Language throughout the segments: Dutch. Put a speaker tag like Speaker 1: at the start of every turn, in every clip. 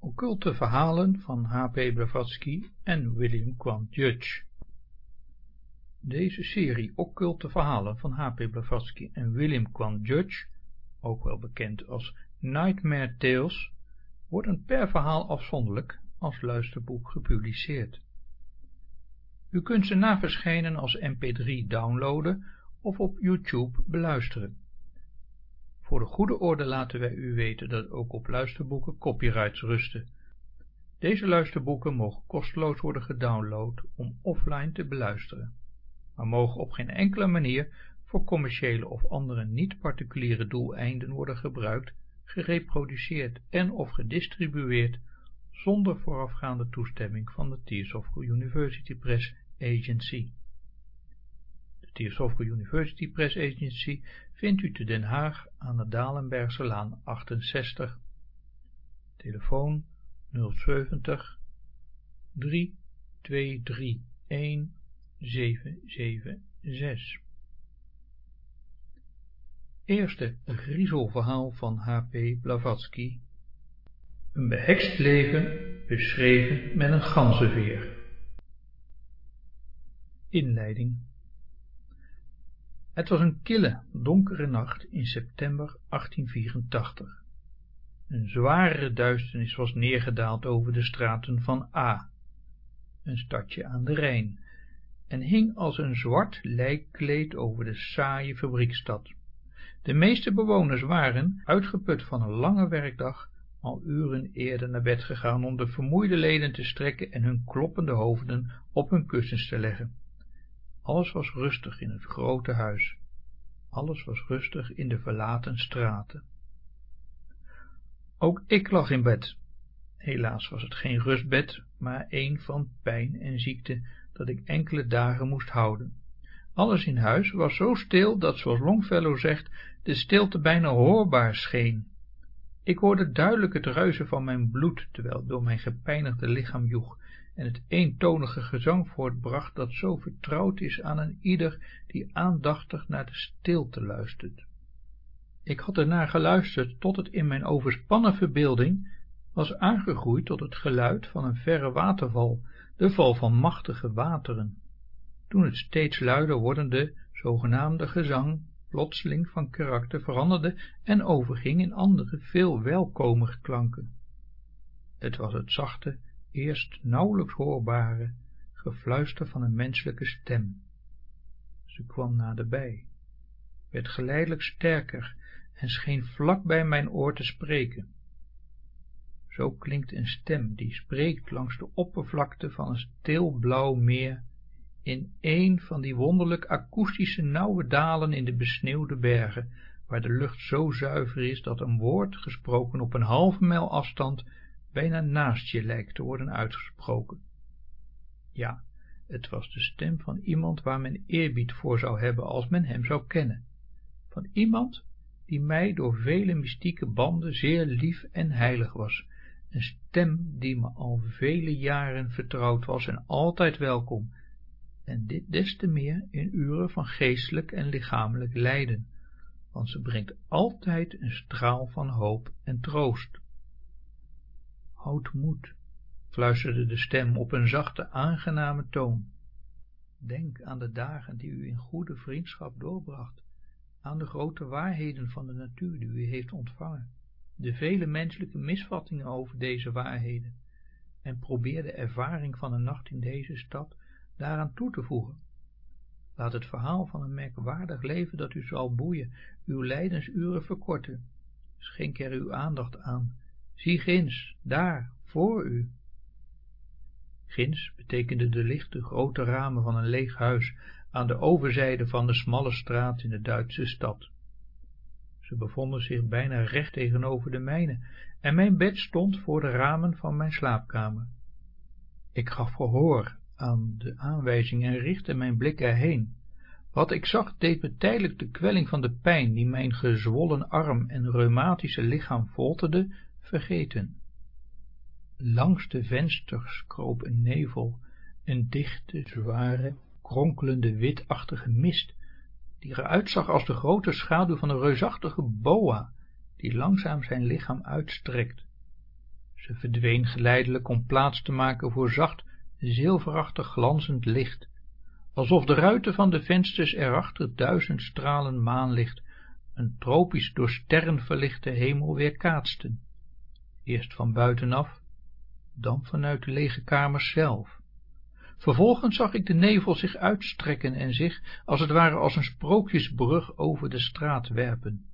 Speaker 1: Occulte verhalen van H.P. Blavatsky en William Quant Judge Deze serie occulte verhalen van H.P. Blavatsky en William Quant Judge, ook wel bekend als Nightmare Tales, worden per verhaal afzonderlijk als luisterboek gepubliceerd. U kunt ze na verschijnen als mp3 downloaden of op YouTube beluisteren. Voor de goede orde laten wij u weten dat ook op luisterboeken copyrights rusten. Deze luisterboeken mogen kosteloos worden gedownload om offline te beluisteren, maar mogen op geen enkele manier voor commerciële of andere niet-particuliere doeleinden worden gebruikt, gereproduceerd en of gedistribueerd zonder voorafgaande toestemming van de Theosophical University Press Agency. Theosophical University Press Agency vindt u te Den Haag aan de Dalenbergse Laan 68. Telefoon 070 3231 776. Eerste griezelverhaal van H.P. Blavatsky. Een behekst leven beschreven met een ganzenveer. Inleiding Het was een kille, donkere nacht in september 1884. Een zware duisternis was neergedaald over de straten van A, een stadje aan de Rijn, en hing als een zwart lijkkleed over de saaie fabriekstad. De meeste bewoners waren, uitgeput van een lange werkdag, al uren eerder naar bed gegaan om de vermoeide leden te strekken en hun kloppende hoofden op hun kussens te leggen. Alles was rustig in het grote huis. Alles was rustig in de verlaten straten. Ook ik lag in bed. Helaas was het geen rustbed, maar een van pijn en ziekte dat ik enkele dagen moest houden. Alles in huis was zo stil dat, zoals Longfellow zegt, de stilte bijna hoorbaar scheen. Ik hoorde duidelijk het ruisen van mijn bloed, terwijl door mijn gepijnigde lichaam joeg, en het eentonige gezang voortbracht dat zo vertrouwd is aan een ieder die aandachtig naar de stilte luistert. Ik had ernaar geluisterd tot het in mijn overspannen verbeelding was aangegroeid tot het geluid van een verre waterval, de val van machtige wateren. Toen het steeds luider wordende zogenaamde gezang plotseling van karakter veranderde en overging in andere, veel welkomige klanken. Het was het zachte, eerst nauwelijks hoorbare gefluister van een menselijke stem. Ze kwam naderbij, werd geleidelijk sterker en scheen vlak bij mijn oor te spreken. Zo klinkt een stem die spreekt langs de oppervlakte van een stilblauw meer in een van die wonderlijk akoestische nauwe dalen in de besneeuwde bergen, waar de lucht zo zuiver is dat een woord gesproken op een halve mijl afstand bijna naast je lijkt te worden uitgesproken. Ja, het was de stem van iemand waar men eerbied voor zou hebben als men hem zou kennen, van iemand die mij door vele mystieke banden zeer lief en heilig was, een stem die me al vele jaren vertrouwd was en altijd welkom, en dit des te meer in uren van geestelijk en lichamelijk lijden, want ze brengt altijd een straal van hoop en troost. Houd moed, fluisterde de stem op een zachte, aangename toon. Denk aan de dagen die u in goede vriendschap doorbracht, aan de grote waarheden van de natuur die u heeft ontvangen, de vele menselijke misvattingen over deze waarheden, en probeer de ervaring van een nacht in deze stad daaraan toe te voegen. Laat het verhaal van een merkwaardig leven dat u zal boeien, uw lijdensuren verkorten. Schenk er uw aandacht aan. Zie daar, voor u. Ginds betekende de lichte grote ramen van een leeg huis aan de overzijde van de smalle straat in de Duitse stad. Ze bevonden zich bijna recht tegenover de mijne, en mijn bed stond voor de ramen van mijn slaapkamer. Ik gaf gehoor aan de aanwijzing en richtte mijn blik erheen. Wat ik zag deed me tijdelijk de kwelling van de pijn die mijn gezwollen arm en reumatische lichaam folterde, vergeten. Langs de vensters kroop een nevel, een dichte, zware, kronkelende, witachtige mist, die eruit zag als de grote schaduw van een reusachtige boa, die langzaam zijn lichaam uitstrekt. Ze verdween geleidelijk om plaats te maken voor zacht, zilverachtig glanzend licht, alsof de ruiten van de vensters erachter duizend stralen maanlicht, een tropisch door sterren verlichte hemel weerkaatsten, eerst van buitenaf, dan vanuit de lege kamers zelf. Vervolgens zag ik de nevel zich uitstrekken en zich, als het ware als een sprookjesbrug, over de straat werpen.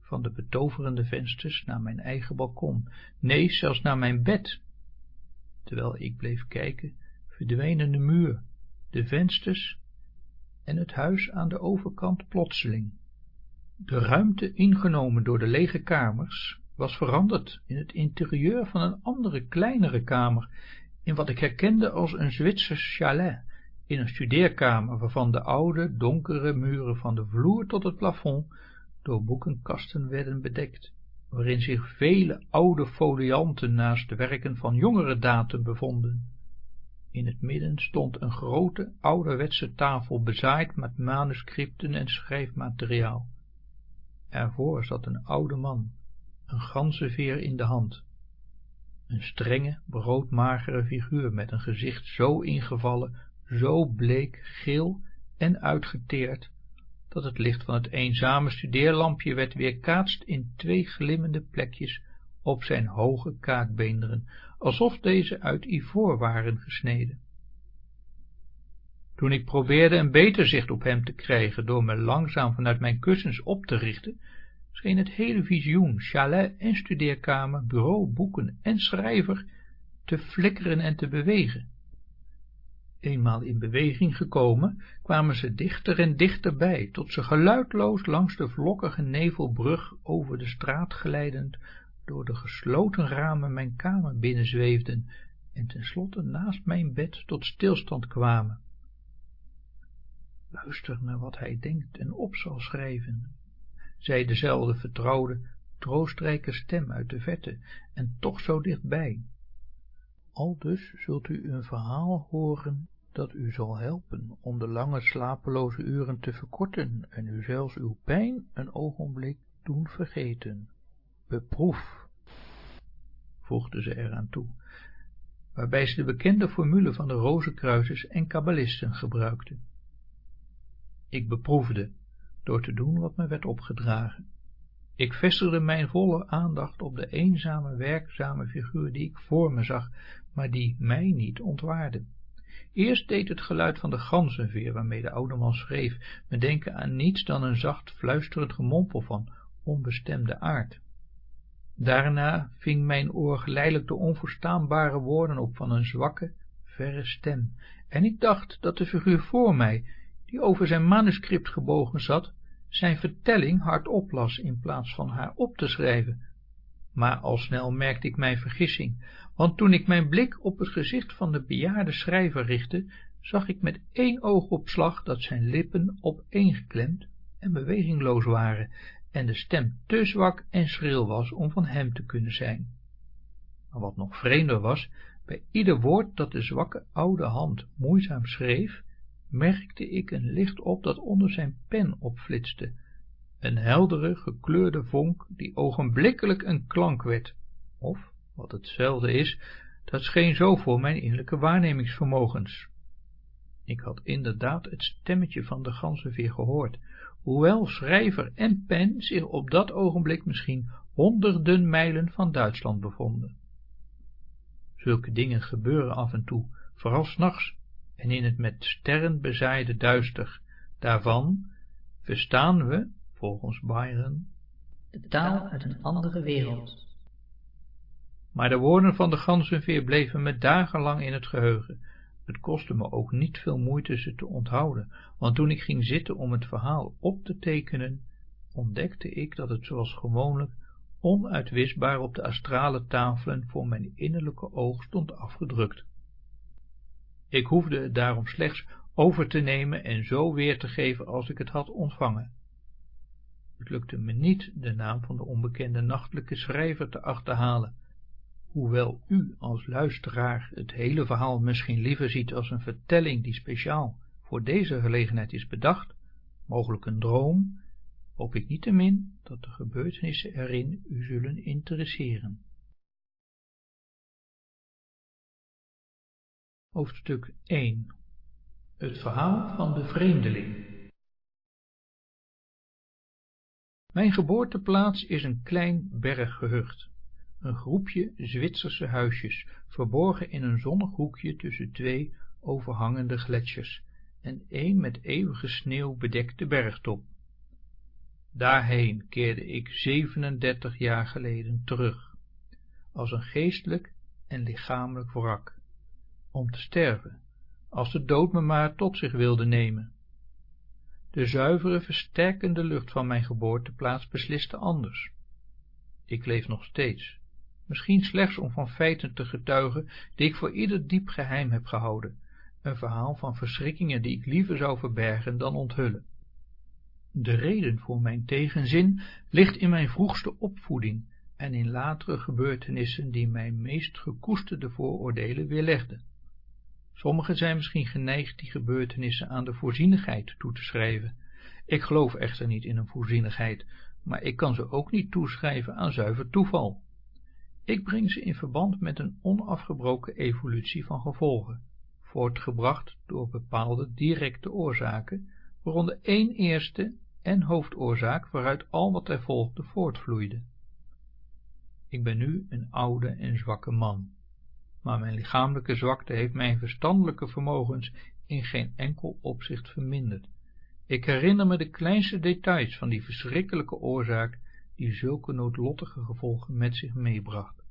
Speaker 1: Van de betoverende vensters naar mijn eigen balkon, nee, zelfs naar mijn bed. Terwijl ik bleef kijken, verdwenen de muur, de vensters en het huis aan de overkant plotseling. De ruimte ingenomen door de lege kamers was veranderd in het interieur van een andere kleinere kamer, in wat ik herkende als een Zwitsers chalet, in een studeerkamer waarvan de oude, donkere muren van de vloer tot het plafond door boekenkasten werden bedekt, waarin zich vele oude folianten naast de werken van jongere datum bevonden. In het midden stond een grote, ouderwetse tafel bezaaid met manuscripten en schrijfmateriaal. Ervoor zat een oude man, een ganzenveer in de hand. Een strenge, broodmagere figuur met een gezicht zo ingevallen, zo bleek, geel en uitgeteerd, dat het licht van het eenzame studeerlampje werd weerkaatst in twee glimmende plekjes op zijn hoge kaakbeenderen, alsof deze uit ivoor waren gesneden. Toen ik probeerde een beter zicht op hem te krijgen door me langzaam vanuit mijn kussens op te richten, scheen het hele visioen, chalet en studeerkamer, bureau, boeken en schrijver te flikkeren en te bewegen. Eenmaal in beweging gekomen, kwamen ze dichter en dichter bij, tot ze geluidloos langs de vlokkige nevelbrug over de straat geleidend door de gesloten ramen mijn kamer binnenzweefden en tenslotte naast mijn bed tot stilstand kwamen. Luister naar wat hij denkt en op zal schrijven, zei dezelfde vertrouwde, troostrijke stem uit de verte, en toch zo dichtbij. Aldus zult u een verhaal horen dat u zal helpen om de lange slapeloze uren te verkorten en u zelfs uw pijn een ogenblik doen vergeten. Beproef, voegde ze eraan toe, waarbij ze de bekende formule van de rozenkruisers en kabbalisten gebruikte. Ik beproefde, door te doen wat me werd opgedragen. Ik vestigde mijn volle aandacht op de eenzame, werkzame figuur die ik voor me zag, maar die mij niet ontwaarde. Eerst deed het geluid van de ganzenveer, waarmee de oude man schreef, me denken aan niets dan een zacht fluisterend gemompel van onbestemde aard. Daarna ving mijn oor geleidelijk de onverstaanbare woorden op van een zwakke, verre stem, en ik dacht dat de figuur voor mij, die over zijn manuscript gebogen zat, zijn vertelling hardop las in plaats van haar op te schrijven. Maar al snel merkte ik mijn vergissing, want toen ik mijn blik op het gezicht van de bejaarde schrijver richtte, zag ik met één oogopslag dat zijn lippen opeengeklemd en bewegingloos waren, en de stem te zwak en schril was om van hem te kunnen zijn. Maar wat nog vreemder was, bij ieder woord dat de zwakke oude hand moeizaam schreef, merkte ik een licht op dat onder zijn pen opflitste, een heldere, gekleurde vonk, die ogenblikkelijk een klank werd, of, wat hetzelfde is, dat scheen zo voor mijn innerlijke waarnemingsvermogens. Ik had inderdaad het stemmetje van de ganzenveer gehoord, hoewel schrijver en pen zich op dat ogenblik misschien honderden mijlen van Duitsland bevonden. Zulke dingen gebeuren af en toe, vooral s'nachts, en in het met sterren bezaaide duister. Daarvan verstaan we, volgens Byron,
Speaker 2: de taal uit een andere wereld.
Speaker 1: Maar de woorden van de ganzenveer bleven me dagenlang in het geheugen. Het kostte me ook niet veel moeite ze te onthouden, want toen ik ging zitten om het verhaal op te tekenen, ontdekte ik dat het zoals gewoonlijk onuitwisbaar op de astrale tafelen voor mijn innerlijke oog stond afgedrukt. Ik hoefde het daarom slechts over te nemen en zo weer te geven als ik het had ontvangen. Het lukte me niet de naam van de onbekende nachtelijke schrijver te achterhalen, hoewel u als luisteraar het hele verhaal misschien liever ziet als een vertelling die speciaal voor deze gelegenheid is bedacht, mogelijk een droom, hoop ik niettemin dat de gebeurtenissen erin u zullen interesseren. Hoofdstuk 1 Het verhaal van de vreemdeling. Mijn geboorteplaats is een klein berggehucht, een groepje Zwitserse huisjes, verborgen in een zonnig hoekje tussen twee overhangende gletsjers en één met eeuwige sneeuw bedekte bergtop. Daarheen keerde ik 37 jaar geleden terug, als een geestelijk en lichamelijk wrak, om te sterven, als de dood me maar tot zich wilde nemen. De zuivere, versterkende lucht van mijn geboorteplaats besliste anders. Ik leef nog steeds, misschien slechts om van feiten te getuigen die ik voor ieder diep geheim heb gehouden, een verhaal van verschrikkingen die ik liever zou verbergen dan onthullen. De reden voor mijn tegenzin ligt in mijn vroegste opvoeding en in latere gebeurtenissen die mijn meest gekoesterde vooroordelen weerlegden. Sommigen zijn misschien geneigd die gebeurtenissen aan de voorzienigheid toe te schrijven. Ik geloof echter niet in een voorzienigheid, maar ik kan ze ook niet toeschrijven aan zuiver toeval. Ik breng ze in verband met een onafgebroken evolutie van gevolgen, voortgebracht door bepaalde directe oorzaken, waaronder één eerste en hoofdoorzaak waaruit al wat er volgde voortvloeide. Ik ben nu een oude en zwakke man, maar mijn lichamelijke zwakte heeft mijn verstandelijke vermogens in geen enkel opzicht verminderd. Ik herinner me de kleinste details van die verschrikkelijke oorzaak die zulke noodlottige gevolgen met zich meebracht.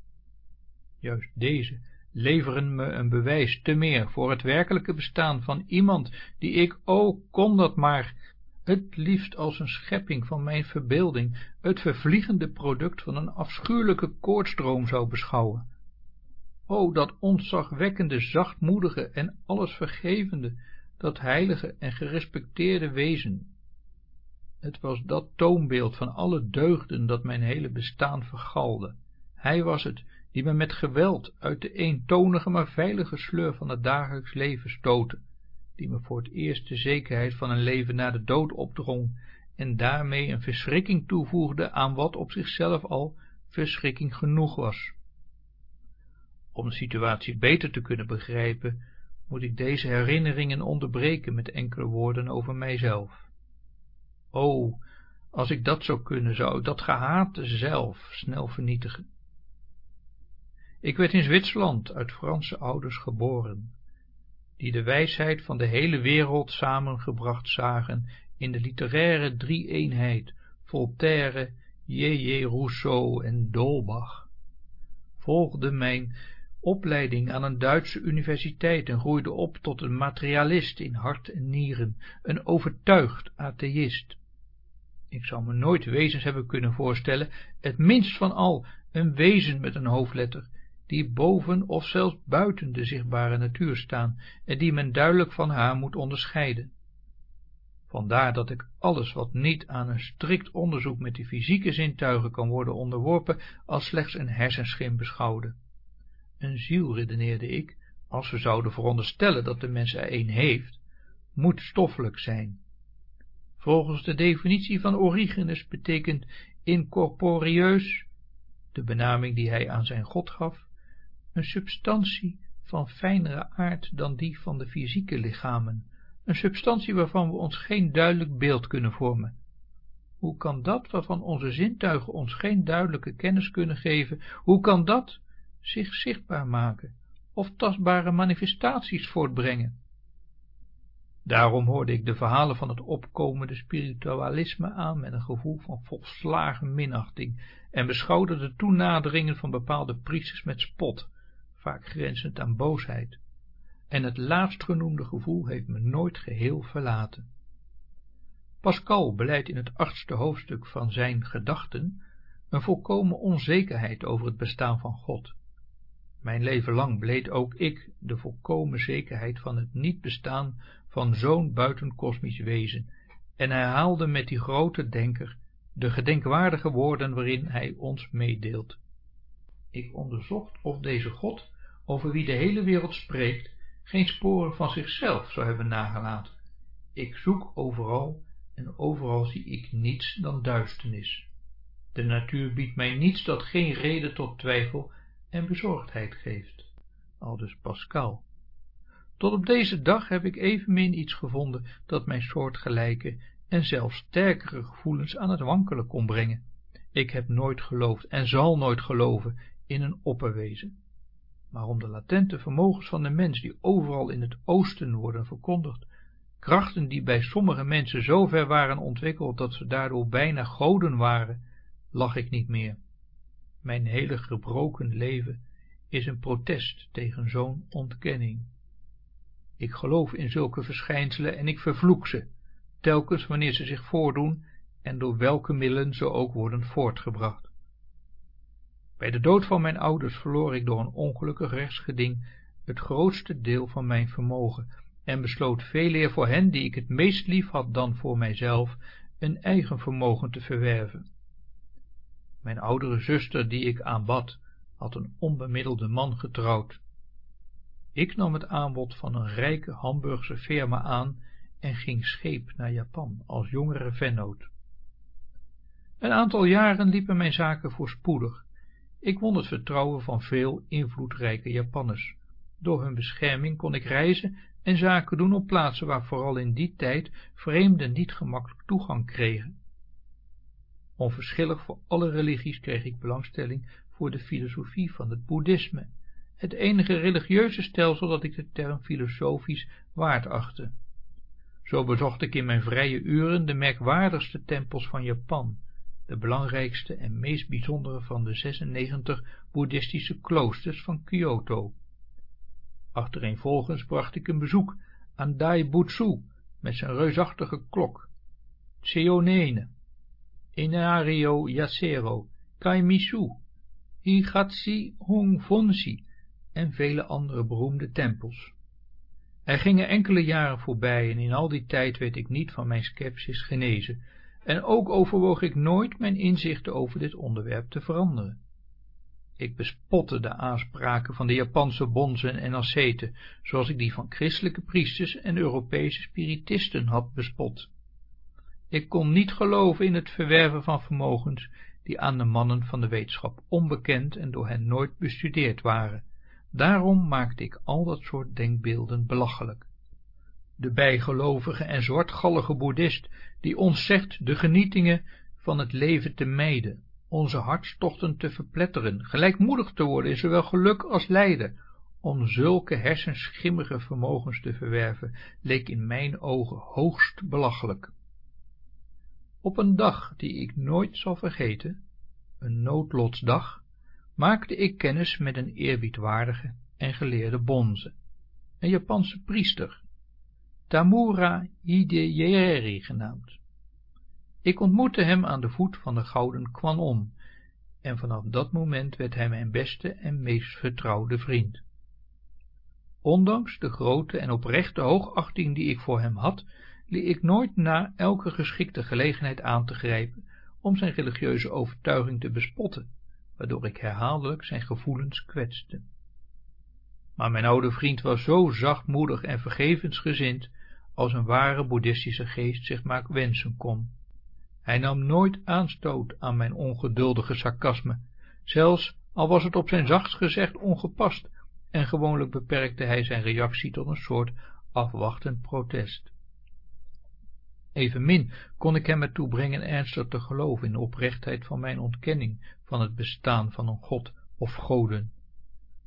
Speaker 1: Juist deze leveren me een bewijs te meer voor het werkelijke bestaan van iemand die ik, o kon dat maar, het liefst als een schepping van mijn verbeelding, het vervliegende product van een afschuwelijke koortstroom zou beschouwen. O, dat ontzagwekkende, zachtmoedige en alles vergevende, dat heilige en gerespecteerde wezen. Het was dat toonbeeld van alle deugden dat mijn hele bestaan vergalde. Hij was het, die me met geweld uit de eentonige maar veilige sleur van het dagelijks leven stootte, die me voor het eerst de zekerheid van een leven na de dood opdrong en daarmee een verschrikking toevoegde aan wat op zichzelf al verschrikking genoeg was. Om de situatie beter te kunnen begrijpen, moet ik deze herinneringen onderbreken met enkele woorden over mijzelf. O, als ik dat zou kunnen, zou ik dat gehate zelf snel vernietigen. Ik werd in Zwitserland uit Franse ouders geboren, die de wijsheid van de hele wereld samengebracht zagen in de literaire drie-eenheid Voltaire, J.J. Rousseau en Dolbach, volgde mijn opleiding aan een Duitse universiteit en groeide op tot een materialist in hart en nieren, een overtuigd atheïst. Ik zou me nooit wezens hebben kunnen voorstellen, het minst van al een wezen met een hoofdletter, die boven of zelfs buiten de zichtbare natuur staan en die men duidelijk van haar moet onderscheiden. Vandaar dat ik alles wat niet aan een strikt onderzoek met de fysieke zintuigen kan worden onderworpen, als slechts een hersenschim beschouwde. Een ziel, redeneerde ik, als we zouden veronderstellen dat de mens er een heeft, moet stoffelijk zijn. Volgens de definitie van Origenes betekent incorporieus, de benaming die hij aan zijn God gaf, een substantie van fijnere aard dan die van de fysieke lichamen, een substantie waarvan we ons geen duidelijk beeld kunnen vormen. Hoe kan dat, waarvan onze zintuigen ons geen duidelijke kennis kunnen geven, hoe kan dat zich zichtbaar maken of tastbare manifestaties voortbrengen? Daarom hoorde ik de verhalen van het opkomende spiritualisme aan met een gevoel van volslagen minachting en beschouwde de toenaderingen van bepaalde priesters met spot, vaak grenzend aan boosheid, en het laatstgenoemde gevoel heeft me nooit geheel verlaten. Pascal beleidt in het achtste hoofdstuk van zijn gedachten een volkomen onzekerheid over het bestaan van God. Mijn leven lang bleed ook ik de volkomen zekerheid van het niet bestaan van zo'n buitenkosmisch wezen en herhaalde met die grote denker de gedenkwaardige woorden waarin hij ons meedeelt. Ik onderzocht of deze God over wie de hele wereld spreekt, geen sporen van zichzelf zou hebben nagelaten. Ik zoek overal en overal zie ik niets dan duisternis. De natuur biedt mij niets dat geen reden tot twijfel en bezorgdheid geeft. Aldus Pascal. Tot op deze dag heb ik evenmin iets gevonden dat mijn soortgelijke en zelfs sterkere gevoelens aan het wankelen kon brengen. Ik heb nooit geloofd en zal nooit geloven in een opperwezen. Maar om de latente vermogens van de mens, die overal in het oosten worden verkondigd, krachten die bij sommige mensen zo ver waren ontwikkeld dat ze daardoor bijna goden waren, lag ik niet meer. Mijn hele gebroken leven is een protest tegen zo'n ontkenning. Ik geloof in zulke verschijnselen en ik vervloek ze, telkens wanneer ze zich voordoen en door welke middelen ze ook worden voortgebracht. Bij de dood van mijn ouders verloor ik door een ongelukkig rechtsgeding het grootste deel van mijn vermogen en besloot veeleer voor hen die ik het meest lief had dan voor mijzelf een eigen vermogen te verwerven. Mijn oudere zuster, die ik aanbad, had een onbemiddelde man getrouwd. Ik nam het aanbod van een rijke Hamburgse firma aan en ging scheep naar Japan als jongere vennoot. Een aantal jaren liepen mijn zaken voorspoedig. Ik won het vertrouwen van veel invloedrijke Japanners. Door hun bescherming kon ik reizen en zaken doen op plaatsen waar vooral in die tijd vreemden niet gemakkelijk toegang kregen. Onverschillig voor alle religies kreeg ik belangstelling voor de filosofie van het boeddhisme, het enige religieuze stelsel dat ik de term filosofisch waard achtte. Zo bezocht ik in mijn vrije uren de merkwaardigste tempels van Japan, de belangrijkste en meest bijzondere van de 96 boeddhistische kloosters van Kyoto. Achtereenvolgens bracht ik een bezoek aan Dai Butsu met zijn reusachtige klok, Tseonene, Inario Yasero, Kaimisu, Higatsi Hongfonshi en vele andere beroemde tempels. Er gingen enkele jaren voorbij en in al die tijd werd ik niet van mijn scepsis genezen en ook overwoog ik nooit mijn inzichten over dit onderwerp te veranderen. Ik bespotte de aanspraken van de Japanse bonzen en asceten, zoals ik die van christelijke priesters en Europese spiritisten had bespot. Ik kon niet geloven in het verwerven van vermogens, die aan de mannen van de wetenschap onbekend en door hen nooit bestudeerd waren. Daarom maakte ik al dat soort denkbeelden belachelijk. De bijgelovige en zwartgallige boeddhist, die ons zegt de genietingen van het leven te mijden, onze hartstochten te verpletteren, gelijkmoedig te worden in zowel geluk als lijden, om zulke hersenschimmige vermogens te verwerven, leek in mijn ogen hoogst belachelijk. Op een dag die ik nooit zal vergeten, een noodlotsdag, maakte ik kennis met een eerbiedwaardige en geleerde bonze, een Japanse priester, Tamura Hideyeri genaamd. Ik ontmoette hem aan de voet van de gouden Kwanon, en vanaf dat moment werd hij mijn beste en meest vertrouwde vriend. Ondanks de grote en oprechte hoogachting die ik voor hem had, ik nooit na elke geschikte gelegenheid aan te grijpen om zijn religieuze overtuiging te bespotten, waardoor ik herhaaldelijk zijn gevoelens kwetste. Maar mijn oude vriend was zo zachtmoedig en vergevensgezind, als een ware boeddhistische geest zich maar wensen kon. Hij nam nooit aanstoot aan mijn ongeduldige sarcasme, zelfs al was het op zijn zachtst gezegd ongepast, en gewoonlijk beperkte hij zijn reactie tot een soort afwachtend protest. Evenmin kon ik hem ertoe brengen ernstig te geloven in de oprechtheid van mijn ontkenning van het bestaan van een god of goden.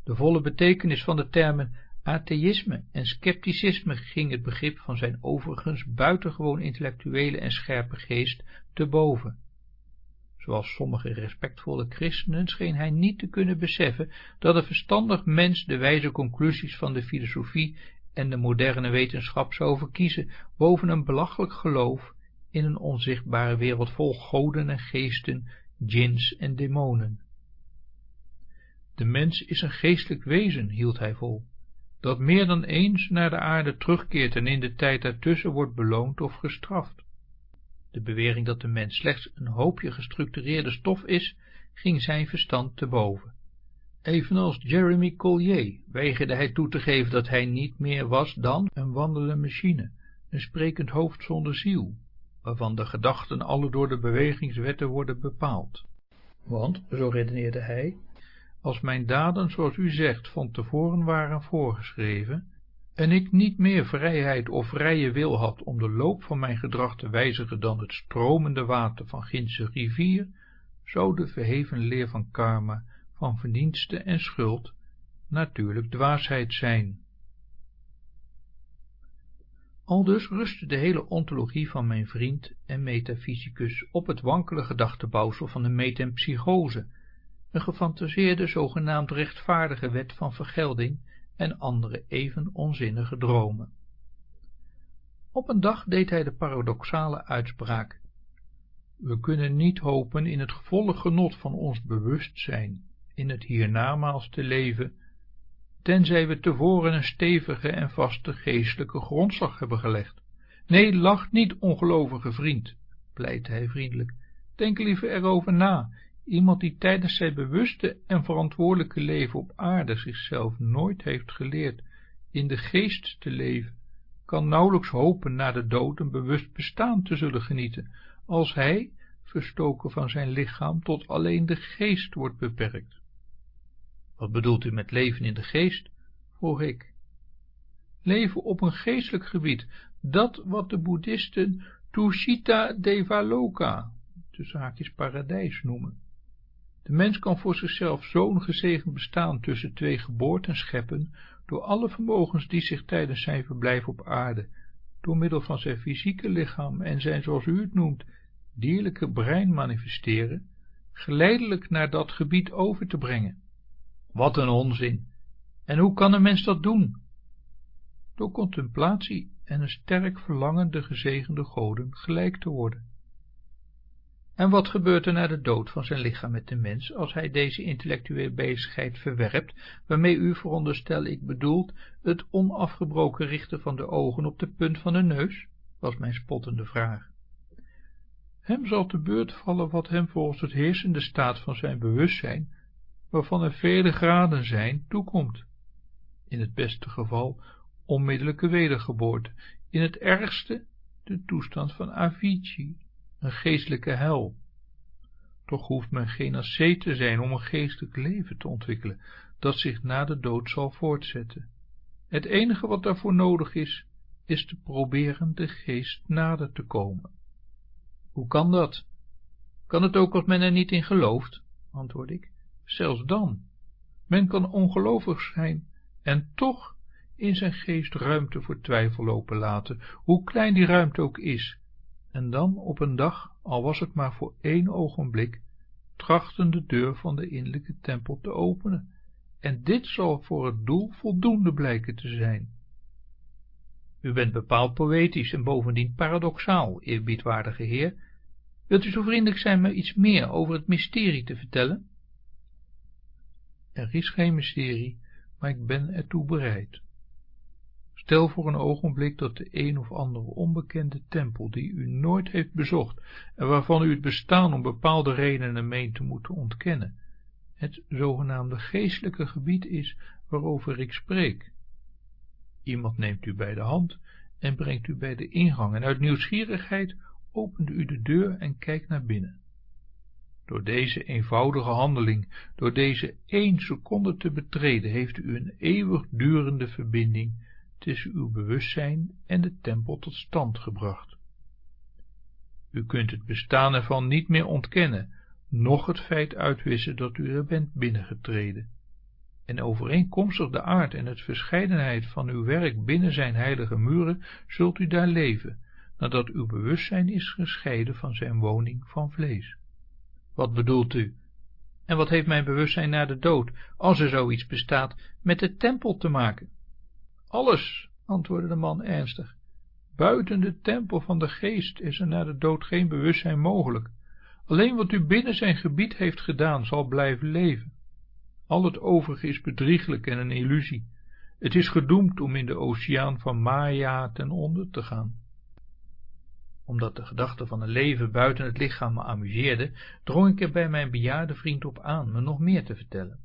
Speaker 1: De volle betekenis van de termen atheïsme en scepticisme ging het begrip van zijn overigens buitengewoon intellectuele en scherpe geest te boven. Zoals sommige respectvolle christenen scheen hij niet te kunnen beseffen dat een verstandig mens de wijze conclusies van de filosofie en de moderne wetenschap zou verkiezen boven een belachelijk geloof in een onzichtbare wereld vol goden en geesten, djinns en demonen. De mens is een geestelijk wezen, hield hij vol, dat meer dan eens naar de aarde terugkeert en in de tijd daartussen wordt beloond of gestraft. De bewering dat de mens slechts een hoopje gestructureerde stof is, ging zijn verstand te boven. Evenals Jeremy Collier weigerde hij toe te geven dat hij niet meer was dan een wandelende machine, een sprekend hoofd zonder ziel, waarvan de gedachten alle door de bewegingswetten worden bepaald. Want, zo redeneerde hij, als mijn daden, zoals u zegt, van tevoren waren voorgeschreven, en ik niet meer vrijheid of vrije wil had om de loop van mijn gedrag te wijzigen dan het stromende water van gindsche rivier, zou de verheven leer van karma, van verdienste en schuld, natuurlijk dwaasheid zijn. Aldus rustte de hele ontologie van mijn vriend en metafysicus op het wankele gedachtebouwsel van de metempsychose, een gefantaseerde zogenaamd rechtvaardige wet van vergelding en andere even onzinnige dromen. Op een dag deed hij de paradoxale uitspraak, we kunnen niet hopen in het volle genot van ons bewustzijn in het hiernamaals te leven, tenzij we tevoren een stevige en vaste geestelijke grondslag hebben gelegd. Nee, lach niet, ongelovige vriend, pleit hij vriendelijk, denk liever erover na, iemand die tijdens zijn bewuste en verantwoordelijke leven op aarde zichzelf nooit heeft geleerd in de geest te leven, kan nauwelijks hopen na de dood een bewust bestaan te zullen genieten, als hij, verstoken van zijn lichaam, tot alleen de geest wordt beperkt. Wat bedoelt u met leven in de geest? vroeg ik. Leven op een geestelijk gebied, dat wat de boeddhisten Tushita Devaloka, de zaakjes paradijs noemen. De mens kan voor zichzelf zo'n gezegend bestaan tussen twee geboorten scheppen, door alle vermogens die zich tijdens zijn verblijf op aarde, door middel van zijn fysieke lichaam en zijn, zoals u het noemt, dierlijke brein manifesteren, geleidelijk naar dat gebied over te brengen. Wat een onzin! En hoe kan een mens dat doen? Door contemplatie en een sterk verlangen de gezegende goden gelijk te worden. En wat gebeurt er na de dood van zijn lichaam met de mens, als hij deze intellectuele bezigheid verwerpt, waarmee u, veronderstel ik, bedoelt, het onafgebroken richten van de ogen op de punt van de neus, was mijn spottende vraag. Hem zal te beurt vallen wat hem volgens het heersende staat van zijn bewustzijn, waarvan er vele graden zijn, toekomt. In het beste geval onmiddellijke wedergeboorte, in het ergste de toestand van Avicii, een geestelijke hel. Toch hoeft men geen ascet te zijn om een geestelijk leven te ontwikkelen, dat zich na de dood zal voortzetten. Het enige wat daarvoor nodig is, is te proberen de geest nader te komen. Hoe kan dat? Kan het ook als men er niet in gelooft? antwoord ik. Zelfs dan. Men kan ongelovig zijn en toch in zijn geest ruimte voor twijfel lopen laten, hoe klein die ruimte ook is, en dan op een dag, al was het maar voor één ogenblik, trachten de deur van de innerlijke tempel te openen, en dit zal voor het doel voldoende blijken te zijn. U bent bepaald poëtisch en bovendien paradoxaal, eerbiedwaardige heer. Wilt u zo vriendelijk zijn me iets meer over het mysterie te vertellen? Er is geen mysterie, maar ik ben ertoe bereid. Stel voor een ogenblik dat de een of andere onbekende tempel, die u nooit heeft bezocht en waarvan u het bestaan om bepaalde redenen meent te moeten ontkennen, het zogenaamde geestelijke gebied is waarover ik spreek. Iemand neemt u bij de hand en brengt u bij de ingang en uit nieuwsgierigheid opent u de deur en kijkt naar binnen. Door deze eenvoudige handeling, door deze één seconde te betreden, heeft u een eeuwigdurende verbinding tussen uw bewustzijn en de tempel tot stand gebracht. U kunt het bestaan ervan niet meer ontkennen, noch het feit uitwissen dat u er bent binnengetreden. En overeenkomstig de aard en het verscheidenheid van uw werk binnen zijn heilige muren, zult u daar leven, nadat uw bewustzijn is gescheiden van zijn woning van vlees. Wat bedoelt u? En wat heeft mijn bewustzijn na de dood, als er zoiets bestaat, met de tempel te maken? Alles, antwoordde de man ernstig. Buiten de tempel van de geest is er na de dood geen bewustzijn mogelijk. Alleen wat u binnen zijn gebied heeft gedaan, zal blijven leven. Al het overige is bedrieglijk en een illusie. Het is gedoemd om in de oceaan van Maya ten onder te gaan. Omdat de gedachte van een leven buiten het lichaam me amuseerde, drong ik er bij mijn bejaarde vriend op aan me nog meer te vertellen.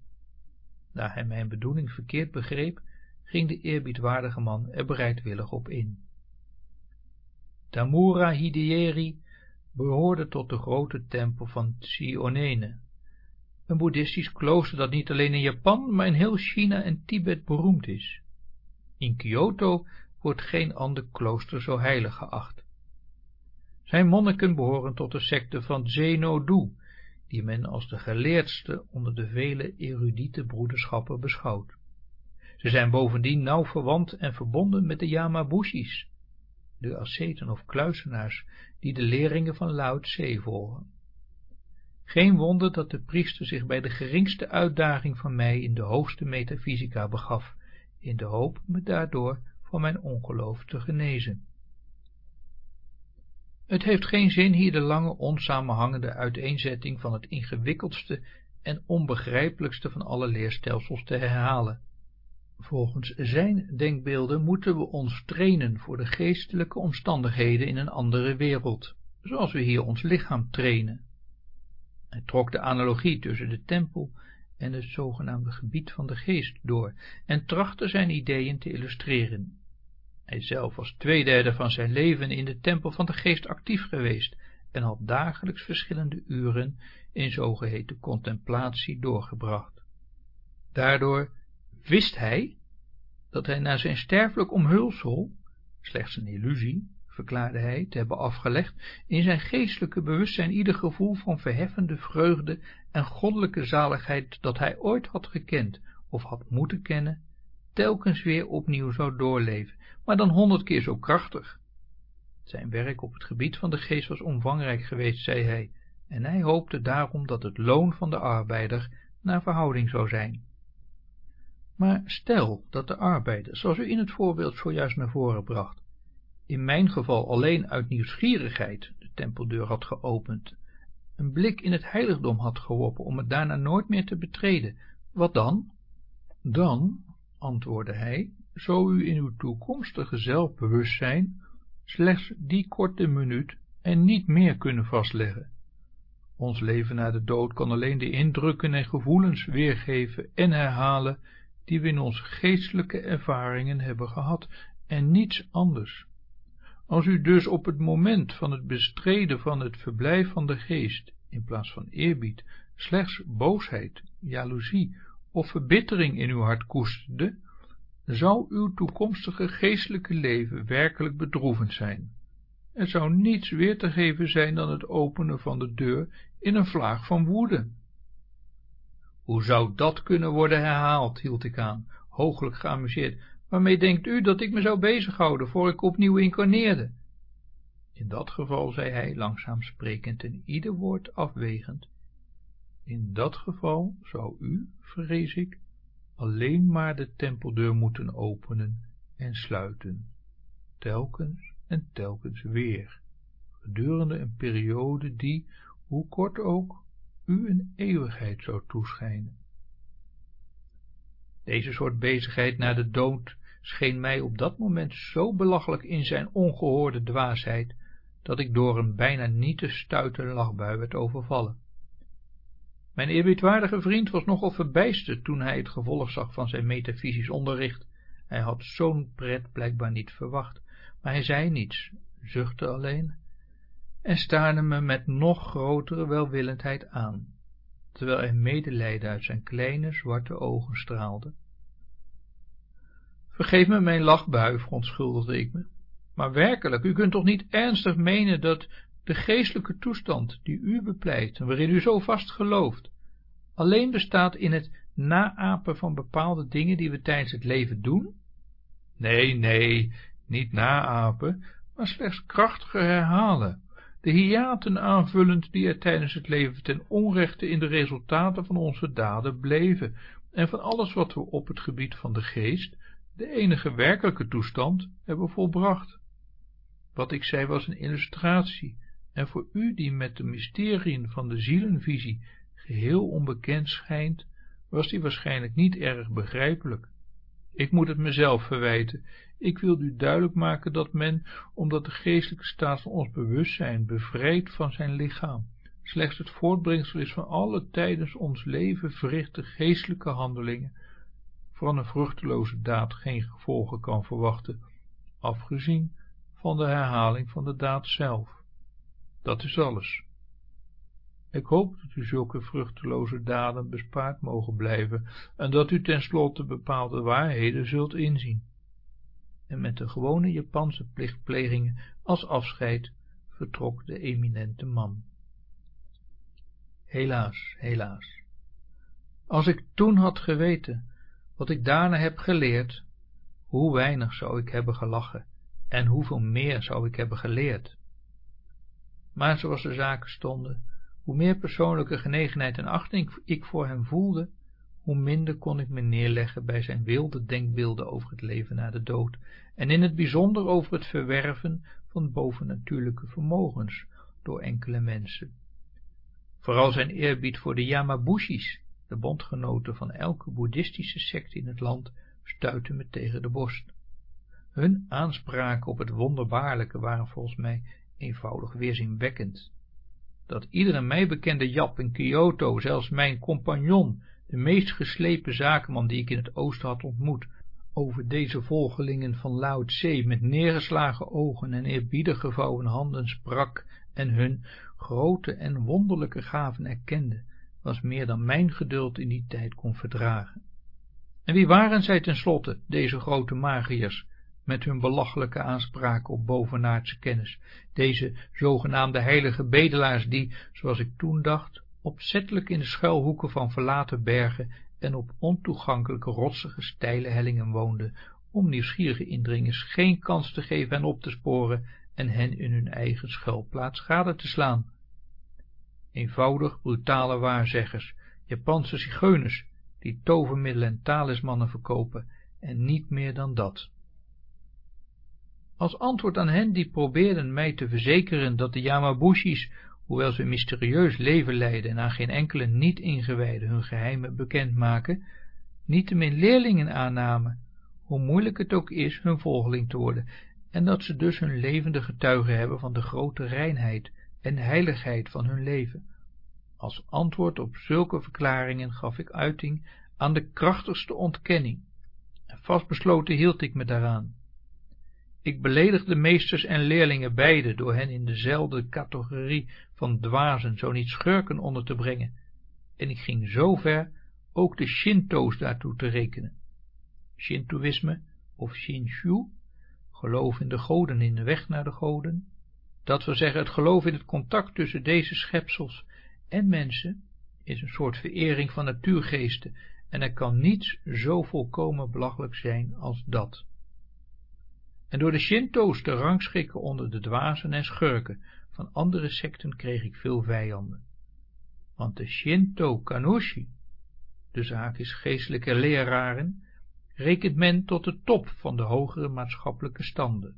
Speaker 1: Daar hij mijn bedoeling verkeerd begreep, ging de eerbiedwaardige man er bereidwillig op in. Tamura Hideyeri behoorde tot de grote tempel van Tsionene, een boeddhistisch klooster dat niet alleen in Japan, maar in heel China en Tibet beroemd is. In Kyoto wordt geen ander klooster zo heilig geacht. Zijn monniken behoren tot de secte van Zeno-do, die men als de geleerdste onder de vele erudite broederschappen beschouwt. Ze zijn bovendien nauw verwant en verbonden met de Yamabushis, de asceten of kluisenaars, die de leringen van Lao Tse volgen. Geen wonder dat de priester zich bij de geringste uitdaging van mij in de hoogste metafysica begaf, in de hoop me daardoor van mijn ongeloof te genezen. Het heeft geen zin hier de lange onsamenhangende uiteenzetting van het ingewikkeldste en onbegrijpelijkste van alle leerstelsels te herhalen. Volgens zijn denkbeelden moeten we ons trainen voor de geestelijke omstandigheden in een andere wereld, zoals we hier ons lichaam trainen. Hij trok de analogie tussen de tempel en het zogenaamde gebied van de geest door en trachtte zijn ideeën te illustreren. Hij zelf was twee derde van zijn leven in de tempel van de geest actief geweest en had dagelijks verschillende uren in zogeheten contemplatie doorgebracht. Daardoor wist hij dat hij na zijn sterfelijk omhulsel, slechts een illusie, verklaarde hij, te hebben afgelegd, in zijn geestelijke bewustzijn ieder gevoel van verheffende vreugde en goddelijke zaligheid dat hij ooit had gekend of had moeten kennen, telkens weer opnieuw zou doorleven, maar dan honderd keer zo krachtig. Zijn werk op het gebied van de geest was omvangrijk geweest, zei hij, en hij hoopte daarom dat het loon van de arbeider naar verhouding zou zijn. Maar stel dat de arbeider, zoals u in het voorbeeld zojuist naar voren bracht, in mijn geval alleen uit nieuwsgierigheid de tempeldeur had geopend, een blik in het heiligdom had geworpen om het daarna nooit meer te betreden, wat dan? Dan, antwoordde hij, zou u in uw toekomstige zelfbewustzijn slechts die korte minuut en niet meer kunnen vastleggen. Ons leven na de dood kan alleen de indrukken en gevoelens weergeven en herhalen die we in onze geestelijke ervaringen hebben gehad en niets anders. Als u dus op het moment van het bestreden van het verblijf van de geest, in plaats van eerbied, slechts boosheid, jaloezie of verbittering in uw hart koesterde, zou uw toekomstige geestelijke leven werkelijk bedroevend zijn. Er zou niets weer te geven zijn dan het openen van de deur in een vlaag van woede. Hoe zou dat kunnen worden herhaald, hield ik aan, hooglijk geamuseerd. Waarmee denkt u dat ik me zou bezighouden, voor ik opnieuw incarneerde? In dat geval, zei hij, langzaam sprekend en ieder woord afwegend, in dat geval zou u, vrees ik, alleen maar de tempeldeur moeten openen en sluiten, telkens en telkens weer, gedurende een periode die, hoe kort ook, u een eeuwigheid zou toeschijnen. Deze soort bezigheid na de dood scheen mij op dat moment zo belachelijk in zijn ongehoorde dwaasheid, dat ik door een bijna niet te stuiten lachbui werd overvallen. Mijn eerbiedwaardige vriend was nogal verbijsterd toen hij het gevolg zag van zijn metafysisch onderricht. Hij had zo'n pret blijkbaar niet verwacht, maar hij zei niets, zuchtte alleen en staarde me met nog grotere welwillendheid aan, terwijl er medelijden uit zijn kleine zwarte ogen straalde. Vergeef me mijn lachbui, verontschuldigde ik me, maar werkelijk, u kunt toch niet ernstig menen dat de geestelijke toestand die u bepleit en waarin u zo vast gelooft, alleen bestaat in het naapen van bepaalde dingen die we tijdens het leven doen? Nee, nee, niet naapen, maar slechts krachtiger herhalen, de hiaten aanvullend die er tijdens het leven ten onrechte in de resultaten van onze daden bleven, en van alles wat we op het gebied van de geest, de enige werkelijke toestand, hebben volbracht. Wat ik zei was een illustratie, en voor u die met de mysteriën van de zielenvisie geheel onbekend schijnt, was die waarschijnlijk niet erg begrijpelijk. Ik moet het mezelf verwijten. Ik wil u duidelijk maken dat men, omdat de geestelijke staat van ons bewustzijn bevrijdt van zijn lichaam, slechts het voortbrengsel is van alle tijdens ons leven verrichte geestelijke handelingen, van een vruchteloze daad geen gevolgen kan verwachten, afgezien van de herhaling van de daad zelf. Dat is alles. Ik hoop dat u zulke vruchteloze daden bespaard mogen blijven en dat u tenslotte bepaalde waarheden zult inzien. en met de gewone Japanse plichtplegingen als afscheid vertrok de eminente man. Helaas, helaas. Als ik toen had geweten wat ik daarna heb geleerd, hoe weinig zou ik hebben gelachen en hoeveel meer zou ik hebben geleerd. Maar zoals de zaken stonden, hoe meer persoonlijke genegenheid en achting ik voor hem voelde, hoe minder kon ik me neerleggen bij zijn wilde denkbeelden over het leven na de dood, en in het bijzonder over het verwerven van bovennatuurlijke vermogens door enkele mensen. Vooral zijn eerbied voor de Yamabushis, de bondgenoten van elke boeddhistische secte in het land, stuitte me tegen de borst. Hun aanspraken op het wonderbaarlijke waren volgens mij eenvoudig weerzinwekkend. Dat iedere mij bekende Jap in Kyoto, zelfs mijn compagnon, de meest geslepen zakenman die ik in het oosten had ontmoet, over deze volgelingen van Lao Tse met neergeslagen ogen en eerbiedig gevouwen handen sprak en hun grote en wonderlijke gaven erkende, was meer dan mijn geduld in die tijd kon verdragen. En wie waren zij tenslotte, deze grote magiërs, met hun belachelijke aanspraken op bovenaardse kennis, deze zogenaamde heilige bedelaars die, zoals ik toen dacht, opzettelijk in de schuilhoeken van verlaten bergen en op ontoegankelijke rotsige steile hellingen woonden, om nieuwsgierige indringers geen kans te geven hen op te sporen en hen in hun eigen schuilplaats gade te slaan. Eenvoudig brutale waarzeggers, Japanse zigeuners, die tovermiddelen en talismannen verkopen, en niet meer dan dat. Als antwoord aan hen die probeerden mij te verzekeren dat de Yamabushis, hoewel ze mysterieus leven leiden en aan geen enkele niet-ingewijde hun geheimen bekendmaken, niettemin leerlingen aannamen, hoe moeilijk het ook is hun volgeling te worden, en dat ze dus hun levende getuigen hebben van de grote reinheid en heiligheid van hun leven. Als antwoord op zulke verklaringen gaf ik uiting aan de krachtigste ontkenning, en vastbesloten hield ik me daaraan. Ik beledigde meesters en leerlingen beide door hen in dezelfde categorie van dwazen, zo niet schurken onder te brengen, en ik ging zo ver ook de Shinto's daartoe te rekenen. Shintoïsme of Shinshu, geloof in de goden in de weg naar de goden, dat wil zeggen het geloof in het contact tussen deze schepsels en mensen, is een soort verering van natuurgeesten, en er kan niets zo volkomen belachelijk zijn als dat en door de Shinto's te rangschikken onder de dwazen en schurken van andere secten kreeg ik veel vijanden. Want de Shinto Kanushi, de zaak is geestelijke leraren, rekent men tot de top van de hogere maatschappelijke standen,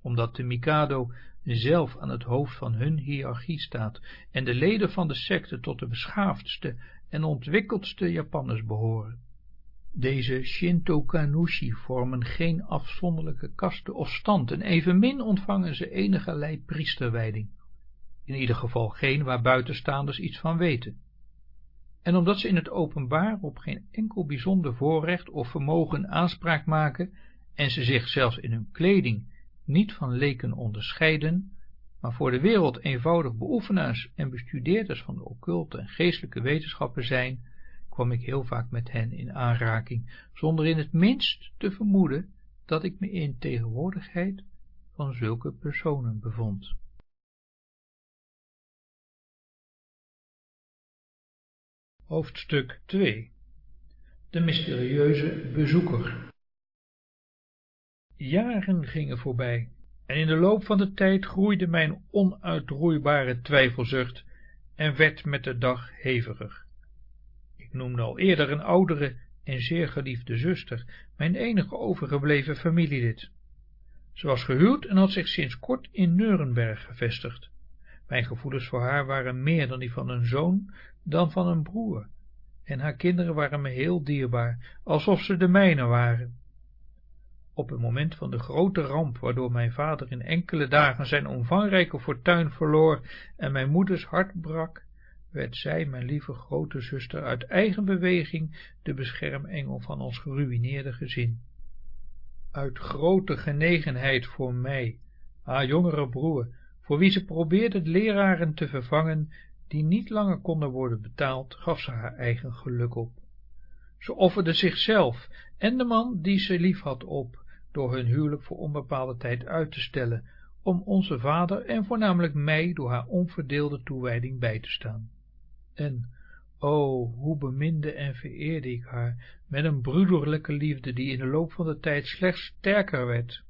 Speaker 1: omdat de Mikado zelf aan het hoofd van hun hiërarchie staat en de leden van de secte tot de beschaafdste en ontwikkeldste Japanners behoren. Deze Shinto-kanushi vormen geen afzonderlijke kaste of stand en evenmin ontvangen ze enige priesterwijding, in ieder geval geen waar buitenstaanders iets van weten. En omdat ze in het openbaar op geen enkel bijzonder voorrecht of vermogen aanspraak maken en ze zich zelfs in hun kleding niet van leken onderscheiden, maar voor de wereld eenvoudig beoefenaars en bestudeerders van de occulte en geestelijke wetenschappen zijn, kwam ik heel vaak met hen in aanraking, zonder in het minst te vermoeden dat ik me in tegenwoordigheid van zulke personen bevond. Hoofdstuk 2 De mysterieuze bezoeker. Jaren gingen voorbij, en in de loop van de tijd groeide mijn onuitroeibare twijfelzucht en werd met de dag heviger noemde al eerder een oudere en zeer geliefde zuster, mijn enige overgebleven familielid. Ze was gehuwd en had zich sinds kort in Neurenberg gevestigd. Mijn gevoelens voor haar waren meer dan die van een zoon dan van een broer, en haar kinderen waren me heel dierbaar, alsof ze de mijne waren. Op het moment van de grote ramp, waardoor mijn vader in enkele dagen zijn omvangrijke fortuin verloor en mijn moeders hart brak, werd zij, mijn lieve grote zuster, uit eigen beweging de beschermengel van ons geruïneerde gezin. Uit grote genegenheid voor mij, haar jongere broer, voor wie ze probeerde leraren te vervangen, die niet langer konden worden betaald, gaf ze haar eigen geluk op. Ze offerde zichzelf en de man die ze lief had op, door hun huwelijk voor onbepaalde tijd uit te stellen, om onze vader en voornamelijk mij door haar onverdeelde toewijding bij te staan. En, o, hoe beminde en vereerde ik haar, met een broederlijke liefde die in de loop van de tijd slechts sterker werd.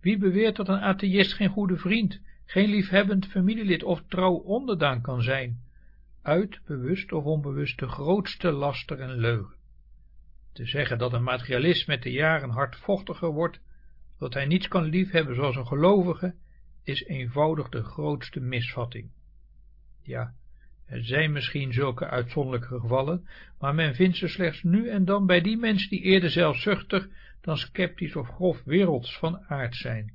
Speaker 1: Wie beweert dat een atheïst geen goede vriend, geen liefhebbend familielid of trouw onderdaan kan zijn, uit, bewust of onbewust, de grootste laster en leugen. Te zeggen dat een materialist met de jaren hardvochtiger wordt, dat hij niets kan liefhebben zoals een gelovige, is eenvoudig de grootste misvatting. Ja, er zijn misschien zulke uitzonderlijke gevallen, maar men vindt ze slechts nu en dan bij die mensen die eerder zelfzuchtig dan sceptisch of grof werelds van aard zijn.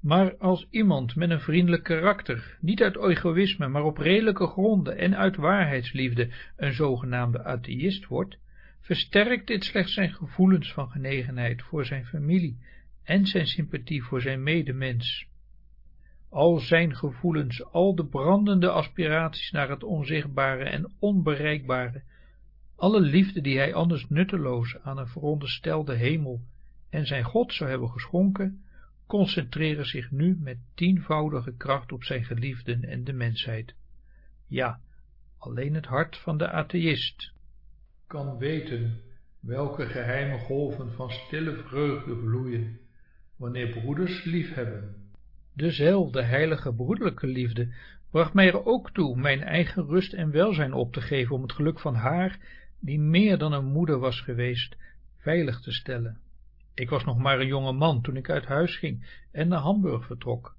Speaker 1: Maar als iemand met een vriendelijk karakter, niet uit egoïsme, maar op redelijke gronden en uit waarheidsliefde een zogenaamde atheïst wordt, versterkt dit slechts zijn gevoelens van genegenheid voor zijn familie en zijn sympathie voor zijn medemens. Al zijn gevoelens, al de brandende aspiraties naar het onzichtbare en onbereikbare, alle liefde die hij anders nutteloos aan een veronderstelde hemel en zijn God zou hebben geschonken, concentreren zich nu met tienvoudige kracht op zijn geliefden en de mensheid. Ja, alleen het hart van de atheïst kan weten welke geheime golven van stille vreugde vloeien, wanneer broeders liefhebben. Dezelfde heilige broederlijke liefde bracht mij er ook toe mijn eigen rust en welzijn op te geven om het geluk van haar, die meer dan een moeder was geweest, veilig te stellen. Ik was nog maar een jonge man toen ik uit huis ging en naar Hamburg vertrok.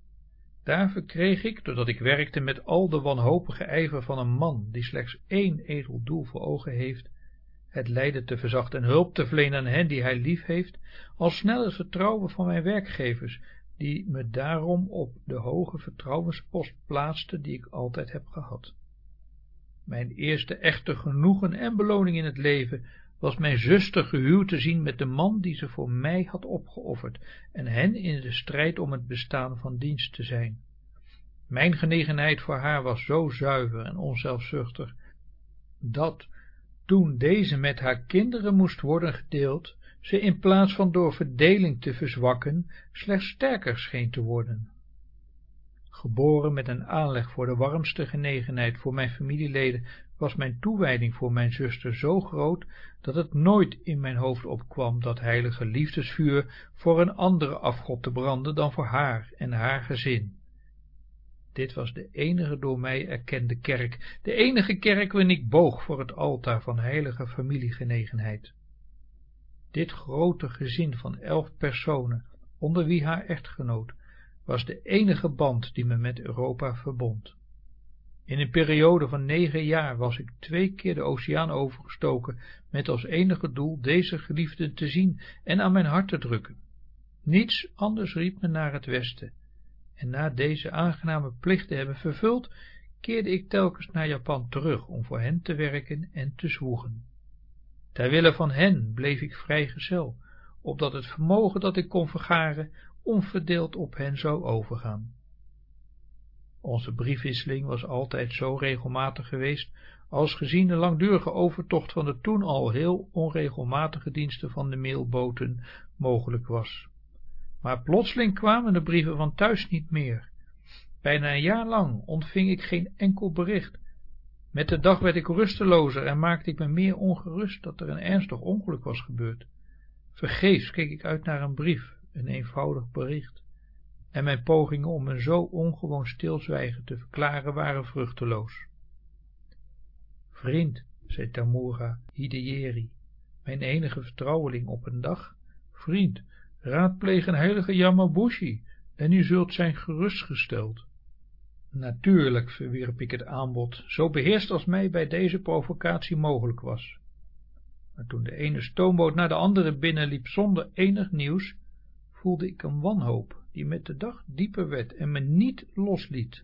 Speaker 1: Daar verkreeg ik, doordat ik werkte met al de wanhopige ijver van een man, die slechts één edel doel voor ogen heeft, het lijden te verzachten en hulp te verlenen aan hen die hij lief heeft, al snel het vertrouwen van mijn werkgevers, die me daarom op de hoge vertrouwenspost plaatste die ik altijd heb gehad. Mijn eerste echte genoegen en beloning in het leven was mijn zuster gehuwd te zien met de man die ze voor mij had opgeofferd en hen in de strijd om het bestaan van dienst te zijn. Mijn genegenheid voor haar was zo zuiver en onzelfzuchtig, dat, toen deze met haar kinderen moest worden gedeeld, ze in plaats van door verdeling te verzwakken, slechts sterker scheen te worden. Geboren met een aanleg voor de warmste genegenheid voor mijn familieleden, was mijn toewijding voor mijn zuster zo groot, dat het nooit in mijn hoofd opkwam dat heilige liefdesvuur voor een andere afgod te branden dan voor haar en haar gezin. Dit was de enige door mij erkende kerk, de enige kerk waarin ik boog voor het altaar van heilige familiegenegenheid. Dit grote gezin van elf personen, onder wie haar echtgenoot, was de enige band die me met Europa verbond. In een periode van negen jaar was ik twee keer de oceaan overgestoken, met als enige doel deze geliefden te zien en aan mijn hart te drukken. Niets anders riep me naar het westen, en na deze aangename plicht te hebben vervuld, keerde ik telkens naar Japan terug om voor hen te werken en te zwoegen. Terwille van hen bleef ik vrijgezel, opdat het vermogen dat ik kon vergaren onverdeeld op hen zou overgaan. Onze briefwisseling was altijd zo regelmatig geweest, als gezien de langdurige overtocht van de toen al heel onregelmatige diensten van de mailboten mogelijk was. Maar plotseling kwamen de brieven van thuis niet meer. Bijna een jaar lang ontving ik geen enkel bericht. Met de dag werd ik rustelozer en maakte ik me meer ongerust dat er een ernstig ongeluk was gebeurd. Vergeefs keek ik uit naar een brief, een eenvoudig bericht, en mijn pogingen om een zo ongewoon stilzwijgen te verklaren waren vruchteloos. Vriend, zei Tamura Hideyeri, mijn enige vertrouweling op een dag, vriend, raadpleeg een heilige Yamabushi, en u zult zijn gerustgesteld. Natuurlijk verwierp ik het aanbod, zo beheerst als mij bij deze provocatie mogelijk was. Maar toen de ene stoomboot naar de andere binnenliep zonder enig nieuws, voelde ik een wanhoop, die met de dag dieper werd en me niet losliet.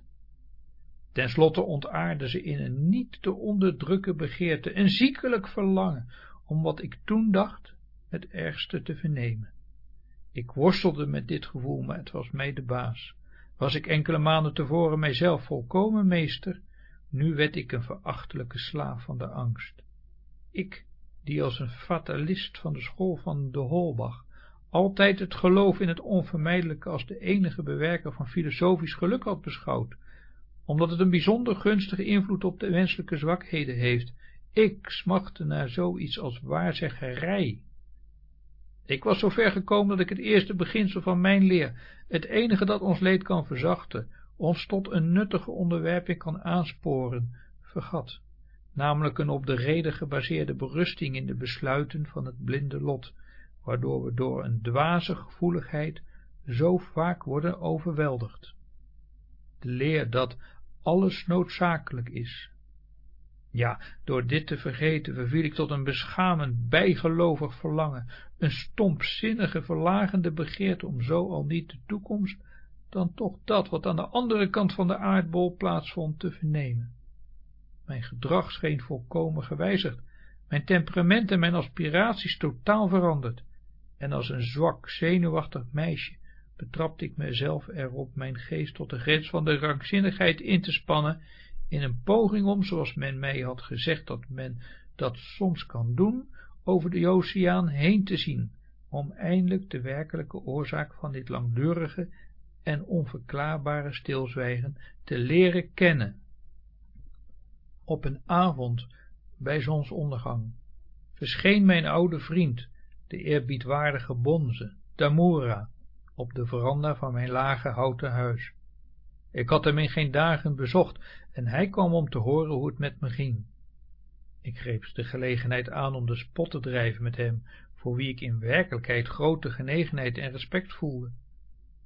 Speaker 1: Ten slotte ontaarde ze in een niet te onderdrukken begeerte, een ziekelijk verlangen, om wat ik toen dacht, het ergste te vernemen. Ik worstelde met dit gevoel, maar het was mij de baas. Was ik enkele maanden tevoren mijzelf volkomen meester, nu werd ik een verachtelijke slaaf van de angst. Ik, die als een fatalist van de school van de Holbach altijd het geloof in het onvermijdelijke als de enige bewerker van filosofisch geluk had beschouwd, omdat het een bijzonder gunstige invloed op de wenselijke zwakheden heeft. Ik smachtte naar zoiets als waarzeggerij. Ik was zo ver gekomen dat ik het eerste beginsel van mijn leer, het enige dat ons leed kan verzachten, ons tot een nuttige onderwerping kan aansporen, vergat, namelijk een op de reden gebaseerde berusting in de besluiten van het blinde lot, waardoor we door een dwaze gevoeligheid zo vaak worden overweldigd. De leer dat alles noodzakelijk is. Ja, door dit te vergeten verviel ik tot een beschamend, bijgelovig verlangen, een stompzinnige, verlagende begeerte om zo al niet de toekomst, dan toch dat wat aan de andere kant van de aardbol plaatsvond te vernemen. Mijn gedrag scheen volkomen gewijzigd, mijn temperament en mijn aspiraties totaal veranderd, en als een zwak, zenuwachtig meisje betrapte ik mezelf erop mijn geest tot de grens van de rankzinnigheid in te spannen, in een poging om, zoals men mij had gezegd dat men dat soms kan doen, over de oceaan heen te zien, om eindelijk de werkelijke oorzaak van dit langdurige en onverklaarbare stilzwijgen te leren kennen. Op een avond bij zonsondergang verscheen mijn oude vriend, de eerbiedwaardige Bonze, Tamura, op de veranda van mijn lage houten huis. Ik had hem in geen dagen bezocht en hij kwam om te horen hoe het met me ging. Ik greep de gelegenheid aan om de spot te drijven met hem, voor wie ik in werkelijkheid grote genegenheid en respect voelde.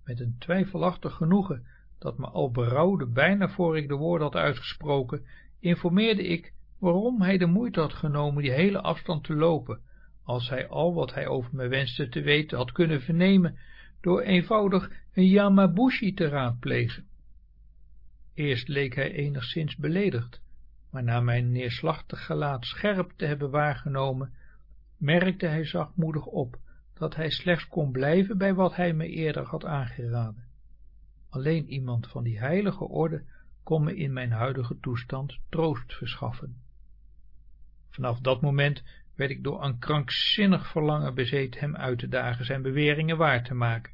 Speaker 1: Met een twijfelachtig genoegen, dat me al berouwde bijna voor ik de woorden had uitgesproken, informeerde ik waarom hij de moeite had genomen die hele afstand te lopen, als hij al wat hij over me wenste te weten had kunnen vernemen, door eenvoudig een Yamabushi te raadplegen. Eerst leek hij enigszins beledigd, maar na mijn neerslachtig gelaat scherp te hebben waargenomen, merkte hij zachtmoedig op dat hij slechts kon blijven bij wat hij me eerder had aangeraden. Alleen iemand van die heilige orde kon me in mijn huidige toestand troost verschaffen. Vanaf dat moment werd ik door een krankzinnig verlangen bezeten hem uit te dagen zijn beweringen waar te maken.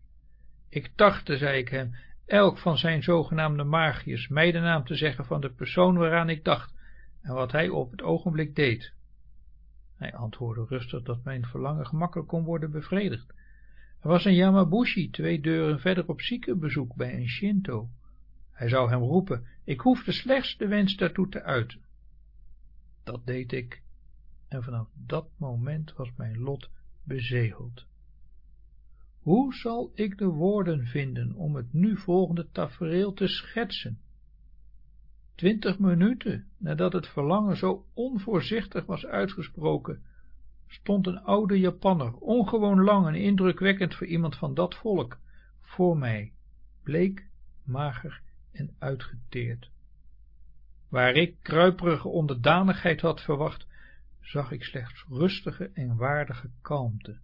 Speaker 1: Ik tachtte, zei ik hem, elk van zijn zogenaamde magiërs mij de naam te zeggen van de persoon waaraan ik dacht en wat hij op het ogenblik deed. Hij antwoordde rustig dat mijn verlangen gemakkelijk kon worden bevredigd. Er was een Yamabushi twee deuren verder op ziekenbezoek bij een Shinto. Hij zou hem roepen, ik hoefde slechts de wens daartoe te uiten. Dat deed ik, en vanaf dat moment was mijn lot bezegeld. Hoe zal ik de woorden vinden om het nu volgende tafereel te schetsen? Twintig minuten nadat het verlangen zo onvoorzichtig was uitgesproken, stond een oude Japanner, ongewoon lang en indrukwekkend voor iemand van dat volk, voor mij, bleek, mager en uitgeteerd. Waar ik kruiperige onderdanigheid had verwacht, zag ik slechts rustige en waardige kalmte,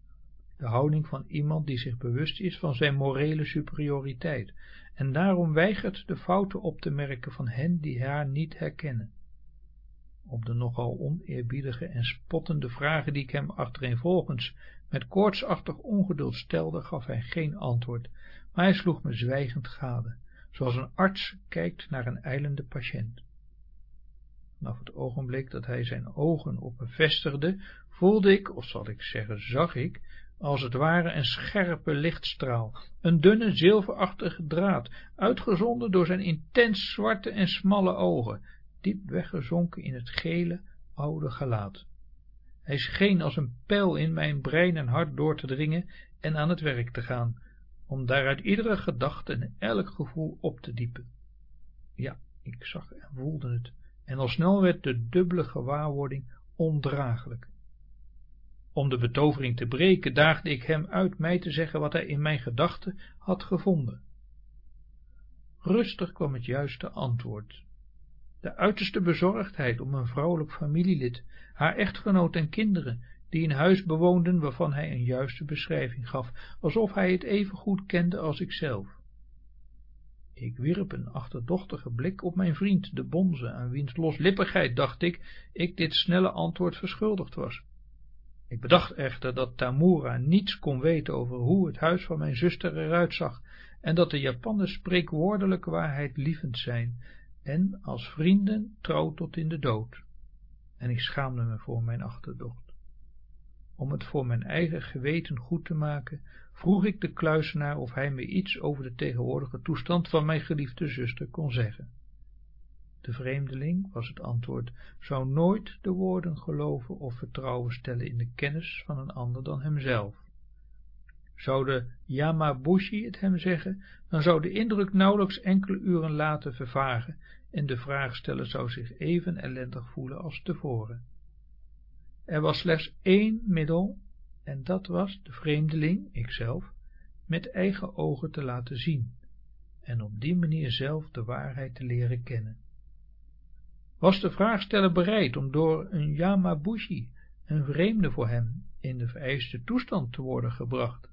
Speaker 1: de houding van iemand die zich bewust is van zijn morele superioriteit en daarom weigert de fouten op te merken van hen die haar niet herkennen. Op de nogal oneerbiedige en spottende vragen die ik hem achtereenvolgens met koortsachtig ongeduld stelde, gaf hij geen antwoord, maar hij sloeg me zwijgend gade, zoals een arts kijkt naar een ijlende patiënt. Vanaf het ogenblik dat hij zijn ogen op me vestigde, voelde ik, of zal ik zeggen zag ik, als het ware een scherpe lichtstraal, een dunne zilverachtige draad, uitgezonden door zijn intens zwarte en smalle ogen, diep weggezonken in het gele, oude gelaat. Hij scheen als een pijl in mijn brein en hart door te dringen en aan het werk te gaan, om daaruit iedere gedachte en elk gevoel op te diepen. Ja, ik zag en voelde het, en al snel werd de dubbele gewaarwording ondraaglijk. Om de betovering te breken daagde ik hem uit mij te zeggen wat hij in mijn gedachten had gevonden. Rustig kwam het juiste antwoord. De uiterste bezorgdheid om een vrouwelijk familielid, haar echtgenoot en kinderen, die een huis bewoonden waarvan hij een juiste beschrijving gaf, alsof hij het even goed kende als ikzelf. Ik wierp een achterdochtige blik op mijn vriend, de bonze, aan wiens loslippigheid, dacht ik, ik dit snelle antwoord verschuldigd was. Ik bedacht echter dat Tamura niets kon weten over hoe het huis van mijn zuster eruit zag en dat de Japanners spreekwoordelijk waarheid lievend zijn en als vrienden trouw tot in de dood. En ik schaamde me voor mijn achterdocht. Om het voor mijn eigen geweten goed te maken, vroeg ik de kluisenaar of hij me iets over de tegenwoordige toestand van mijn geliefde zuster kon zeggen. De vreemdeling, was het antwoord, zou nooit de woorden geloven of vertrouwen stellen in de kennis van een ander dan hemzelf. Zou de Yamabushi het hem zeggen, dan zou de indruk nauwelijks enkele uren later vervagen en de vraagsteller zou zich even ellendig voelen als tevoren. Er was slechts één middel, en dat was de vreemdeling, ikzelf, met eigen ogen te laten zien, en op die manier zelf de waarheid te leren kennen. Was de vraagsteller bereid om door een Yamabushi, een vreemde voor hem, in de vereiste toestand te worden gebracht?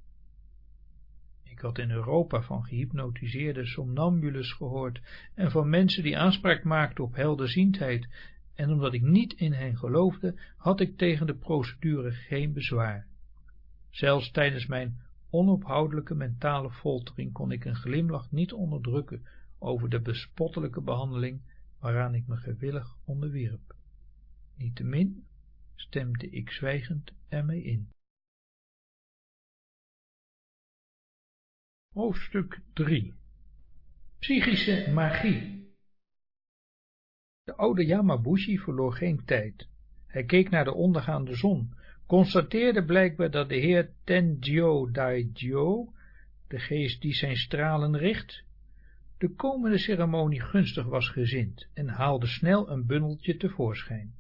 Speaker 1: Ik had in Europa van gehypnotiseerde somnambules gehoord en van mensen die aanspraak maakten op helderziendheid, en omdat ik niet in hen geloofde, had ik tegen de procedure geen bezwaar. Zelfs tijdens mijn onophoudelijke mentale foltering kon ik een glimlach niet onderdrukken over de bespottelijke behandeling waaraan ik me gewillig onderwierp. Niettemin stemde ik zwijgend ermee in. Hoofdstuk 3 Psychische magie De oude Yamabushi verloor geen tijd. Hij keek naar de ondergaande zon, constateerde blijkbaar dat de heer Tenjio Daijio, de geest die zijn stralen richt, de komende ceremonie gunstig was gezind en haalde snel een bundeltje tevoorschijn.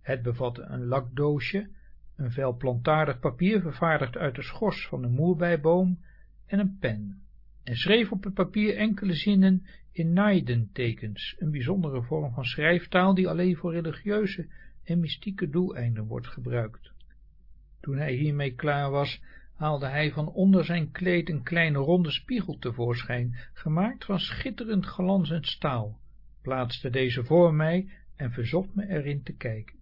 Speaker 1: Het bevatte een lakdoosje, een vel plantaardig papier vervaardigd uit de schors van een moerbeiboom en een pen, en schreef op het papier enkele zinnen in naidentekens, een bijzondere vorm van schrijftaal die alleen voor religieuze en mystieke doeleinden wordt gebruikt. Toen hij hiermee klaar was, haalde hij van onder zijn kleed een kleine ronde spiegel tevoorschijn, gemaakt van schitterend glanzend staal, plaatste deze voor mij en verzocht me erin te kijken.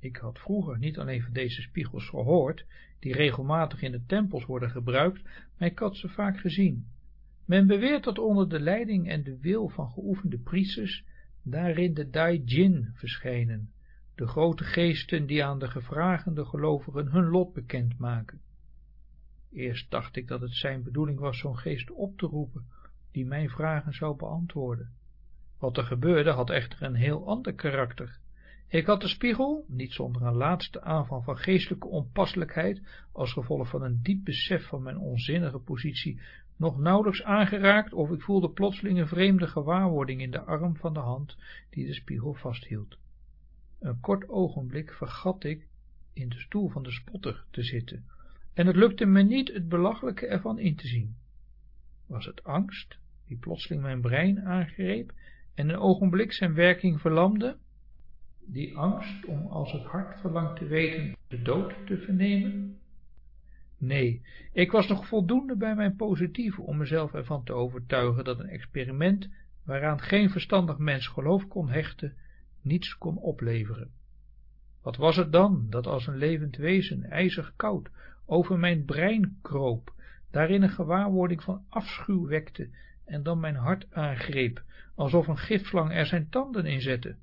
Speaker 1: Ik had vroeger niet alleen van deze spiegels gehoord, die regelmatig in de tempels worden gebruikt, maar ik had ze vaak gezien. Men beweert dat onder de leiding en de wil van geoefende priesters daarin de Dai-Jin verschijnen, de grote geesten die aan de gevragende gelovigen hun lot bekend maken. Eerst dacht ik dat het zijn bedoeling was zo'n geest op te roepen, die mijn vragen zou beantwoorden. Wat er gebeurde had echter een heel ander karakter. Ik had de spiegel, niet zonder een laatste aanval van geestelijke onpasselijkheid, als gevolg van een diep besef van mijn onzinnige positie, nog nauwelijks aangeraakt of ik voelde plotseling een vreemde gewaarwording in de arm van de hand die de spiegel vasthield. Een kort ogenblik vergat ik in de stoel van de spotter te zitten, en het lukte me niet het belachelijke ervan in te zien. Was het angst, die plotseling mijn brein aangreep en een ogenblik zijn werking verlamde? Die angst om als het hart verlangt te weten de dood te vernemen? Nee, ik was nog voldoende bij mijn positieve om mezelf ervan te overtuigen dat een experiment waaraan geen verstandig mens geloof kon hechten, niets kon opleveren. Wat was het dan, dat als een levend wezen, ijzig koud, over mijn brein kroop, daarin een gewaarwording van afschuw wekte en dan mijn hart aangreep, alsof een gifslang er zijn tanden in zette.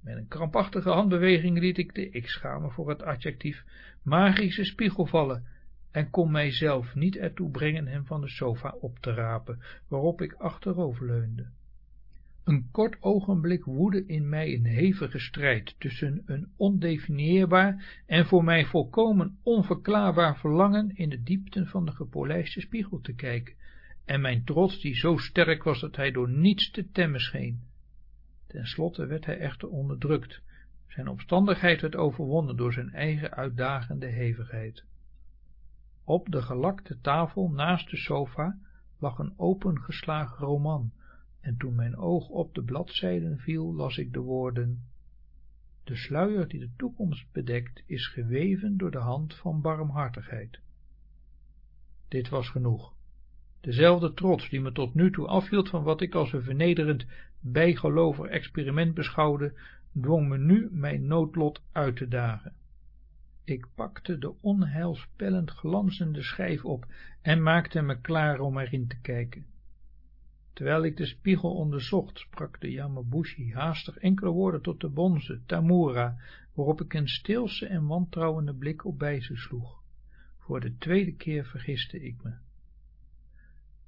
Speaker 1: Met een krampachtige handbeweging liet ik de, ik schaam voor het adjectief, magische spiegel vallen en kon mijzelf niet ertoe brengen hem van de sofa op te rapen, waarop ik achterover leunde. Een kort ogenblik woedde in mij een hevige strijd tussen een ondefinieerbaar en voor mij volkomen onverklaarbaar verlangen in de diepten van de gepolijste spiegel te kijken, en mijn trots die zo sterk was dat hij door niets te temmen scheen. Ten slotte werd hij echter onderdrukt, zijn opstandigheid werd overwonnen door zijn eigen uitdagende hevigheid. Op de gelakte tafel naast de sofa lag een opengeslagen roman, en toen mijn oog op de bladzijden viel, las ik de woorden De sluier die de toekomst bedekt, is geweven door de hand van barmhartigheid. Dit was genoeg. Dezelfde trots die me tot nu toe afhield van wat ik als een vernederend bijgelovig experiment beschouwde, dwong me nu mijn noodlot uit te dagen. Ik pakte de onheilspellend glanzende schijf op en maakte me klaar om erin te kijken. Terwijl ik de spiegel onderzocht, sprak de Yamabushi haastig enkele woorden tot de bonze, Tamura, waarop ik een stilse en wantrouwende blik op wijze sloeg. Voor de tweede keer vergiste ik me.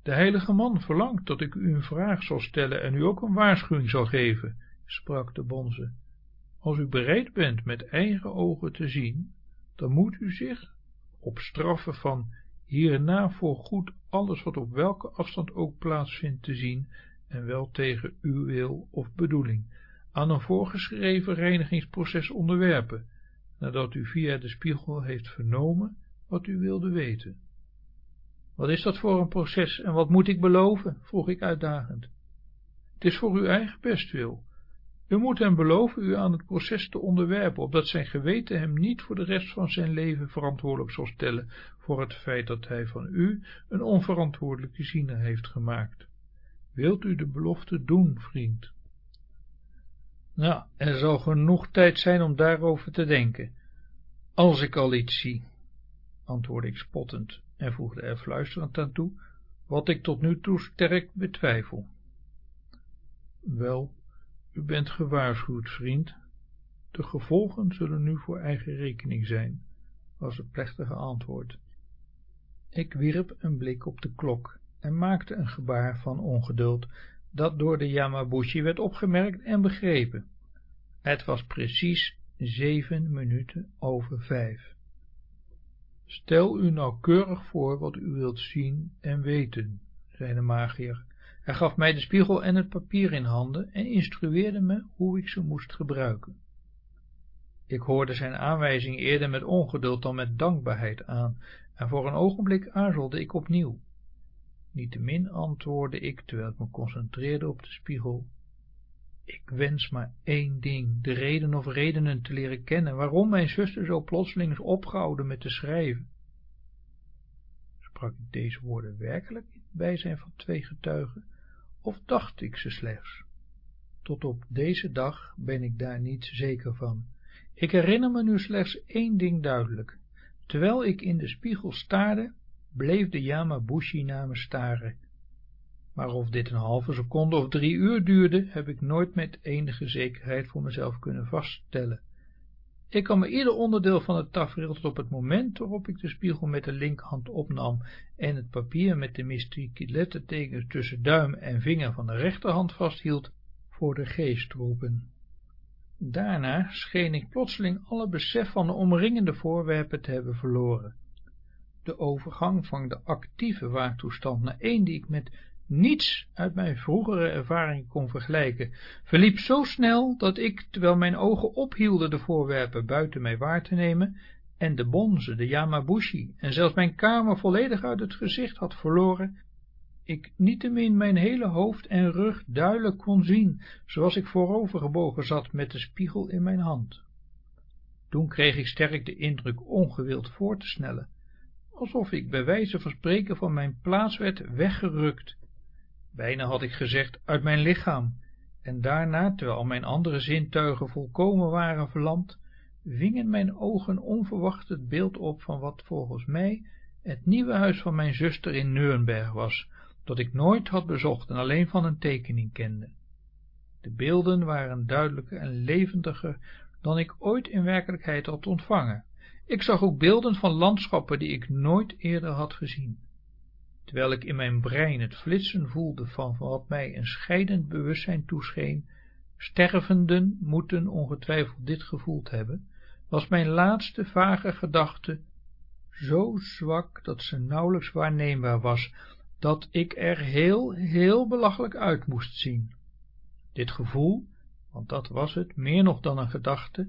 Speaker 1: De heilige man verlangt dat ik u een vraag zal stellen en u ook een waarschuwing zal geven, sprak de bonze. Als u bereid bent met eigen ogen te zien, dan moet u zich, op straffe van hierna voor goed alles wat op welke afstand ook plaatsvindt te zien, en wel tegen uw wil of bedoeling, aan een voorgeschreven reinigingsproces onderwerpen, nadat u via de spiegel heeft vernomen wat u wilde weten. Wat is dat voor een proces en wat moet ik beloven? vroeg ik uitdagend. Het is voor uw eigen bestwil. U moet hem beloven u aan het proces te onderwerpen, opdat zijn geweten hem niet voor de rest van zijn leven verantwoordelijk zal stellen voor het feit dat hij van u een onverantwoordelijke ziener heeft gemaakt. Wilt u de belofte doen, vriend? Nou, er zal genoeg tijd zijn om daarover te denken, als ik al iets zie, antwoordde ik spottend en voegde er fluisterend aan toe, wat ik tot nu toe sterk betwijfel. Wel, u bent gewaarschuwd, vriend. De gevolgen zullen nu voor eigen rekening zijn, was het plechtige antwoord. Ik wierp een blik op de klok en maakte een gebaar van ongeduld, dat door de Yamabushi werd opgemerkt en begrepen. Het was precies zeven minuten over vijf. Stel u nauwkeurig voor wat u wilt zien en weten, zei de magier. Hij gaf mij de spiegel en het papier in handen en instrueerde me hoe ik ze moest gebruiken. Ik hoorde zijn aanwijzing eerder met ongeduld dan met dankbaarheid aan, en voor een ogenblik aarzelde ik opnieuw. Niettemin antwoordde ik, terwijl ik me concentreerde op de spiegel, ik wens maar één ding, de reden of redenen te leren kennen, waarom mijn zuster zo plotseling is opgehouden met te schrijven. Sprak ik deze woorden werkelijk bijzijn van twee getuigen, of dacht ik ze slechts? Tot op deze dag ben ik daar niet zeker van. Ik herinner me nu slechts één ding duidelijk. Terwijl ik in de spiegel staarde, bleef de Yamabushi naar me staren, maar of dit een halve seconde of drie uur duurde, heb ik nooit met enige zekerheid voor mezelf kunnen vaststellen. Ik kan me ieder onderdeel van het tafereel tot op het moment waarop ik de spiegel met de linkerhand opnam en het papier met de mystieke lettertekens tussen duim en vinger van de rechterhand vasthield, voor de geest roepen. Daarna scheen ik plotseling alle besef van de omringende voorwerpen te hebben verloren. De overgang van de actieve waartoestand naar een die ik met niets uit mijn vroegere ervaring kon vergelijken, verliep zo snel dat ik, terwijl mijn ogen ophielden de voorwerpen buiten mij waar te nemen, en de bonze, de Yamabushi, en zelfs mijn kamer volledig uit het gezicht had verloren, ik niettemin mijn hele hoofd en rug duidelijk kon zien, zoals ik voorovergebogen zat met de spiegel in mijn hand. Toen kreeg ik sterk de indruk ongewild voor te snellen, alsof ik bij wijze van spreken van mijn plaats werd weggerukt, bijna had ik gezegd uit mijn lichaam, en daarna, terwijl mijn andere zintuigen volkomen waren verlamd, vingen mijn ogen onverwacht het beeld op van wat volgens mij het nieuwe huis van mijn zuster in Nuremberg was, dat ik nooit had bezocht en alleen van een tekening kende. De beelden waren duidelijker en levendiger dan ik ooit in werkelijkheid had ontvangen. Ik zag ook beelden van landschappen die ik nooit eerder had gezien terwijl ik in mijn brein het flitsen voelde van wat mij een scheidend bewustzijn toescheen, stervenden moeten ongetwijfeld dit gevoeld hebben, was mijn laatste vage gedachte zo zwak dat ze nauwelijks waarneembaar was, dat ik er heel, heel belachelijk uit moest zien. Dit gevoel, want dat was het, meer nog dan een gedachte,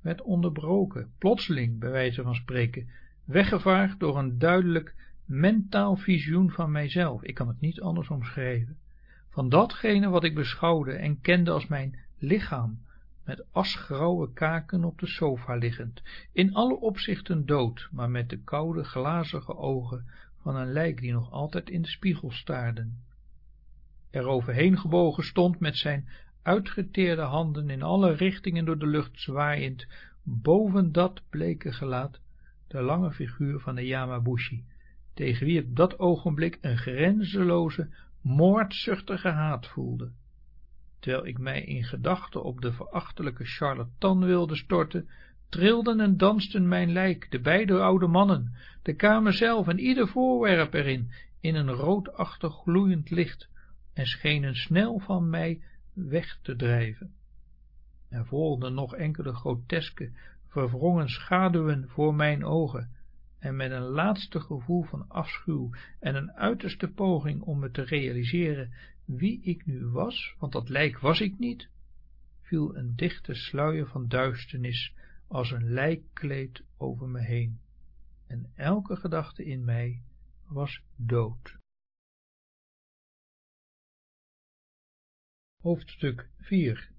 Speaker 1: werd onderbroken, plotseling, bij wijze van spreken, weggevaagd door een duidelijk mentaal visioen van mijzelf, ik kan het niet anders omschrijven, van datgene wat ik beschouwde en kende als mijn lichaam, met asgrauwe kaken op de sofa liggend, in alle opzichten dood, maar met de koude glazige ogen van een lijk die nog altijd in de spiegel staarden. Er overheen gebogen stond met zijn uitgeteerde handen in alle richtingen door de lucht zwaaiend, boven dat bleke gelaat de lange figuur van de Yamabushi, tegen wie ik op dat ogenblik een grenzeloze, moordzuchtige haat voelde. Terwijl ik mij in gedachten op de verachtelijke charlatan wilde storten, trilden en dansten mijn lijk, de beide oude mannen, de kamer zelf en ieder voorwerp erin, in een roodachtig gloeiend licht, en schenen snel van mij weg te drijven. Er volgden nog enkele groteske, verwrongen schaduwen voor mijn ogen, en met een laatste gevoel van afschuw en een uiterste poging om me te realiseren wie ik nu was, want dat lijk was ik niet, viel een dichte sluier van duisternis als een lijkkleed over me heen, en elke gedachte in mij was dood. Hoofdstuk 4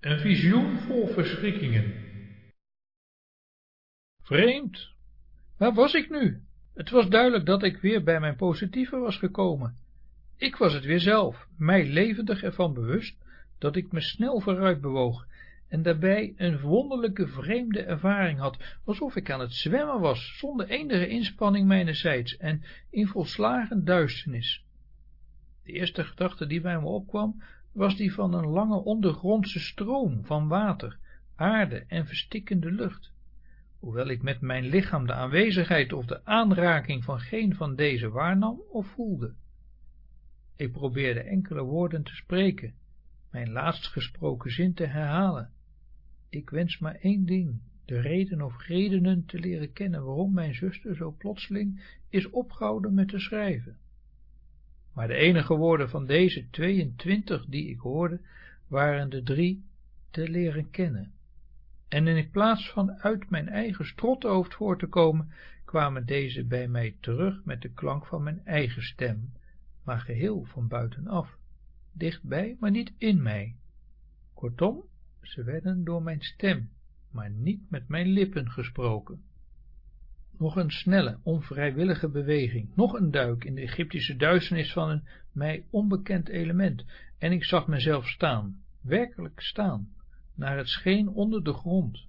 Speaker 1: Een visioen vol verschrikkingen. Vreemd, waar was ik nu? Het was duidelijk dat ik weer bij mijn positieve was gekomen. Ik was het weer zelf, mij levendig ervan bewust dat ik me snel vooruit bewoog en daarbij een wonderlijke vreemde ervaring had, alsof ik aan het zwemmen was, zonder enige inspanning mijnerzijds en in volslagen duisternis. De eerste gedachte die bij me opkwam, was die van een lange ondergrondse stroom van water, aarde en verstikkende lucht. Hoewel ik met mijn lichaam de aanwezigheid of de aanraking van geen van deze waarnam of voelde. Ik probeerde enkele woorden te spreken, mijn laatst gesproken zin te herhalen. Ik wens maar één ding, de reden of redenen te leren kennen waarom mijn zuster zo plotseling is opgehouden met te schrijven. Maar de enige woorden van deze 22 die ik hoorde, waren de drie te leren kennen. En in plaats van uit mijn eigen strothoofd voor te komen, kwamen deze bij mij terug met de klank van mijn eigen stem, maar geheel van buitenaf, dichtbij, maar niet in mij. Kortom, ze werden door mijn stem, maar niet met mijn lippen gesproken. Nog een snelle, onvrijwillige beweging, nog een duik in de Egyptische duisternis van een mij onbekend element, en ik zag mezelf staan, werkelijk staan, naar het scheen onder de grond.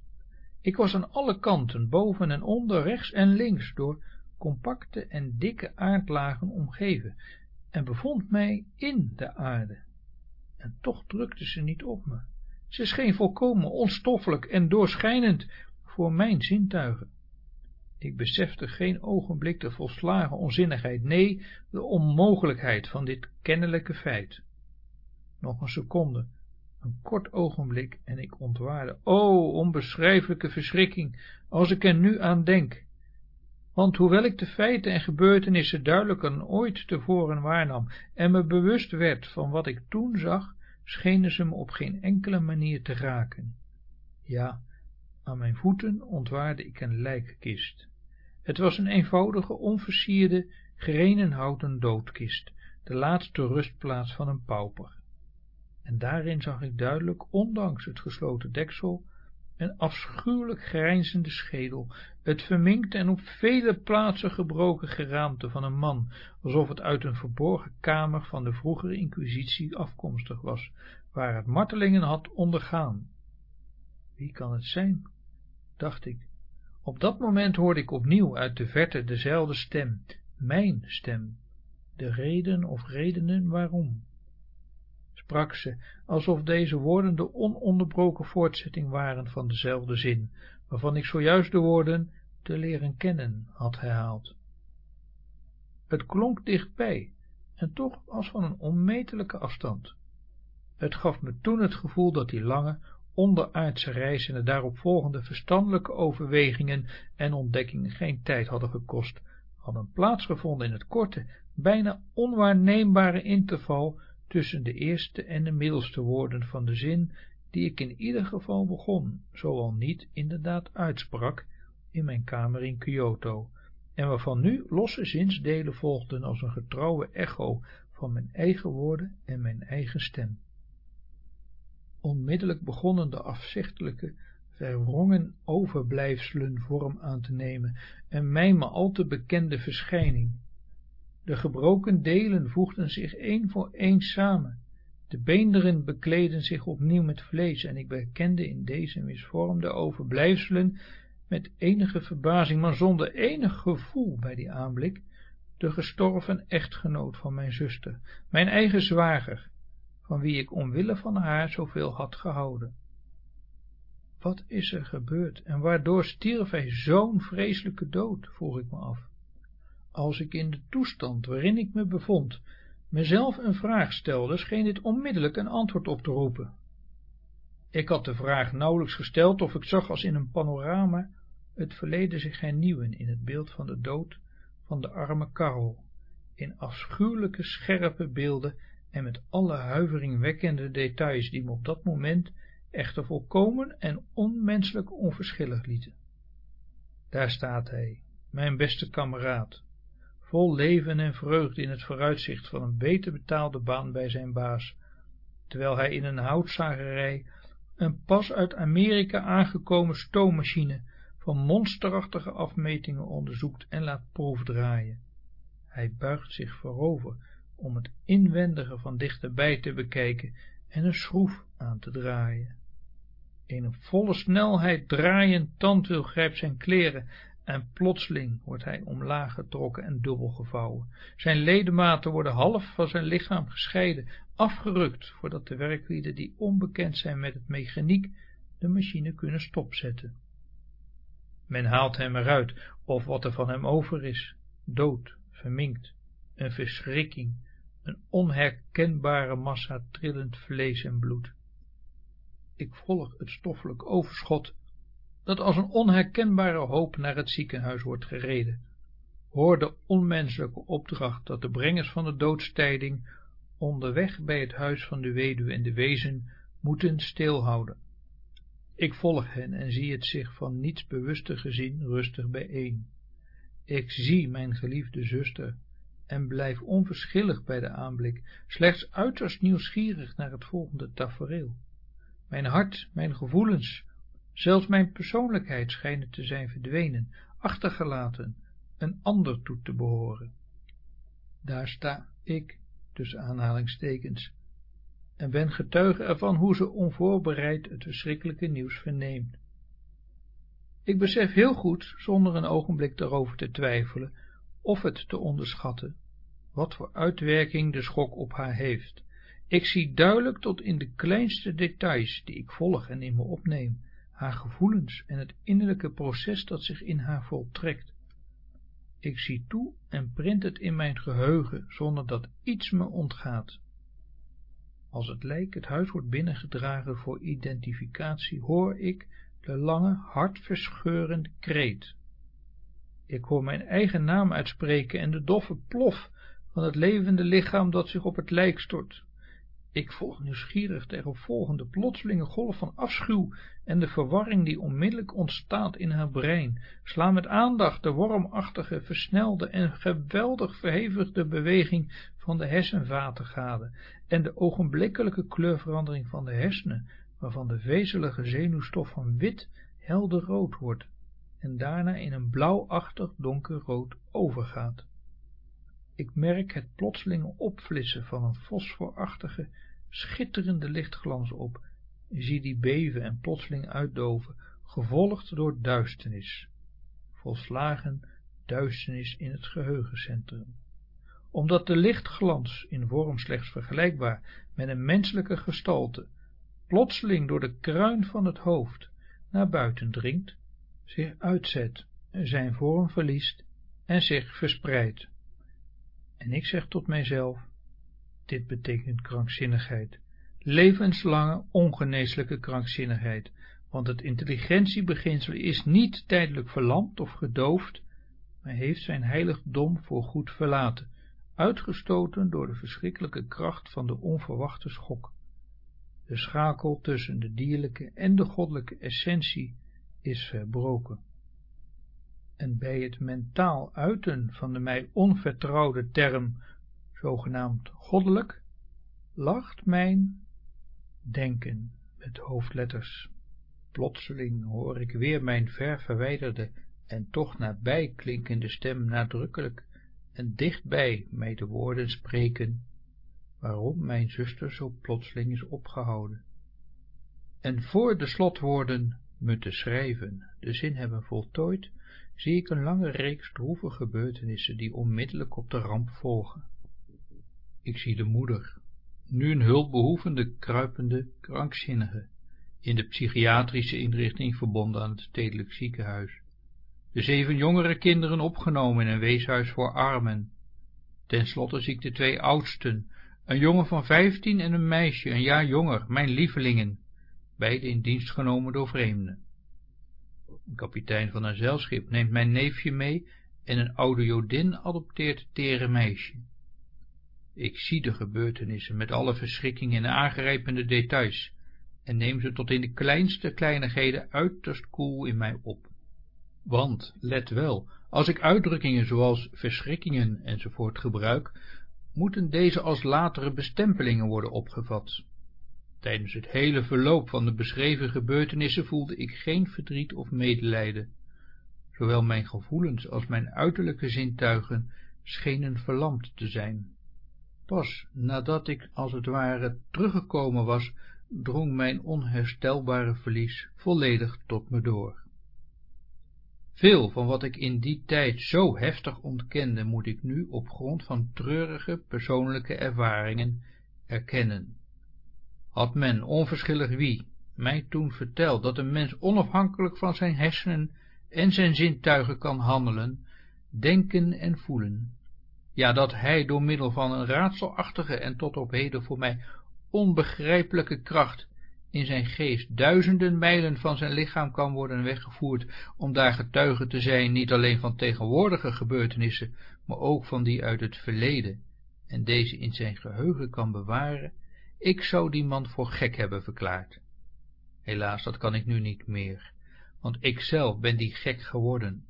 Speaker 1: Ik was aan alle kanten, boven en onder, rechts en links, door compacte en dikke aardlagen omgeven, en bevond mij in de aarde. En toch drukte ze niet op me. Ze scheen volkomen onstoffelijk en doorschijnend voor mijn zintuigen. Ik besefte geen ogenblik de volslagen onzinnigheid, nee, de onmogelijkheid van dit kennelijke feit. Nog een seconde, een kort ogenblik, en ik ontwaarde, o, onbeschrijfelijke verschrikking, als ik er nu aan denk. Want hoewel ik de feiten en gebeurtenissen duidelijker dan ooit tevoren waarnam en me bewust werd van wat ik toen zag, schenen ze me op geen enkele manier te raken. Ja, aan mijn voeten ontwaarde ik een lijkkist. Het was een eenvoudige, onversierde, gerenenhouten doodkist, de laatste rustplaats van een pauper. En daarin zag ik duidelijk, ondanks het gesloten deksel, een afschuwelijk grijnzende schedel, het verminkte en op vele plaatsen gebroken geraamte van een man, alsof het uit een verborgen kamer van de vroegere inquisitie afkomstig was, waar het martelingen had ondergaan. Wie kan het zijn? dacht ik. Op dat moment hoorde ik opnieuw uit de verte dezelfde stem, mijn stem, de reden of redenen waarom sprak alsof deze woorden de ononderbroken voortzetting waren van dezelfde zin, waarvan ik zojuist de woorden te leren kennen had herhaald. Het klonk dichtbij, en toch als van een onmetelijke afstand. Het gaf me toen het gevoel dat die lange, onderaardse reis en de daaropvolgende verstandelijke overwegingen en ontdekkingen geen tijd hadden gekost, hadden plaatsgevonden in het korte, bijna onwaarneembare interval tussen de eerste en de middelste woorden van de zin, die ik in ieder geval begon, zoal niet inderdaad uitsprak, in mijn kamer in Kyoto, en waarvan nu losse zinsdelen volgden als een getrouwe echo van mijn eigen woorden en mijn eigen stem. Onmiddellijk begonnen de afzichtelijke, verwrongen overblijfselen vorm aan te nemen en mij me al te bekende verschijning, de gebroken delen voegden zich één voor één samen, De beenderen bekleden zich opnieuw met vlees en ik bekende in deze misvormde overblijfselen met enige verbazing, maar zonder enig gevoel bij die aanblik, de gestorven echtgenoot van mijn zuster, mijn eigen zwager, van wie ik omwille van haar zoveel had gehouden. Wat is er gebeurd en waardoor stierf hij zo'n vreselijke dood, vroeg ik me af. Als ik in de toestand waarin ik me bevond, mezelf een vraag stelde, scheen dit onmiddellijk een antwoord op te roepen. Ik had de vraag nauwelijks gesteld of ik zag als in een panorama het verleden zich hernieuwen in het beeld van de dood van de arme Karel, in afschuwelijke scherpe beelden en met alle huiveringwekkende details die me op dat moment echter volkomen en onmenselijk onverschillig lieten. Daar staat hij, mijn beste kameraad, vol leven en vreugde in het vooruitzicht van een beter betaalde baan bij zijn baas, terwijl hij in een houtzagerij een pas uit Amerika aangekomen stoommachine van monsterachtige afmetingen onderzoekt en laat proefdraaien. Hij buigt zich voorover om het inwendige van dichterbij te bekijken en een schroef aan te draaien. In een volle snelheid draaiend tandwiel grijpt zijn kleren en plotseling wordt hij omlaag getrokken en dubbel gevouwen. Zijn ledematen worden half van zijn lichaam gescheiden, afgerukt, voordat de werklieden die onbekend zijn met het mechaniek de machine kunnen stopzetten. Men haalt hem eruit, of wat er van hem over is, dood, verminkt, een verschrikking, een onherkenbare massa trillend vlees en bloed. Ik volg het stoffelijk overschot, dat als een onherkenbare hoop naar het ziekenhuis wordt gereden. Hoor de onmenselijke opdracht dat de brengers van de doodstijding onderweg bij het huis van de weduwe en de wezen moeten stilhouden. Ik volg hen en zie het zich van niets bewuste gezin rustig bijeen. Ik zie mijn geliefde zuster en blijf onverschillig bij de aanblik, slechts uiterst nieuwsgierig naar het volgende tafereel. Mijn hart, mijn gevoelens, zelfs mijn persoonlijkheid schijnen te zijn verdwenen, achtergelaten, een ander toe te behoren. Daar sta ik, tussen aanhalingstekens, en ben getuige ervan hoe ze onvoorbereid het verschrikkelijke nieuws verneemt. Ik besef heel goed, zonder een ogenblik daarover te twijfelen, of het te onderschatten, wat voor uitwerking de schok op haar heeft. Ik zie duidelijk tot in de kleinste details, die ik volg en in me opneem, haar gevoelens en het innerlijke proces dat zich in haar voltrekt. Ik zie toe en print het in mijn geheugen, zonder dat iets me ontgaat. Als het lijk het huis wordt binnengedragen voor identificatie, hoor ik de lange, hartverscheurende kreet. Ik hoor mijn eigen naam uitspreken en de doffe plof van het levende lichaam dat zich op het lijk stort. Ik volg nieuwsgierig de volgende plotselinge golf van afschuw en de verwarring die onmiddellijk ontstaat in haar brein, sla met aandacht de wormachtige, versnelde en geweldig verhevigde beweging van de hersenvaten gade en de ogenblikkelijke kleurverandering van de hersenen, waarvan de vezelige zenuwstof van wit helder rood wordt en daarna in een blauwachtig donkerrood overgaat. Ik merk het plotselinge opflissen van een fosforachtige, schitterende lichtglans op, zie die beven en plotseling uitdoven, gevolgd door duisternis, volslagen duisternis in het geheugencentrum. Omdat de lichtglans, in vorm slechts vergelijkbaar met een menselijke gestalte, plotseling door de kruin van het hoofd naar buiten dringt, zich uitzet, zijn vorm verliest en zich verspreidt. En ik zeg tot mijzelf, dit betekent krankzinnigheid, levenslange ongeneeslijke krankzinnigheid, want het intelligentiebeginsel is niet tijdelijk verlamd of gedoofd, maar heeft zijn heiligdom voorgoed verlaten, uitgestoten door de verschrikkelijke kracht van de onverwachte schok. De schakel tussen de dierlijke en de goddelijke essentie is verbroken en bij het mentaal uiten van de mij onvertrouwde term, zogenaamd goddelijk, lacht mijn denken met hoofdletters. Plotseling hoor ik weer mijn ver verwijderde en toch nabij klinkende stem nadrukkelijk en dichtbij mij de woorden spreken. waarom mijn zuster zo plotseling is opgehouden. En voor de slotwoorden me te schrijven de zin hebben voltooid, zie ik een lange reeks droeve gebeurtenissen die onmiddellijk op de ramp volgen. Ik zie de moeder, nu een hulpbehoevende, kruipende, krankzinnige, in de psychiatrische inrichting verbonden aan het stedelijk ziekenhuis. De zeven jongere kinderen opgenomen in een weeshuis voor armen. Ten slotte zie ik de twee oudsten, een jongen van vijftien en een meisje, een jaar jonger, mijn lievelingen, beide in dienst genomen door vreemden. Een kapitein van een zeilschip neemt mijn neefje mee en een oude jodin adopteert het meisje. Ik zie de gebeurtenissen met alle verschrikkingen en aangrijpende details en neem ze tot in de kleinste kleinigheden uiterst koel in mij op. Want, let wel, als ik uitdrukkingen zoals verschrikkingen enzovoort gebruik, moeten deze als latere bestempelingen worden opgevat. Tijdens het hele verloop van de beschreven gebeurtenissen voelde ik geen verdriet of medelijden. Zowel mijn gevoelens als mijn uiterlijke zintuigen schenen verlamd te zijn. Pas nadat ik als het ware teruggekomen was, drong mijn onherstelbare verlies volledig tot me door. Veel van wat ik in die tijd zo heftig ontkende, moet ik nu op grond van treurige persoonlijke ervaringen erkennen. Had men, onverschillig wie, mij toen verteld dat een mens onafhankelijk van zijn hersenen en zijn zintuigen kan handelen, denken en voelen, ja, dat hij door middel van een raadselachtige en tot op heden voor mij onbegrijpelijke kracht in zijn geest duizenden mijlen van zijn lichaam kan worden weggevoerd om daar getuige te zijn niet alleen van tegenwoordige gebeurtenissen, maar ook van die uit het verleden, en deze in zijn geheugen kan bewaren, ik zou die man voor gek hebben verklaard. Helaas, dat kan ik nu niet meer, want ik zelf ben die gek geworden.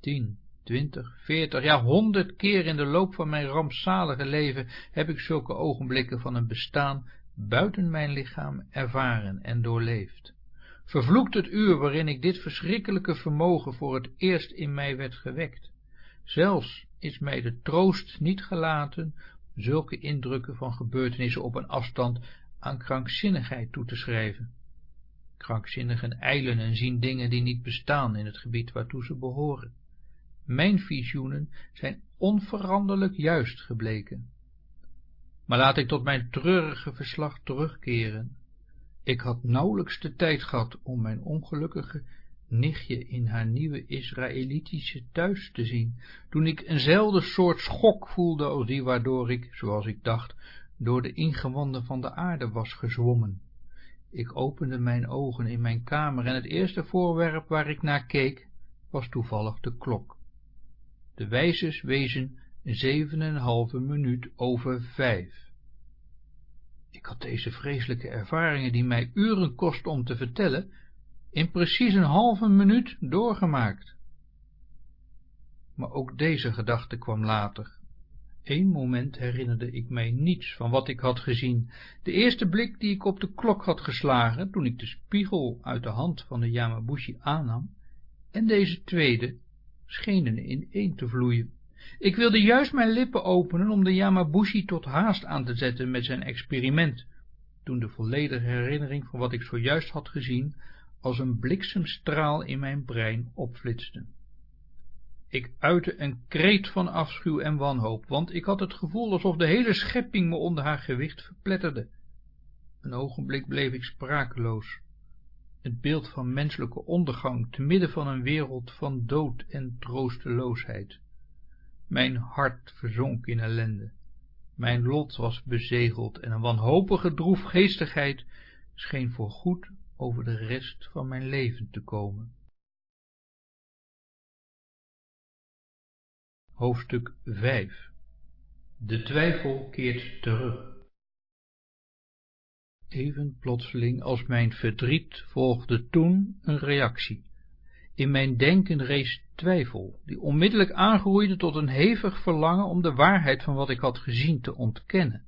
Speaker 1: Tien, twintig, veertig, ja honderd keer in de loop van mijn rampzalige leven heb ik zulke ogenblikken van een bestaan buiten mijn lichaam ervaren en doorleefd. Vervloekt het uur waarin ik dit verschrikkelijke vermogen voor het eerst in mij werd gewekt. Zelfs is mij de troost niet gelaten zulke indrukken van gebeurtenissen op een afstand aan krankzinnigheid toe te schrijven. Krankzinnigen eilen en zien dingen die niet bestaan in het gebied waartoe ze behoren. Mijn visioenen zijn onveranderlijk juist gebleken. Maar laat ik tot mijn treurige verslag terugkeren. Ik had nauwelijks de tijd gehad om mijn ongelukkige nichtje in haar nieuwe Israëlitische thuis te zien, toen ik eenzelfde soort schok voelde als die waardoor ik, zoals ik dacht, door de ingewanden van de aarde was gezwommen. Ik opende mijn ogen in mijn kamer en het eerste voorwerp waar ik naar keek, was toevallig de klok. De wijzers wezen zeven en een halve minuut over vijf. Ik had deze vreselijke ervaringen, die mij uren kosten om te vertellen, in precies een halve minuut doorgemaakt. Maar ook deze gedachte kwam later. Eén moment herinnerde ik mij niets van wat ik had gezien. De eerste blik die ik op de klok had geslagen, toen ik de spiegel uit de hand van de Yamabushi aannam, en deze tweede, schenen in één te vloeien. Ik wilde juist mijn lippen openen om de Yamabushi tot haast aan te zetten met zijn experiment, toen de volledige herinnering van wat ik zojuist had gezien als een bliksemstraal in mijn brein opflitste. Ik uitte een kreet van afschuw en wanhoop, want ik had het gevoel alsof de hele schepping me onder haar gewicht verpletterde. Een ogenblik bleef ik sprakeloos. Het beeld van menselijke ondergang te midden van een wereld van dood en troosteloosheid. Mijn hart verzonk in ellende. Mijn lot was bezegeld en een wanhopige droefgeestigheid scheen voorgoed over de rest van mijn leven te komen. Hoofdstuk 5 De twijfel keert terug. Even plotseling als mijn verdriet volgde toen een reactie. In mijn denken rees twijfel, die onmiddellijk aangroeide tot een hevig verlangen om de waarheid van wat ik had gezien te ontkennen.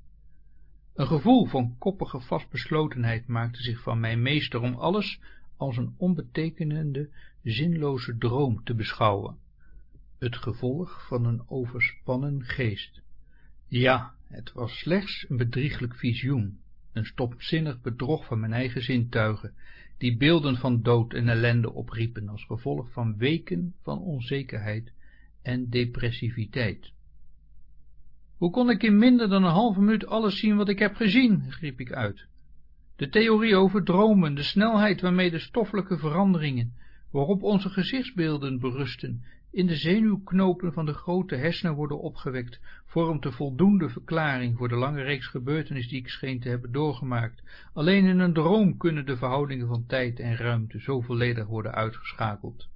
Speaker 1: Een gevoel van koppige vastbeslotenheid maakte zich van mij meester om alles als een onbetekenende, zinloze droom te beschouwen. Het gevolg van een overspannen geest. Ja, Het was slechts een bedrieglijk visioen, een stopzinnig bedrog van mijn eigen zintuigen, die beelden van dood en ellende opriepen als gevolg van weken van onzekerheid en depressiviteit. Hoe kon ik in minder dan een halve minuut alles zien wat ik heb gezien, riep ik uit. De theorie over dromen, de snelheid waarmee de stoffelijke veranderingen, waarop onze gezichtsbeelden berusten, in de zenuwknopen van de grote hersenen worden opgewekt, vormt de voldoende verklaring voor de lange reeks gebeurtenissen die ik scheen te hebben doorgemaakt. Alleen in een droom kunnen de verhoudingen van tijd en ruimte zo volledig worden uitgeschakeld.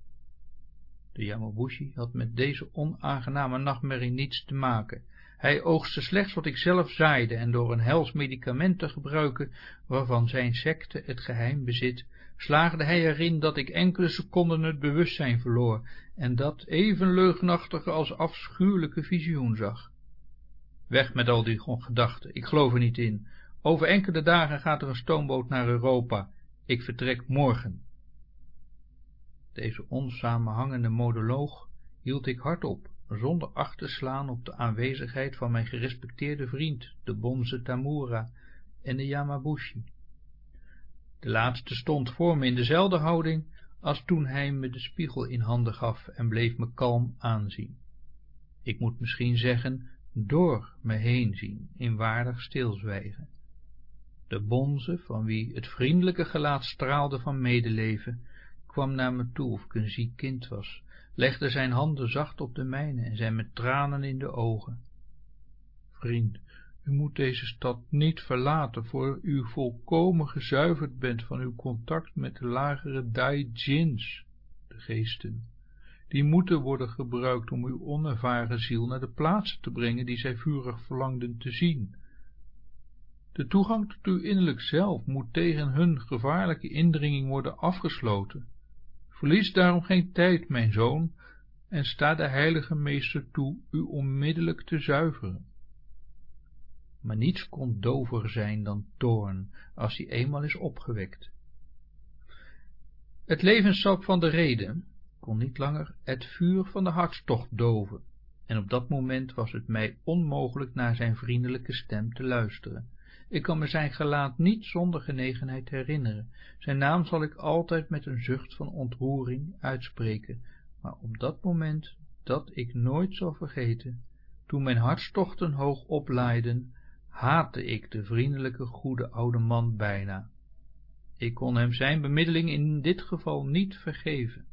Speaker 1: De Yamabushi had met deze onaangename nachtmerrie niets te maken. Hij oogste slechts wat ik zelf zaaide en door een hels medicament te gebruiken, waarvan zijn secte het geheim bezit, slaagde hij erin dat ik enkele seconden het bewustzijn verloor en dat even leugenachtige als afschuwelijke visioen zag. Weg met al die gedachten, ik geloof er niet in. Over enkele dagen gaat er een stoomboot naar Europa. Ik vertrek morgen. Deze onsamenhangende monoloog hield ik hardop, zonder acht te slaan op de aanwezigheid van mijn gerespecteerde vriend, de Bonze Tamura en de Yamabushi. De laatste stond voor me in dezelfde houding als toen hij me de spiegel in handen gaf en bleef me kalm aanzien. Ik moet misschien zeggen, door me heen zien, in waardig stilzwijgen. De bonze, van wie het vriendelijke gelaat straalde van medeleven, kwam naar me toe of ik een ziek kind was, legde zijn handen zacht op de mijne en zei met tranen in de ogen, Vriend, u moet deze stad niet verlaten, voor u volkomen gezuiverd bent van uw contact met de lagere Dai-Jins, de geesten. Die moeten worden gebruikt om uw onervaren ziel naar de plaatsen te brengen die zij vurig verlangden te zien. De toegang tot uw innerlijk zelf moet tegen hun gevaarlijke indringing worden afgesloten. Verlies daarom geen tijd, mijn zoon, en sta de heilige meester toe u onmiddellijk te zuiveren maar niets kon dover zijn dan toorn, als die eenmaal is opgewekt. Het levenssap van de reden kon niet langer het vuur van de hartstocht doven, en op dat moment was het mij onmogelijk naar zijn vriendelijke stem te luisteren. Ik kan me zijn gelaat niet zonder genegenheid herinneren. Zijn naam zal ik altijd met een zucht van ontroering uitspreken, maar op dat moment, dat ik nooit zal vergeten, toen mijn hartstochten hoog oplaaiden, haatte ik de vriendelijke goede oude man bijna. Ik kon hem zijn bemiddeling in dit geval niet vergeven.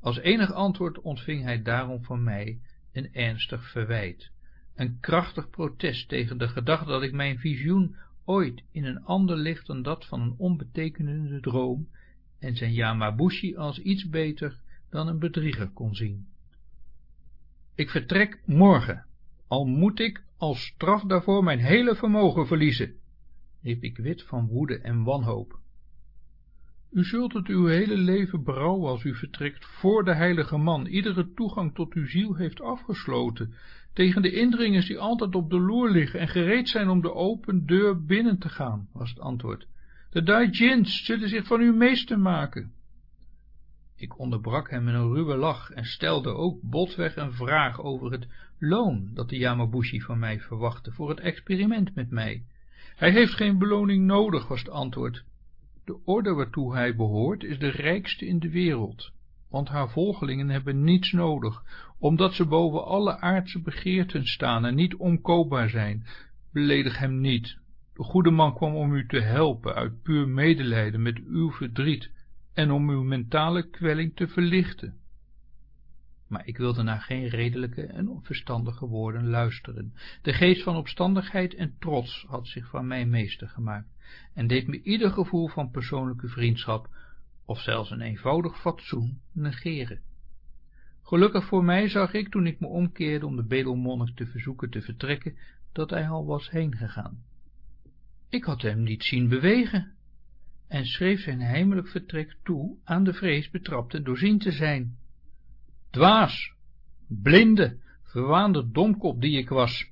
Speaker 1: Als enig antwoord ontving hij daarom van mij een ernstig verwijt, een krachtig protest tegen de gedachte dat ik mijn visioen ooit in een ander licht dan dat van een onbetekenende droom en zijn Yamabushi als iets beter dan een bedrieger kon zien. Ik vertrek morgen, al moet ik als straf daarvoor mijn hele vermogen verliezen, riep ik wit van woede en wanhoop. U zult het uw hele leven berouwen als u vertrekt voor de heilige man iedere toegang tot uw ziel heeft afgesloten, tegen de indringers die altijd op de loer liggen en gereed zijn om de open deur binnen te gaan, was het antwoord. De Daijins zullen zich van u meester maken. Ik onderbrak hem met een ruwe lach en stelde ook botweg een vraag over het loon dat de Yamabushi van mij verwachtte voor het experiment met mij. Hij heeft geen beloning nodig, was het antwoord. De orde waartoe hij behoort is de rijkste in de wereld, want haar volgelingen hebben niets nodig, omdat ze boven alle aardse begeerten staan en niet omkoopbaar zijn. Beledig hem niet. De goede man kwam om u te helpen uit puur medelijden met uw verdriet en om uw mentale kwelling te verlichten maar ik wilde naar geen redelijke en verstandige woorden luisteren. De geest van opstandigheid en trots had zich van mij meester gemaakt, en deed me ieder gevoel van persoonlijke vriendschap, of zelfs een eenvoudig fatsoen, negeren. Gelukkig voor mij zag ik, toen ik me omkeerde om de bedelmonnik te verzoeken te vertrekken, dat hij al was heengegaan. Ik had hem niet zien bewegen, en schreef zijn heimelijk vertrek toe aan de vrees betrapt en doorzien te zijn. Dwaas, blinde, verwaande domkop die ik was.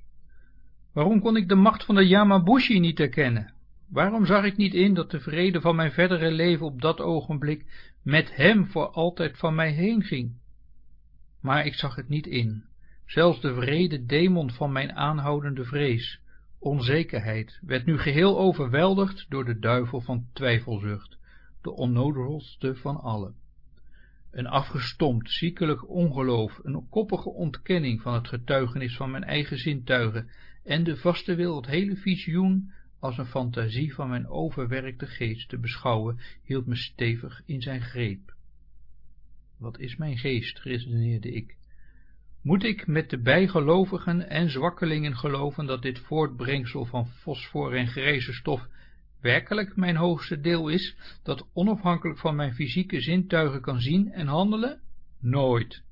Speaker 1: Waarom kon ik de macht van de Yamabushi niet erkennen? Waarom zag ik niet in dat de vrede van mijn verdere leven op dat ogenblik met hem voor altijd van mij heen ging? Maar ik zag het niet in. Zelfs de vrede demon van mijn aanhoudende vrees, onzekerheid werd nu geheel overweldigd door de duivel van twijfelzucht, de onnoozelste van allen. Een afgestompt, ziekelijk ongeloof, een koppige ontkenning van het getuigenis van mijn eigen zintuigen en de vaste wil het hele visioen als een fantasie van mijn overwerkte geest te beschouwen, hield me stevig in zijn greep. Wat is mijn geest, redeneerde ik. Moet ik met de bijgelovigen en zwakkelingen geloven dat dit voortbrengsel van fosfor en grijze stof werkelijk mijn hoogste deel is, dat onafhankelijk van mijn fysieke zintuigen kan zien en handelen? Nooit.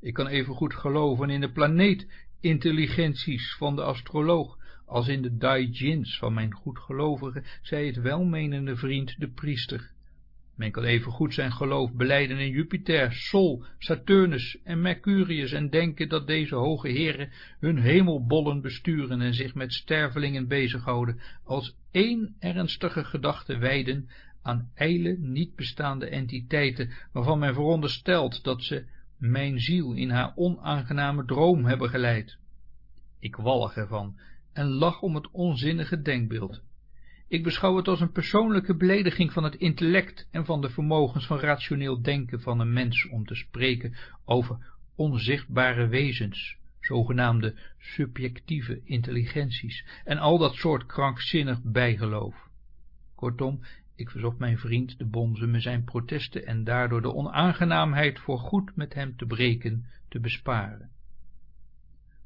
Speaker 1: Ik kan evengoed geloven in de planeetintelligenties van de astroloog, als in de daijins van mijn goedgelovige, zei het welmenende vriend de priester. Men kan evengoed zijn geloof beleiden in Jupiter, Sol, Saturnus en Mercurius en denken dat deze hoge heren hun hemelbollen besturen en zich met stervelingen bezighouden, als één ernstige gedachte wijden aan ijle, niet bestaande entiteiten, waarvan men veronderstelt dat ze mijn ziel in haar onaangename droom hebben geleid. Ik wallig ervan en lach om het onzinnige denkbeeld. Ik beschouw het als een persoonlijke belediging van het intellect en van de vermogens van rationeel denken van een mens om te spreken over onzichtbare wezens, zogenaamde subjectieve intelligenties en al dat soort krankzinnig bijgeloof. Kortom, ik verzocht mijn vriend de bonze me zijn protesten en daardoor de onaangenaamheid voor goed met hem te breken te besparen.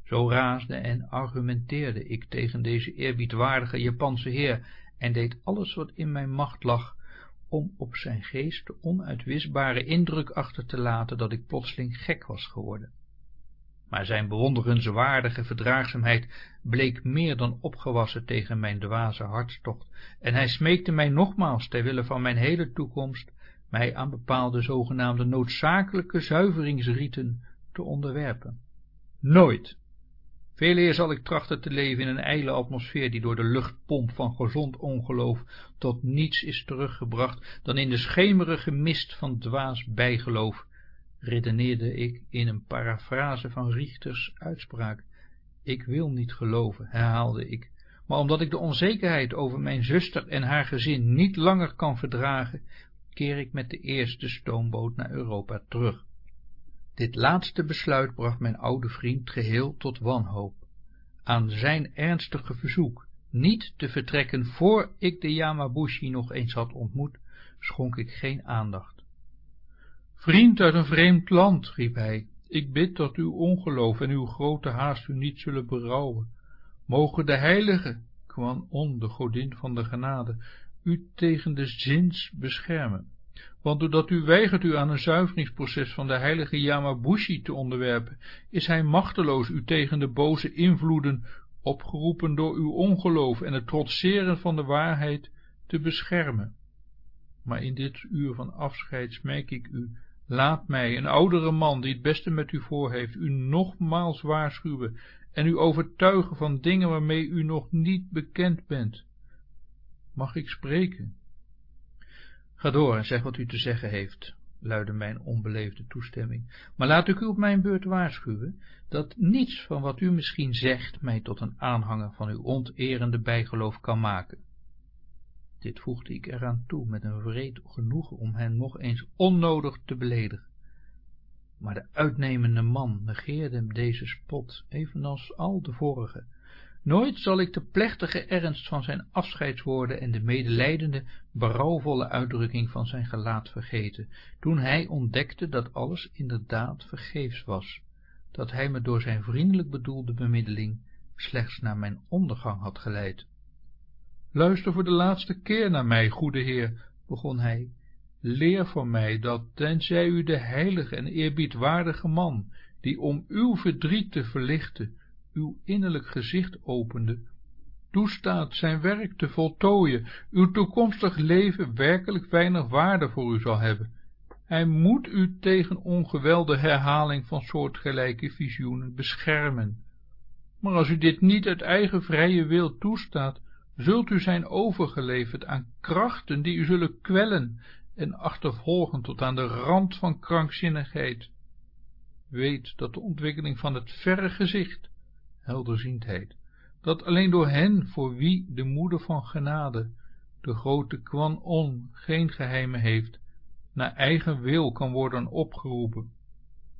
Speaker 1: Zo raasde en argumenteerde ik tegen deze eerbiedwaardige Japanse heer en deed alles wat in mijn macht lag om op zijn geest de onuitwisbare indruk achter te laten dat ik plotseling gek was geworden. Maar zijn bewonderenswaardige verdraagzaamheid bleek meer dan opgewassen tegen mijn dwaze hartstocht, en hij smeekte mij nogmaals, ter wille van mijn hele toekomst, mij aan bepaalde zogenaamde noodzakelijke zuiveringsrieten te onderwerpen. Nooit, eer zal ik trachten te leven in een ijle atmosfeer die door de luchtpomp van gezond ongeloof tot niets is teruggebracht dan in de schemerige mist van dwaas bijgeloof, redeneerde ik in een parafrase van Richters uitspraak. Ik wil niet geloven, herhaalde ik, maar omdat ik de onzekerheid over mijn zuster en haar gezin niet langer kan verdragen, keer ik met de eerste stoomboot naar Europa terug. Dit laatste besluit bracht mijn oude vriend geheel tot wanhoop. Aan zijn ernstige verzoek niet te vertrekken voor ik de Yamabushi nog eens had ontmoet, schonk ik geen aandacht. Vriend uit een vreemd land, riep hij, ik bid dat uw ongeloof en uw grote haast u niet zullen berouwen. Mogen de heilige, Kwan On, de godin van de genade, u tegen de zins beschermen want doordat u weigert u aan een zuiveringsproces van de heilige Yamabushi te onderwerpen, is hij machteloos u tegen de boze invloeden, opgeroepen door uw ongeloof en het trotseren van de waarheid, te beschermen. Maar in dit uur van afscheid smeek ik u, laat mij, een oudere man die het beste met u voor heeft, u nogmaals waarschuwen en u overtuigen van dingen waarmee u nog niet bekend bent. Mag ik spreken? Ga door en zeg wat u te zeggen heeft, luidde mijn onbeleefde toestemming, maar laat ik u op mijn beurt waarschuwen, dat niets van wat u misschien zegt mij tot een aanhanger van uw onterende bijgeloof kan maken. Dit voegde ik eraan toe met een wreed genoegen om hen nog eens onnodig te beledigen. Maar de uitnemende man negeerde deze spot, evenals al de vorige, Nooit zal ik de plechtige ernst van zijn afscheidswoorden en de medelijdende, berouwvolle uitdrukking van zijn gelaat vergeten, toen hij ontdekte dat alles inderdaad vergeefs was, dat hij me door zijn vriendelijk bedoelde bemiddeling slechts naar mijn ondergang had geleid. Luister voor de laatste keer naar mij, goede heer, begon hij, leer van mij dat, tenzij u de heilige en eerbiedwaardige man, die om uw verdriet te verlichten, uw innerlijk gezicht opende, toestaat zijn werk te voltooien, uw toekomstig leven werkelijk weinig waarde voor u zal hebben. Hij moet u tegen ongewelde herhaling van soortgelijke visioenen beschermen. Maar als u dit niet uit eigen vrije wil toestaat, zult u zijn overgeleverd aan krachten die u zullen kwellen en achtervolgen tot aan de rand van krankzinnigheid. Weet dat de ontwikkeling van het verre gezicht helderziendheid, dat alleen door hen voor wie de moeder van genade, de grote Kwan On, geen geheimen heeft, naar eigen wil kan worden opgeroepen,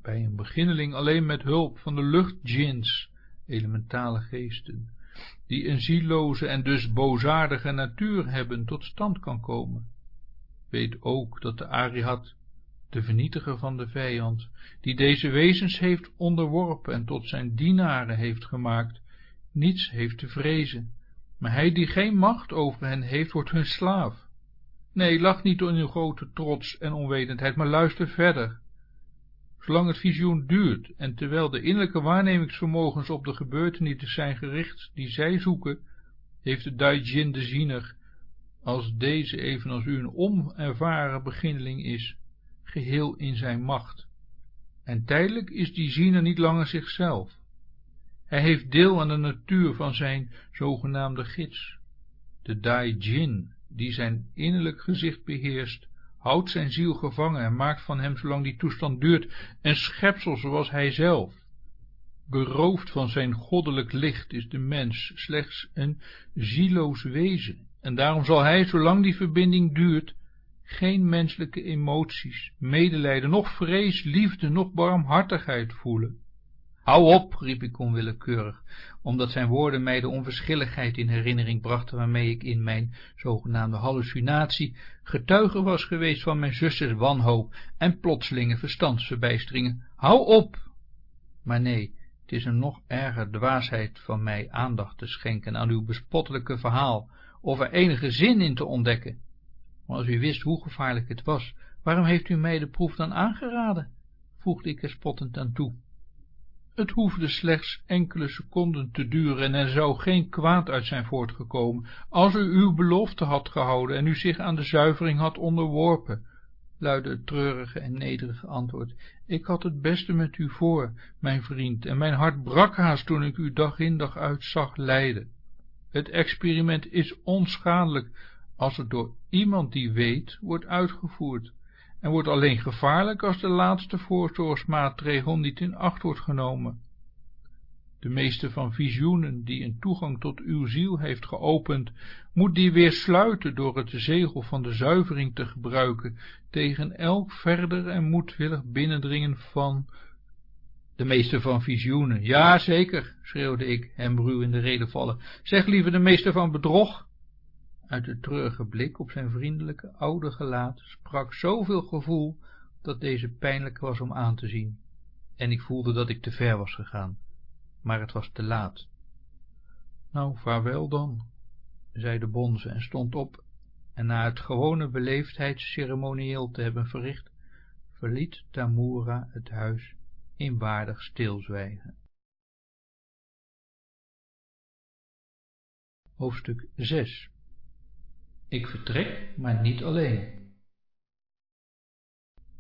Speaker 1: bij een beginneling alleen met hulp van de luchtdjinns, elementale geesten, die een zieloze en dus boosaardige natuur hebben, tot stand kan komen. Weet ook dat de Arihat, de vernietiger van de vijand, die deze wezens heeft onderworpen en tot zijn dienaren heeft gemaakt, niets heeft te vrezen, maar hij die geen macht over hen heeft, wordt hun slaaf. Nee, lach niet in uw grote trots en onwetendheid, maar luister verder. Zolang het visioen duurt en terwijl de innerlijke waarnemingsvermogens op de gebeurtenissen zijn gericht die zij zoeken, heeft de Daijin de ziener, als deze evenals u een onervaren beginneling is, geheel in zijn macht. En tijdelijk is die ziener niet langer zichzelf. Hij heeft deel aan de natuur van zijn zogenaamde gids, de Daijin, die zijn innerlijk gezicht beheerst, houdt zijn ziel gevangen en maakt van hem, zolang die toestand duurt, een schepsel zoals hij zelf. Beroofd van zijn goddelijk licht is de mens slechts een zieloos wezen, en daarom zal hij, zolang die verbinding duurt, geen menselijke emoties, medelijden, noch vrees, liefde, noch barmhartigheid voelen. Hou op, riep ik onwillekeurig, omdat zijn woorden mij de onverschilligheid in herinnering brachten waarmee ik in mijn zogenaamde hallucinatie getuige was geweest van mijn zusters wanhoop en plotselinge verstandsverbijsteringen. Hou op! Maar nee, het is een nog erger dwaasheid van mij aandacht te schenken aan uw bespottelijke verhaal, of er enige zin in te ontdekken. Maar als u wist hoe gevaarlijk het was, waarom heeft u mij de proef dan aangeraden? voegde ik er spottend aan toe. Het hoefde slechts enkele seconden te duren en er zou geen kwaad uit zijn voortgekomen, als u uw belofte had gehouden en u zich aan de zuivering had onderworpen, luidde het treurige en nederige antwoord. Ik had het beste met u voor, mijn vriend, en mijn hart brak haast toen ik u dag in dag uit zag lijden. Het experiment is onschadelijk, als het door iemand die weet wordt uitgevoerd en wordt alleen gevaarlijk als de laatste voorzorgsmaatregel niet in acht wordt genomen. De meeste van visioenen die een toegang tot uw ziel heeft geopend, moet die weer sluiten door het zegel van de zuivering te gebruiken tegen elk verder en moedwillig binnendringen van de meester van visioenen. Ja, zeker, schreeuwde ik, hem ruw in de reden vallen. Zeg liever de meester van bedrog. Uit de treurige blik op zijn vriendelijke oude gelaat sprak zoveel gevoel, dat deze pijnlijk was om aan te zien, en ik voelde dat ik te ver was gegaan, maar het was te laat. Nou, vaarwel dan, zei de bonze en stond op, en na het gewone beleefdheidsceremonieel te hebben verricht, verliet Tamura het huis in waardig stilzwijgen. Hoofdstuk 6 ik vertrek, maar niet alleen.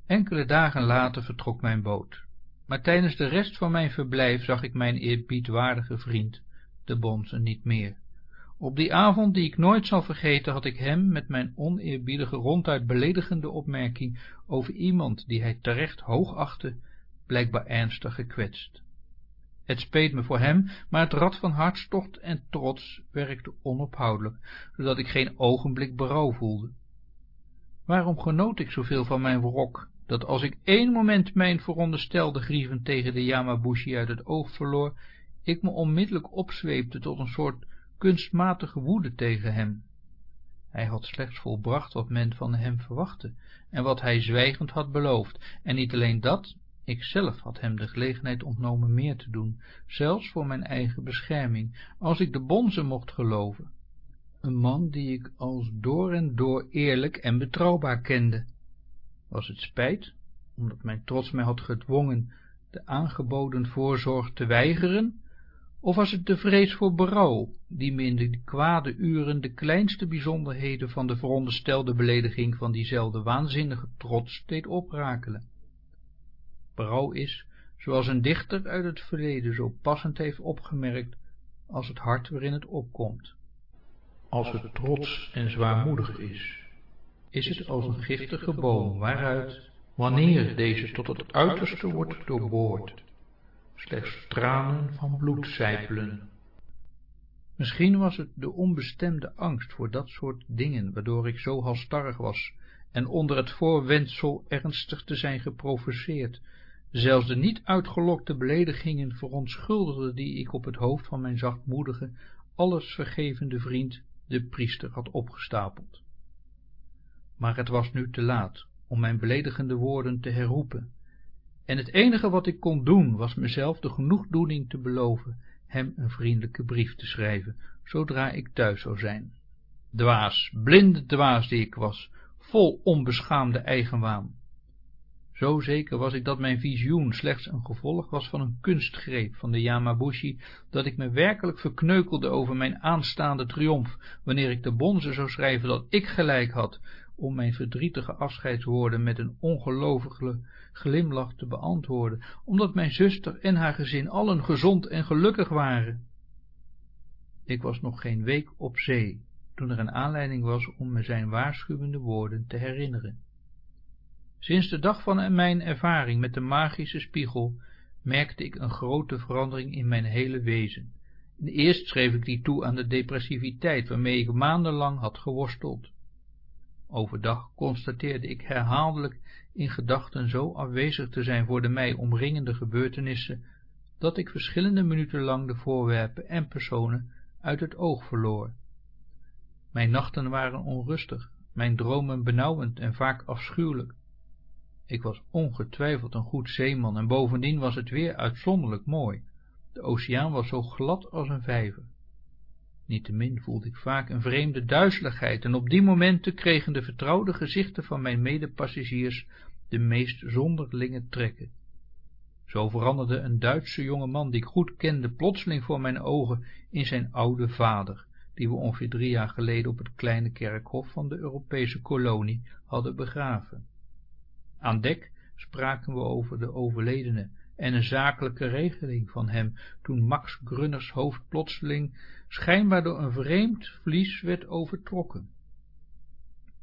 Speaker 1: Enkele dagen later vertrok mijn boot, maar tijdens de rest van mijn verblijf zag ik mijn eerbiedwaardige vriend, de bonze, niet meer. Op die avond, die ik nooit zal vergeten, had ik hem met mijn oneerbiedige, ronduit beledigende opmerking over iemand die hij terecht hoog achtte, blijkbaar ernstig gekwetst. Het speet me voor hem, maar het rad van hartstocht en trots werkte onophoudelijk, zodat ik geen ogenblik berouw voelde. Waarom genoot ik zoveel van mijn wrok, dat als ik één moment mijn veronderstelde grieven tegen de Yamabushi uit het oog verloor, ik me onmiddellijk opzweepte tot een soort kunstmatige woede tegen hem. Hij had slechts volbracht wat men van hem verwachtte, en wat hij zwijgend had beloofd, en niet alleen dat, ik zelf had hem de gelegenheid ontnomen meer te doen, zelfs voor mijn eigen bescherming, als ik de bonze mocht geloven. Een man die ik als door en door eerlijk en betrouwbaar kende. Was het spijt, omdat mijn trots mij had gedwongen de aangeboden voorzorg te weigeren, of was het de vrees voor berouw, die me in de kwade uren de kleinste bijzonderheden van de veronderstelde belediging van diezelfde waanzinnige trots deed oprakelen? Berouw is, zoals een dichter uit het verleden zo passend heeft opgemerkt, als het hart waarin het opkomt. Als het trots en zwaarmoedig is, is het als een giftige boom waaruit, wanneer deze tot het uiterste wordt doorboord, slechts tranen van bloed zijpelen. Misschien was het de onbestemde angst voor dat soort dingen, waardoor ik zo halstarrig was, en onder het voorwendsel ernstig te zijn geprovoceerd, zelfs de niet uitgelokte beledigingen verontschuldigde die ik op het hoofd van mijn zachtmoedige, alles vergevende vriend, de priester, had opgestapeld. Maar het was nu te laat om mijn beledigende woorden te herroepen, en het enige wat ik kon doen was mezelf de genoegdoening te beloven hem een vriendelijke brief te schrijven, zodra ik thuis zou zijn. Dwaas, blinde dwaas die ik was, vol onbeschaamde eigenwaan. Zo zeker was ik dat mijn visioen slechts een gevolg was van een kunstgreep van de Yamabushi, dat ik me werkelijk verkneukelde over mijn aanstaande triomf, wanneer ik de bonze zou schrijven dat ik gelijk had, om mijn verdrietige afscheidswoorden met een ongelovige glimlach te beantwoorden, omdat mijn zuster en haar gezin allen gezond en gelukkig waren. Ik was nog geen week op zee, toen er een aanleiding was om me zijn waarschuwende woorden te herinneren. Sinds de dag van mijn ervaring met de magische spiegel merkte ik een grote verandering in mijn hele wezen. eerst schreef ik die toe aan de depressiviteit waarmee ik maandenlang had geworsteld. Overdag constateerde ik herhaaldelijk in gedachten zo afwezig te zijn voor de mij omringende gebeurtenissen, dat ik verschillende minuten lang de voorwerpen en personen uit het oog verloor. Mijn nachten waren onrustig, mijn dromen benauwend en vaak afschuwelijk. Ik was ongetwijfeld een goed zeeman en bovendien was het weer uitzonderlijk mooi. De oceaan was zo glad als een vijver. Niettemin voelde ik vaak een vreemde duizeligheid en op die momenten kregen de vertrouwde gezichten van mijn medepassagiers de meest zonderlinge trekken. Zo veranderde een Duitse jonge man die ik goed kende plotseling voor mijn ogen in zijn oude vader, die we ongeveer drie jaar geleden op het kleine kerkhof van de Europese kolonie hadden begraven. Aan dek spraken we over de overledene en een zakelijke regeling van hem, toen Max Grunners hoofd plotseling schijnbaar door een vreemd vlies werd overtrokken.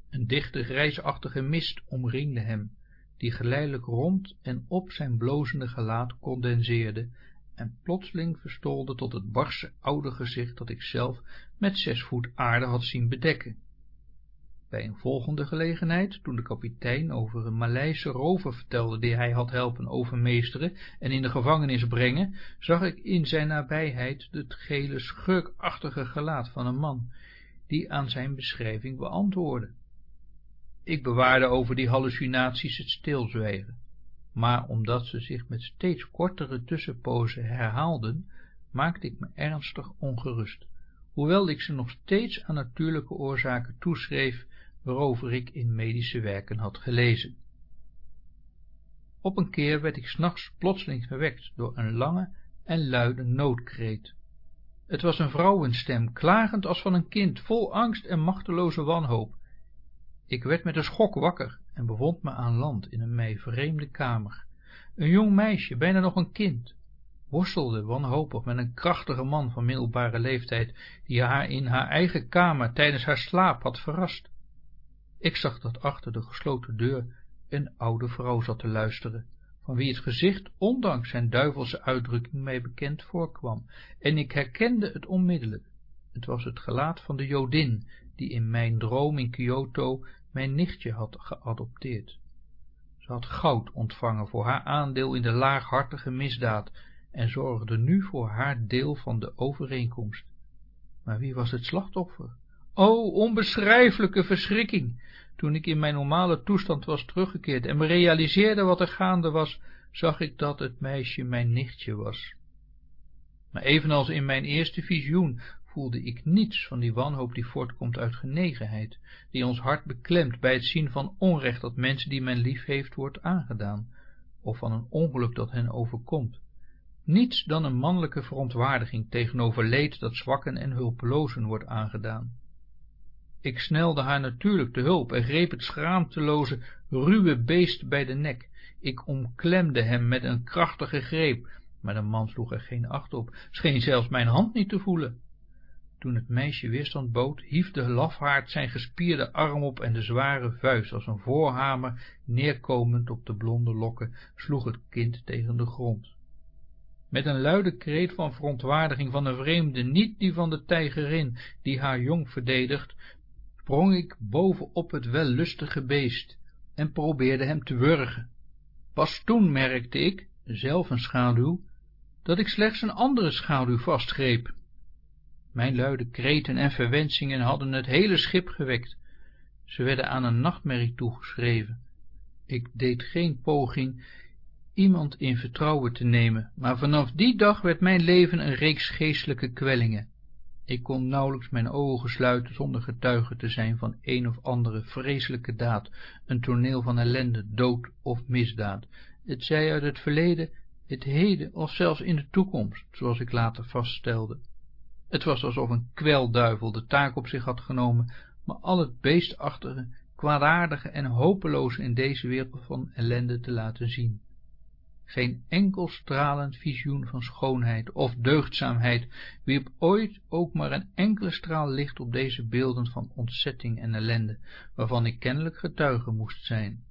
Speaker 1: Een dichte grijsachtige mist omringde hem, die geleidelijk rond en op zijn blozende gelaat condenseerde en plotseling verstolde tot het barse oude gezicht dat ik zelf met zes voet aarde had zien bedekken. Bij een volgende gelegenheid, toen de kapitein over een Maleise rover vertelde die hij had helpen overmeesteren en in de gevangenis brengen, zag ik in zijn nabijheid het gele schurkachtige gelaat van een man, die aan zijn beschrijving beantwoordde. Ik bewaarde over die hallucinaties het stilzwijgen, maar omdat ze zich met steeds kortere tussenpozen herhaalden, maakte ik me ernstig ongerust, hoewel ik ze nog steeds aan natuurlijke oorzaken toeschreef waarover ik in medische werken had gelezen. Op een keer werd ik s'nachts plotseling gewekt door een lange en luide noodkreet. Het was een vrouwenstem, klagend als van een kind, vol angst en machteloze wanhoop. Ik werd met een schok wakker en bevond me aan land in een mij vreemde kamer. Een jong meisje, bijna nog een kind, worstelde wanhopig met een krachtige man van middelbare leeftijd, die haar in haar eigen kamer tijdens haar slaap had verrast. Ik zag dat achter de gesloten deur een oude vrouw zat te luisteren, van wie het gezicht, ondanks zijn duivelse uitdrukking, mij bekend voorkwam, en ik herkende het onmiddellijk. Het was het gelaat van de Jodin, die in mijn droom in Kyoto mijn nichtje had geadopteerd. Ze had goud ontvangen voor haar aandeel in de laaghartige misdaad en zorgde nu voor haar deel van de overeenkomst. Maar wie was het slachtoffer? O, onbeschrijfelijke verschrikking! Toen ik in mijn normale toestand was teruggekeerd en me realiseerde wat er gaande was, zag ik dat het meisje mijn nichtje was. Maar evenals in mijn eerste visioen voelde ik niets van die wanhoop die voortkomt uit genegenheid, die ons hart beklemt bij het zien van onrecht dat mensen die men lief heeft wordt aangedaan, of van een ongeluk dat hen overkomt. Niets dan een mannelijke verontwaardiging tegenover leed dat zwakken en hulpelozen wordt aangedaan. Ik snelde haar natuurlijk te hulp en greep het schaamteloze, ruwe beest bij de nek. Ik omklemde hem met een krachtige greep, maar de man sloeg er geen acht op, scheen zelfs mijn hand niet te voelen. Toen het meisje weerstand bood, hief de lafhaard zijn gespierde arm op en de zware vuist als een voorhamer, neerkomend op de blonde lokken, sloeg het kind tegen de grond. met een luide kreet van verontwaardiging van een vreemde, niet die van de tijgerin, die haar jong verdedigt, sprong ik boven op het wellustige beest en probeerde hem te wurgen. Pas toen merkte ik, zelf een schaduw, dat ik slechts een andere schaduw vastgreep. Mijn luide kreten en verwensingen hadden het hele schip gewekt. Ze werden aan een nachtmerrie toegeschreven. Ik deed geen poging iemand in vertrouwen te nemen, maar vanaf die dag werd mijn leven een reeks geestelijke kwellingen. Ik kon nauwelijks mijn ogen sluiten zonder getuige te zijn van een of andere vreselijke daad, een toneel van ellende, dood of misdaad, het zij uit het verleden, het heden of zelfs in de toekomst, zoals ik later vaststelde. Het was alsof een kwelduivel de taak op zich had genomen, maar al het beestachtige, kwaadaardige en hopeloze in deze wereld van ellende te laten zien geen enkel stralend visioen van schoonheid of deugdzaamheid wierp ooit ook maar een enkele straal licht op deze beelden van ontzetting en ellende, waarvan ik kennelijk getuige moest zijn.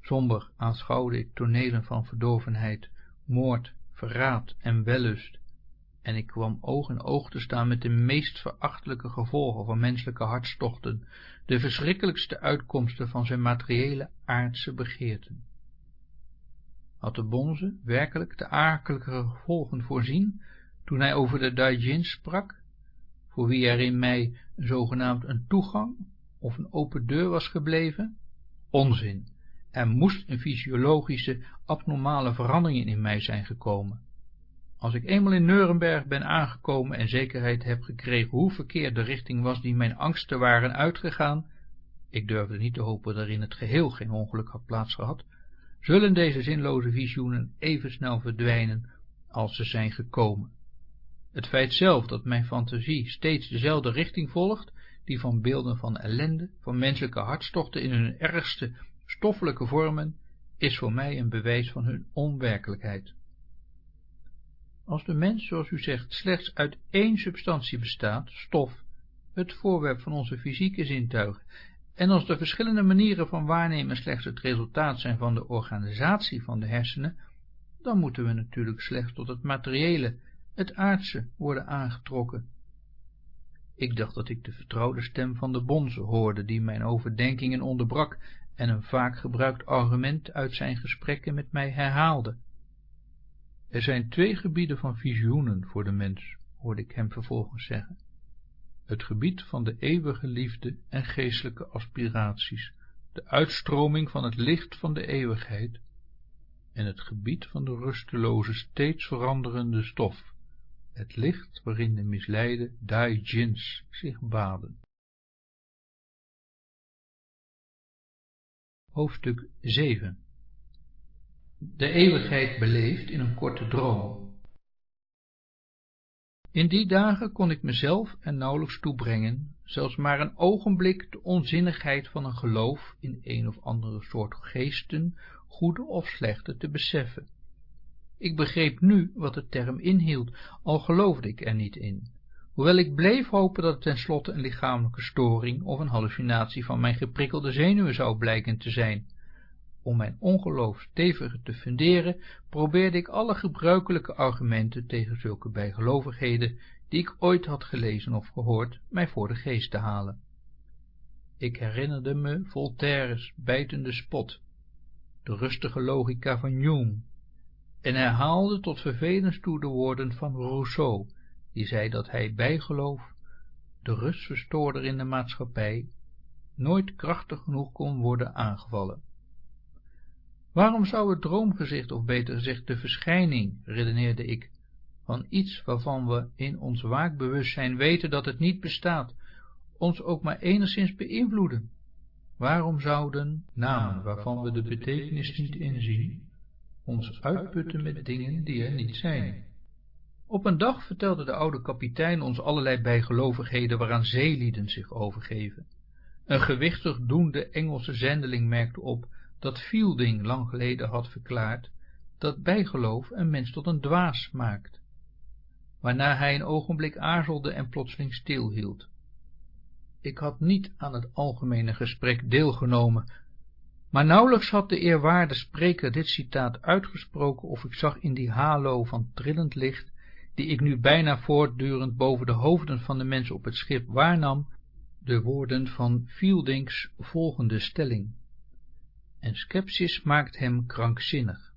Speaker 1: Somber aanschouwde ik tonelen van verdorvenheid, moord, verraad en wellust, en ik kwam oog in oog te staan met de meest verachtelijke gevolgen van menselijke hartstochten, de verschrikkelijkste uitkomsten van zijn materiële aardse begeerten had de bonze werkelijk de akelige gevolgen voorzien toen hij over de Daijins sprak, voor wie er in mij zogenaamd een toegang of een open deur was gebleven? Onzin, er moest een fysiologische, abnormale verandering in mij zijn gekomen. Als ik eenmaal in Nuremberg ben aangekomen en zekerheid heb gekregen hoe verkeerd de richting was die mijn angsten waren uitgegaan, ik durfde niet te hopen dat er in het geheel geen ongeluk had plaatsgehad, zullen deze zinloze visioenen even snel verdwijnen als ze zijn gekomen. Het feit zelf dat mijn fantasie steeds dezelfde richting volgt, die van beelden van ellende, van menselijke hartstochten in hun ergste stoffelijke vormen, is voor mij een bewijs van hun onwerkelijkheid. Als de mens, zoals u zegt, slechts uit één substantie bestaat, stof, het voorwerp van onze fysieke zintuigen, en als de verschillende manieren van waarnemen slechts het resultaat zijn van de organisatie van de hersenen, dan moeten we natuurlijk slechts tot het materiële, het aardse, worden aangetrokken. Ik dacht dat ik de vertrouwde stem van de bonze hoorde, die mijn overdenkingen onderbrak en een vaak gebruikt argument uit zijn gesprekken met mij herhaalde. Er zijn twee gebieden van visioenen voor de mens, hoorde ik hem vervolgens zeggen het gebied van de eeuwige liefde en geestelijke aspiraties, de uitstroming van het licht van de eeuwigheid, en het gebied van de rusteloze, steeds veranderende stof, het licht waarin de misleide Dai-jins zich baden. Hoofdstuk 7 De eeuwigheid beleefd in een korte droom in die dagen kon ik mezelf er nauwelijks toebrengen, zelfs maar een ogenblik de onzinnigheid van een geloof in een of andere soort geesten, goede of slechte, te beseffen. Ik begreep nu wat de term inhield, al geloofde ik er niet in, hoewel ik bleef hopen dat het tenslotte een lichamelijke storing of een hallucinatie van mijn geprikkelde zenuwen zou blijken te zijn, om mijn ongeloof steviger te funderen, probeerde ik alle gebruikelijke argumenten tegen zulke bijgelovigheden, die ik ooit had gelezen of gehoord, mij voor de geest te halen. Ik herinnerde me Voltaire's bijtende spot, de rustige logica van Hume, en herhaalde tot vervelens toe de woorden van Rousseau, die zei dat hij bijgeloof, de rustverstoorder in de maatschappij, nooit krachtig genoeg kon worden aangevallen. Waarom zou het droomgezicht, of beter gezegd de verschijning, redeneerde ik, van iets waarvan we in ons waakbewustzijn weten dat het niet bestaat, ons ook maar enigszins beïnvloeden? Waarom zouden namen waarvan we de betekenis niet inzien, ons uitputten met dingen die er niet zijn? Op een dag vertelde de oude kapitein ons allerlei bijgelovigheden waaraan zeelieden zich overgeven. Een gewichtig doende Engelse zendeling merkte op dat Fielding lang geleden had verklaard, dat bijgeloof een mens tot een dwaas maakt, waarna hij een ogenblik aarzelde en plotseling stilhield. Ik had niet aan het algemene gesprek deelgenomen, Maar nauwelijks had de eerwaarde spreker dit citaat uitgesproken of ik zag in die halo van trillend licht, die ik nu bijna voortdurend boven de hoofden van de mensen op het schip waarnam, de woorden van Fieldings volgende stelling. En skepsis maakt hem krankzinnig.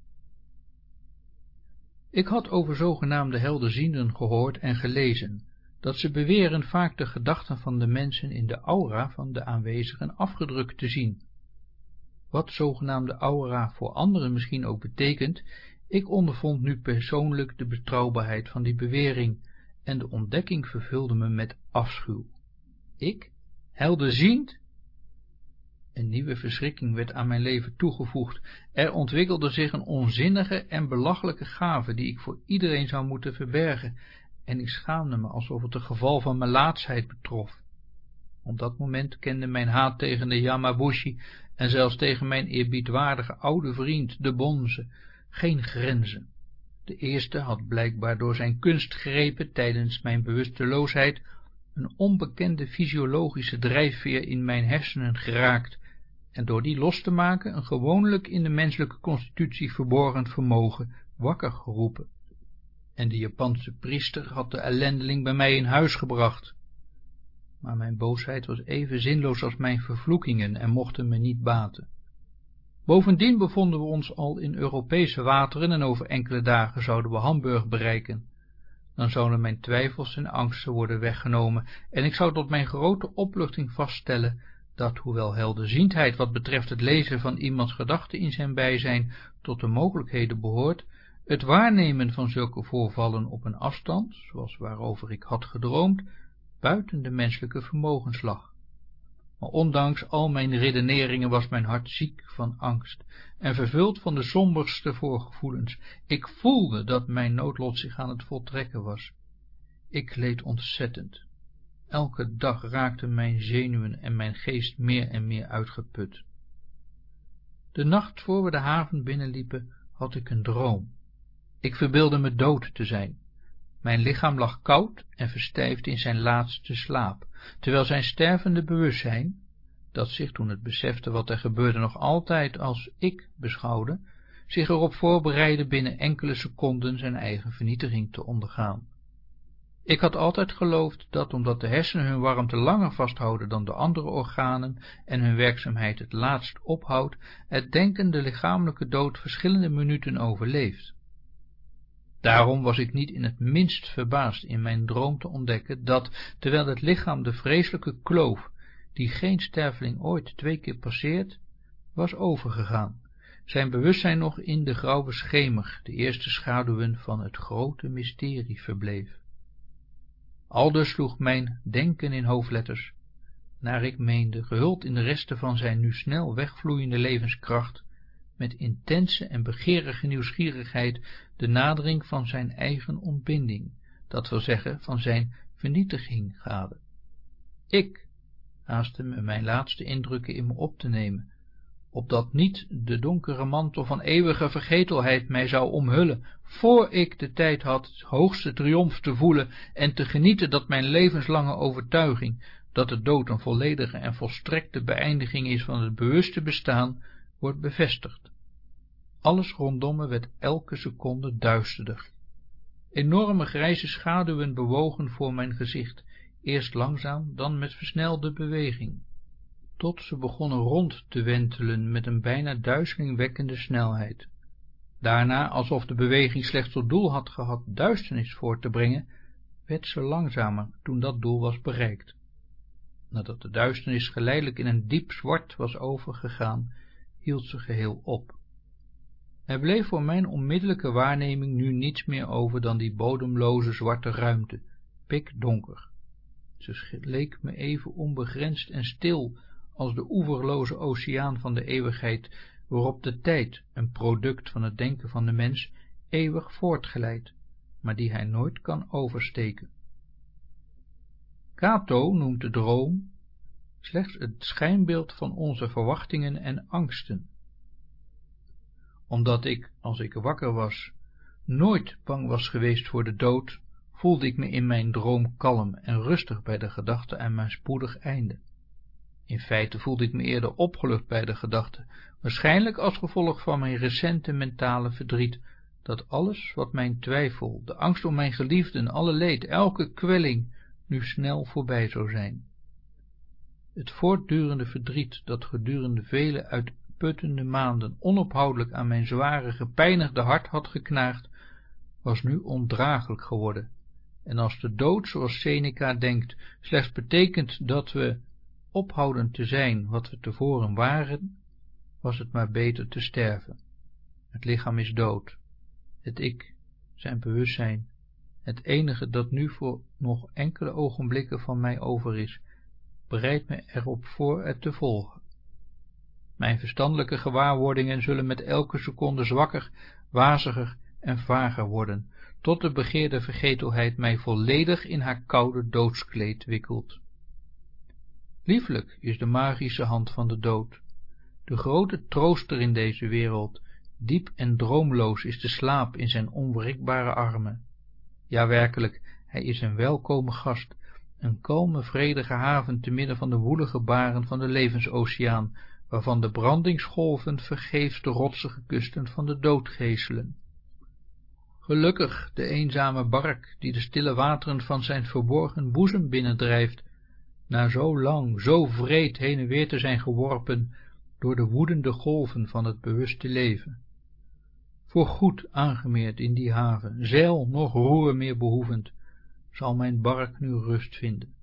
Speaker 1: Ik had over zogenaamde helderzienden gehoord en gelezen, dat ze beweren vaak de gedachten van de mensen in de aura van de aanwezigen afgedrukt te zien. Wat zogenaamde aura voor anderen misschien ook betekent, ik ondervond nu persoonlijk de betrouwbaarheid van die bewering, en de ontdekking vervulde me met afschuw. Ik, helderziend? Een nieuwe verschrikking werd aan mijn leven toegevoegd. Er ontwikkelde zich een onzinnige en belachelijke gave, die ik voor iedereen zou moeten verbergen, en ik schaamde me alsof het een geval van melaatsheid betrof. Op dat moment kende mijn haat tegen de Yamabushi en zelfs tegen mijn eerbiedwaardige oude vriend, de bonze, geen grenzen. De eerste had blijkbaar door zijn kunstgrepen tijdens mijn bewusteloosheid een onbekende fysiologische drijfveer in mijn hersenen geraakt en door die los te maken een gewoonlijk in de menselijke constitutie verborgen vermogen wakker geroepen. En de Japanse priester had de ellendeling bij mij in huis gebracht. Maar mijn boosheid was even zinloos als mijn vervloekingen en mochten me niet baten. Bovendien bevonden we ons al in Europese wateren en over enkele dagen zouden we Hamburg bereiken. Dan zouden mijn twijfels en angsten worden weggenomen en ik zou tot mijn grote opluchting vaststellen dat, hoewel helderziendheid wat betreft het lezen van iemands gedachten in zijn bijzijn tot de mogelijkheden behoort, het waarnemen van zulke voorvallen op een afstand, zoals waarover ik had gedroomd, buiten de menselijke vermogens lag. Maar ondanks al mijn redeneringen was mijn hart ziek van angst en vervuld van de somberste voorgevoelens. Ik voelde dat mijn noodlot zich aan het voltrekken was. Ik leed ontzettend. Elke dag raakten mijn zenuwen en mijn geest meer en meer uitgeput. De nacht voor we de haven binnenliepen, had ik een droom. Ik verbeelde me dood te zijn. Mijn lichaam lag koud en verstijfd in zijn laatste slaap, terwijl zijn stervende bewustzijn, dat zich toen het besefte wat er gebeurde nog altijd als ik beschouwde, zich erop voorbereidde binnen enkele seconden zijn eigen vernietiging te ondergaan. Ik had altijd geloofd dat, omdat de hersenen hun warmte langer vasthouden dan de andere organen en hun werkzaamheid het laatst ophoudt, het denken de lichamelijke dood verschillende minuten overleeft. Daarom was ik niet in het minst verbaasd in mijn droom te ontdekken dat, terwijl het lichaam de vreselijke kloof, die geen sterveling ooit twee keer passeert, was overgegaan, zijn bewustzijn nog in de grauwe schemer, de eerste schaduwen van het grote mysterie verbleef. Aldus sloeg mijn denken in hoofdletters, naar ik meende, gehuld in de resten van zijn nu snel wegvloeiende levenskracht, met intense en begeerige nieuwsgierigheid de nadering van zijn eigen ontbinding, dat wil zeggen van zijn vernietiging gade. Ik haastte me mijn laatste indrukken in me op te nemen, opdat niet de donkere mantel van eeuwige vergetelheid mij zou omhullen, voor ik de tijd had hoogste triomf te voelen en te genieten dat mijn levenslange overtuiging, dat de dood een volledige en volstrekte beëindiging is van het bewuste bestaan, wordt bevestigd. Alles rondom me werd elke seconde duisterder. Enorme grijze schaduwen bewogen voor mijn gezicht, eerst langzaam, dan met versnelde beweging, tot ze begonnen rond te wentelen met een bijna duizelingwekkende snelheid. Daarna, alsof de beweging slechts tot doel had gehad duisternis voor te brengen, werd ze langzamer toen dat doel was bereikt. Nadat de duisternis geleidelijk in een diep zwart was overgegaan, hield ze geheel op. Er bleef voor mijn onmiddellijke waarneming nu niets meer over dan die bodemloze zwarte ruimte, pikdonker. Ze leek me even onbegrensd en stil als de oeverloze oceaan van de eeuwigheid, waarop de tijd, een product van het denken van de mens, eeuwig voortgeleidt, maar die hij nooit kan oversteken. Cato noemt de droom slechts het schijnbeeld van onze verwachtingen en angsten. Omdat ik, als ik wakker was, nooit bang was geweest voor de dood, voelde ik me in mijn droom kalm en rustig bij de gedachte aan mijn spoedig einde. In feite voelde ik me eerder opgelucht bij de gedachte, waarschijnlijk als gevolg van mijn recente mentale verdriet, dat alles wat mijn twijfel, de angst om mijn geliefden, alle leed, elke kwelling, nu snel voorbij zou zijn. Het voortdurende verdriet dat gedurende vele uitputtende maanden onophoudelijk aan mijn zware, gepijnigde hart had geknaagd, was nu ondraaglijk geworden, en als de dood, zoals Seneca denkt, slechts betekent dat we ophouden te zijn wat we tevoren waren, was het maar beter te sterven. Het lichaam is dood, het ik, zijn bewustzijn, het enige dat nu voor nog enkele ogenblikken van mij over is, bereidt me erop voor het te volgen. Mijn verstandelijke gewaarwordingen zullen met elke seconde zwakker, waziger en vager worden, tot de begeerde vergetelheid mij volledig in haar koude doodskleed wikkelt. Lieflijk is de magische hand van de dood, de grote trooster in deze wereld, diep en droomloos is de slaap in zijn onwrikbare armen. Ja, werkelijk, hij is een welkome gast, een kalme, vredige haven te midden van de woelige baren van de levensoceaan, waarvan de brandingsgolven vergeefs de rotsige kusten van de dood geeselen. Gelukkig de eenzame bark, die de stille wateren van zijn verborgen boezem binnendrijft, na zo lang, zo vreed heen en weer te zijn geworpen door de woedende golven van het bewuste leven. Voor goed aangemeerd in die haven, zeil noch roer meer behoevend, zal mijn bark nu rust vinden.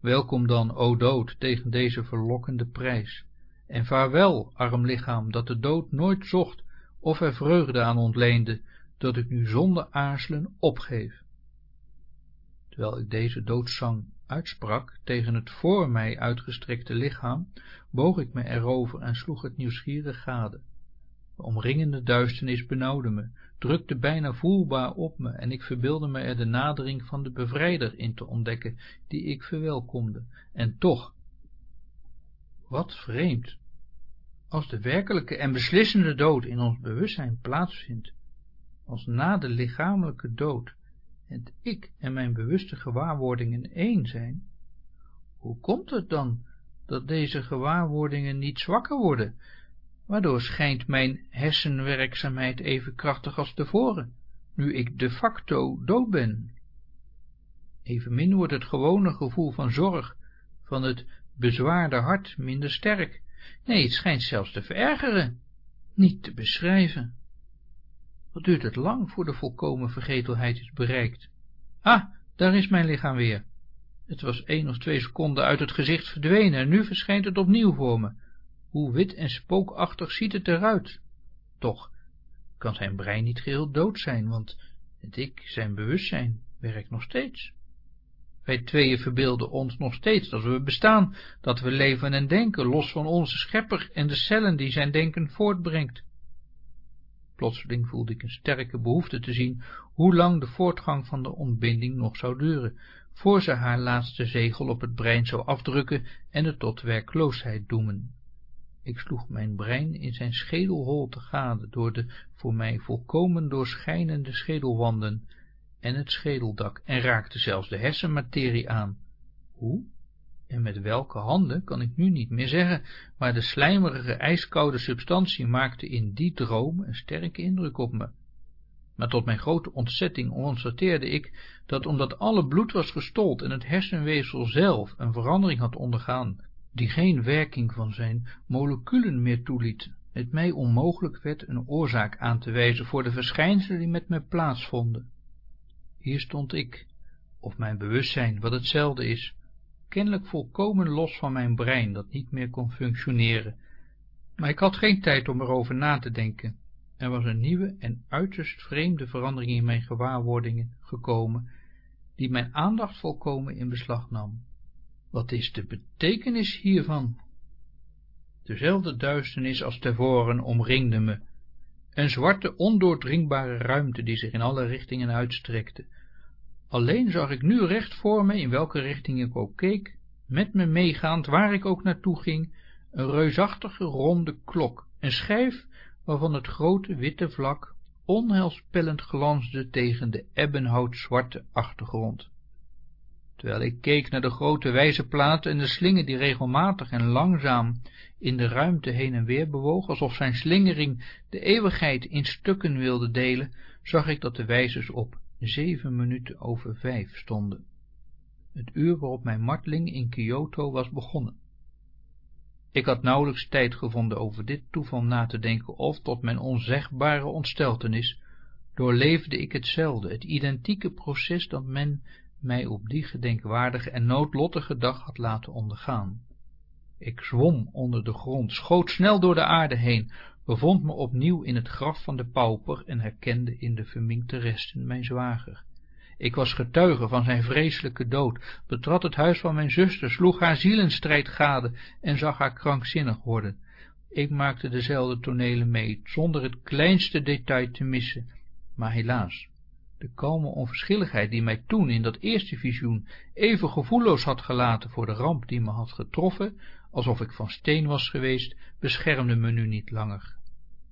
Speaker 1: Welkom dan, o dood, tegen deze verlokkende prijs, en vaarwel, arm lichaam, dat de dood nooit zocht of er vreugde aan ontleende, dat ik nu zonder aarzelen opgeef. Terwijl ik deze doodszang uitsprak tegen het voor mij uitgestrekte lichaam, boog ik me erover en sloeg het nieuwsgierig gade. De omringende duisternis benauwde me, drukte bijna voelbaar op me, en ik verbeelde me er de nadering van de bevrijder in te ontdekken, die ik verwelkomde. En toch, wat vreemd, als de werkelijke en beslissende dood in ons bewustzijn plaatsvindt, als na de lichamelijke dood het ik en mijn bewuste gewaarwordingen één zijn, hoe komt het dan dat deze gewaarwordingen niet zwakker worden, waardoor schijnt mijn hersenwerkzaamheid even krachtig als tevoren, nu ik de facto dood ben. Evenmin wordt het gewone gevoel van zorg, van het bezwaarde hart minder sterk, nee, het schijnt zelfs te verergeren, niet te beschrijven. Wat duurt het lang voor de volkomen vergetelheid is bereikt? Ah, daar is mijn lichaam weer. Het was één of twee seconden uit het gezicht verdwenen en nu verschijnt het opnieuw voor me. Hoe wit en spookachtig ziet het eruit. Toch kan zijn brein niet geheel dood zijn, want het ik, zijn bewustzijn, werkt nog steeds. Wij tweeën verbeelden ons nog steeds dat we bestaan, dat we leven en denken, los van onze schepper en de cellen die zijn denken voortbrengt. Plotseling voelde ik een sterke behoefte te zien hoe lang de voortgang van de ontbinding nog zou duren, voor ze haar laatste zegel op het brein zou afdrukken en het tot werkloosheid doemen. Ik sloeg mijn brein in zijn schedelholte gade door de voor mij volkomen doorschijnende schedelwanden en het schedeldak en raakte zelfs de hersenmaterie aan. Hoe? En met welke handen kan ik nu niet meer zeggen, maar de slijmerige ijskoude substantie maakte in die droom een sterke indruk op me. Maar tot mijn grote ontzetting constateerde ik, dat omdat alle bloed was gestold en het hersenweefsel zelf een verandering had ondergaan, die geen werking van zijn moleculen meer toeliet, het mij onmogelijk werd een oorzaak aan te wijzen voor de verschijnselen die met mij plaatsvonden. Hier stond ik, of mijn bewustzijn, wat hetzelfde is, kennelijk volkomen los van mijn brein, dat niet meer kon functioneren. Maar ik had geen tijd om erover na te denken. Er was een nieuwe en uiterst vreemde verandering in mijn gewaarwordingen gekomen, die mijn aandacht volkomen in beslag nam. Wat is de betekenis hiervan? Dezelfde duisternis als tevoren omringde me, een zwarte, ondoordringbare ruimte die zich in alle richtingen uitstrekte, Alleen zag ik nu recht voor me, in welke richting ik ook keek, met me meegaand, waar ik ook naartoe ging, een reusachtige ronde klok, een schijf waarvan het grote witte vlak onheilspellend glansde tegen de ebbenhoutzwarte achtergrond. Terwijl ik keek naar de grote wijze plaat en de slinger die regelmatig en langzaam in de ruimte heen en weer bewoog, alsof zijn slingering de eeuwigheid in stukken wilde delen, zag ik dat de wijzers op zeven minuten over vijf stonden. Het uur waarop mijn marteling in Kyoto was begonnen. Ik had nauwelijks tijd gevonden over dit toeval na te denken of, tot mijn onzegbare ontsteltenis, doorleefde ik hetzelfde, het identieke proces dat men mij op die gedenkwaardige en noodlottige dag had laten ondergaan. Ik zwom onder de grond, schoot snel door de aarde heen, bevond me opnieuw in het graf van de pauper en herkende in de verminkte resten mijn zwager. Ik was getuige van zijn vreselijke dood, betrad het huis van mijn zuster, sloeg haar zielenstrijd gade en zag haar krankzinnig worden. Ik maakte dezelfde tonelen mee, zonder het kleinste detail te missen, maar helaas, de kalme onverschilligheid die mij toen in dat eerste visioen even gevoelloos had gelaten voor de ramp die me had getroffen, alsof ik van steen was geweest, beschermde me nu niet langer.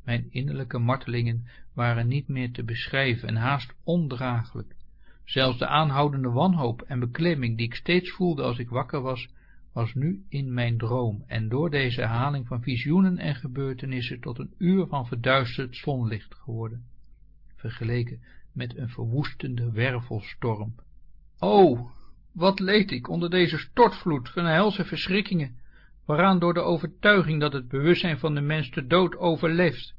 Speaker 1: Mijn innerlijke martelingen waren niet meer te beschrijven en haast ondraaglijk. Zelfs de aanhoudende wanhoop en beklemming die ik steeds voelde als ik wakker was, was nu in mijn droom en door deze herhaling van visioenen en gebeurtenissen tot een uur van verduisterd zonlicht geworden, vergeleken met een verwoestende wervelstorm. O, wat leed ik onder deze stortvloed van helse verschrikkingen, waaraan door de overtuiging dat het bewustzijn van de mens de dood overleeft,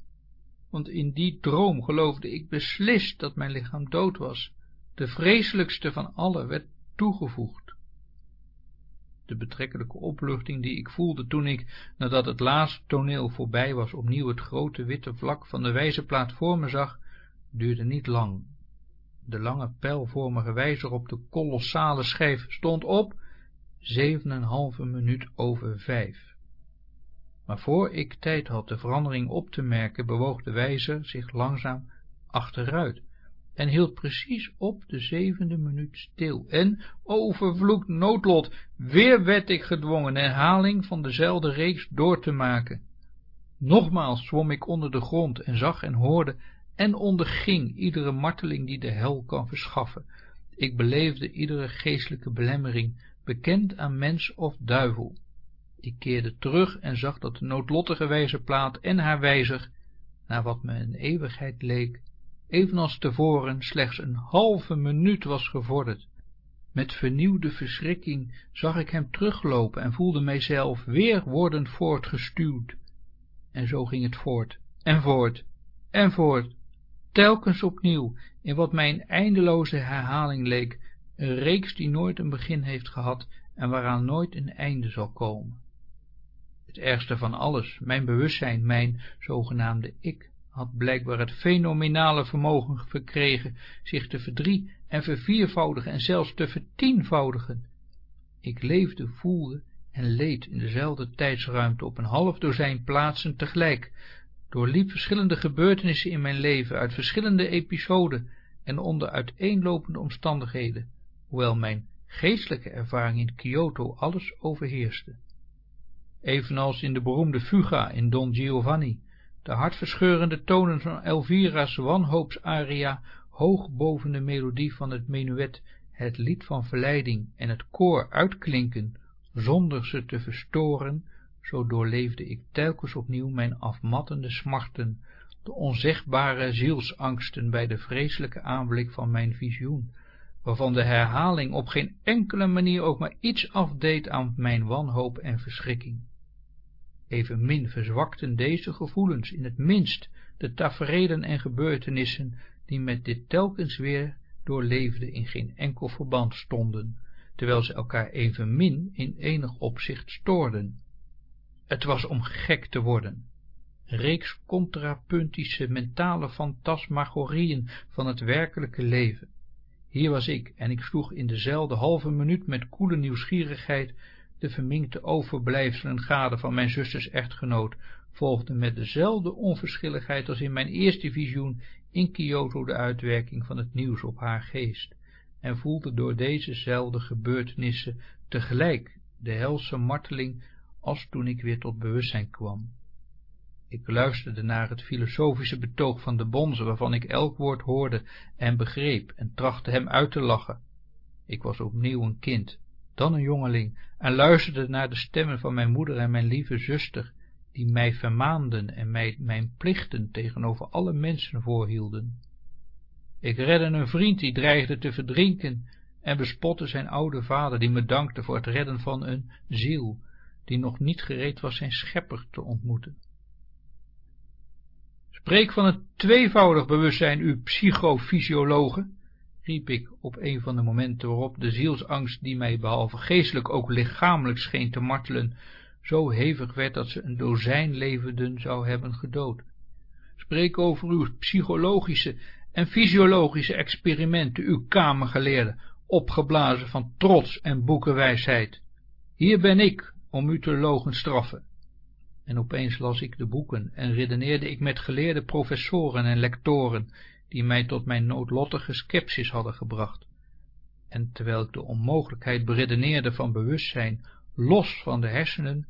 Speaker 1: want in die droom geloofde ik beslist dat mijn lichaam dood was, de vreselijkste van alle werd toegevoegd. De betrekkelijke opluchting die ik voelde toen ik, nadat het laatste toneel voorbij was, opnieuw het grote witte vlak van de wijzerplaat voor me zag, duurde niet lang. De lange pijlvormige wijzer op de kolossale schijf stond op zeven en halve minuut over vijf. Maar voor ik tijd had de verandering op te merken, bewoog de wijzer zich langzaam achteruit en hield precies op de zevende minuut stil. En, overvloekt noodlot, weer werd ik gedwongen herhaling van dezelfde reeks door te maken. Nogmaals zwom ik onder de grond en zag en hoorde en onderging iedere marteling die de hel kan verschaffen. Ik beleefde iedere geestelijke belemmering, bekend aan mens of duivel. Ik keerde terug en zag dat de noodlottige wijzerplaat en haar wijzer, naar wat me een eeuwigheid leek, evenals tevoren slechts een halve minuut was gevorderd. Met vernieuwde verschrikking zag ik hem teruglopen en voelde mijzelf weer worden voortgestuwd. En zo ging het voort, en voort, en voort, telkens opnieuw, in wat mij eindeloze herhaling leek, een reeks die nooit een begin heeft gehad en waaraan nooit een einde zal komen. Het ergste van alles, mijn bewustzijn, mijn zogenaamde ik, had blijkbaar het fenomenale vermogen verkregen zich te verdrie- en verviervoudigen en zelfs te vertienvoudigen. Ik leefde, voelde en leed in dezelfde tijdsruimte op een half dozijn plaatsen tegelijk, doorliep verschillende gebeurtenissen in mijn leven uit verschillende episoden en onder uiteenlopende omstandigheden, hoewel mijn geestelijke ervaring in Kyoto alles overheerste. Evenals in de beroemde fuga in Don Giovanni, de hartverscheurende tonen van Elvira's wanhoopsaria hoog boven de melodie van het menuet het lied van verleiding en het koor uitklinken, zonder ze te verstoren, zo doorleefde ik telkens opnieuw mijn afmattende smarten, de onzegbare zielsangsten bij de vreselijke aanblik van mijn visioen, waarvan de herhaling op geen enkele manier ook maar iets afdeed aan mijn wanhoop en verschrikking. Evenmin verzwakten deze gevoelens in het minst de tafereelen en gebeurtenissen die met dit telkens weer doorleefde in geen enkel verband stonden, terwijl ze elkaar evenmin in enig opzicht stoorden. Het was om gek te worden. Reeks contrapuntische mentale fantasmagorieën van het werkelijke leven. Hier was ik, en ik sloeg in dezelfde halve minuut met koele nieuwsgierigheid de verminkte overblijfselen gade van mijn zusters echtgenoot, volgde met dezelfde onverschilligheid als in mijn eerste visioen in Kyoto de uitwerking van het nieuws op haar geest, en voelde door dezezelfde gebeurtenissen tegelijk de helse marteling als toen ik weer tot bewustzijn kwam. Ik luisterde naar het filosofische betoog van de bonze, waarvan ik elk woord hoorde en begreep, en trachtte hem uit te lachen. Ik was opnieuw een kind, dan een jongeling, en luisterde naar de stemmen van mijn moeder en mijn lieve zuster, die mij vermaanden en mij mijn plichten tegenover alle mensen voorhielden. Ik redde een vriend die dreigde te verdrinken en bespotte zijn oude vader die me dankte voor het redden van een ziel die nog niet gereed was zijn schepper te ontmoeten. Spreek van het tweevoudig bewustzijn, uw psychofysiologen, riep ik op een van de momenten waarop de zielsangst die mij behalve geestelijk ook lichamelijk scheen te martelen, zo hevig werd dat ze een dozijn levenden zou hebben gedood. Spreek over uw psychologische en fysiologische experimenten, uw kamergeleerde, opgeblazen van trots en boekenwijsheid. Hier ben ik, om u te logen straffen. En opeens las ik de boeken en redeneerde ik met geleerde professoren en lectoren, die mij tot mijn noodlottige skepsis hadden gebracht. En terwijl ik de onmogelijkheid beredeneerde van bewustzijn, los van de hersenen,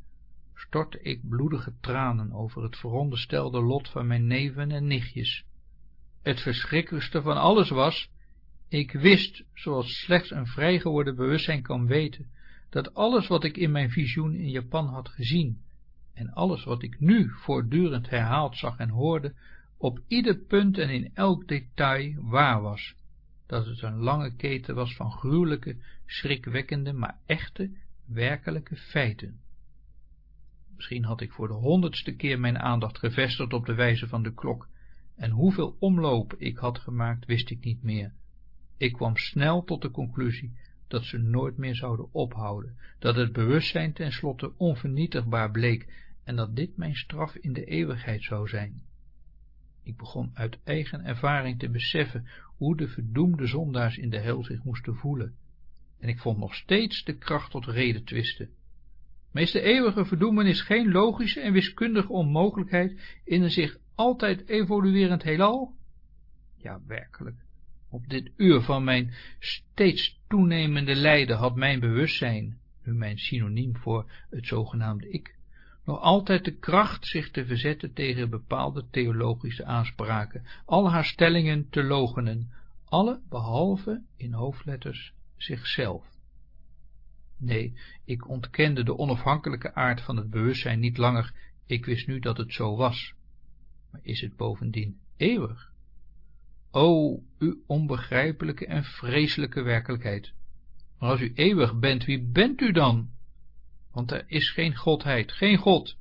Speaker 1: stortte ik bloedige tranen over het veronderstelde lot van mijn neven en nichtjes. Het verschrikkelijkste van alles was, ik wist, zoals slechts een vrijgeworden bewustzijn kan weten, dat alles wat ik in mijn visioen in Japan had gezien, en alles wat ik nu voortdurend herhaald zag en hoorde, op ieder punt en in elk detail waar was, dat het een lange keten was van gruwelijke, schrikwekkende, maar echte, werkelijke feiten. Misschien had ik voor de honderdste keer mijn aandacht gevestigd op de wijze van de klok, en hoeveel omloop ik had gemaakt, wist ik niet meer. Ik kwam snel tot de conclusie dat ze nooit meer zouden ophouden, dat het bewustzijn tenslotte onvernietigbaar bleek en dat dit mijn straf in de eeuwigheid zou zijn. Ik begon uit eigen ervaring te beseffen hoe de verdoemde zondaars in de hel zich moesten voelen, en ik vond nog steeds de kracht tot reden twisten. Meest de eeuwige verdoemenis geen logische en wiskundige onmogelijkheid in een zich altijd evoluerend heelal? Ja, werkelijk. Op dit uur van mijn steeds toenemende lijden had mijn bewustzijn, nu mijn synoniem voor het zogenaamde ik, nog altijd de kracht zich te verzetten tegen bepaalde theologische aanspraken, al haar stellingen te logenen, alle behalve in hoofdletters zichzelf. Nee, ik ontkende de onafhankelijke aard van het bewustzijn niet langer, ik wist nu dat het zo was. Maar is het bovendien eeuwig? O, uw onbegrijpelijke en vreselijke werkelijkheid! Maar als u eeuwig bent, wie bent u dan? Want er is geen godheid, geen God.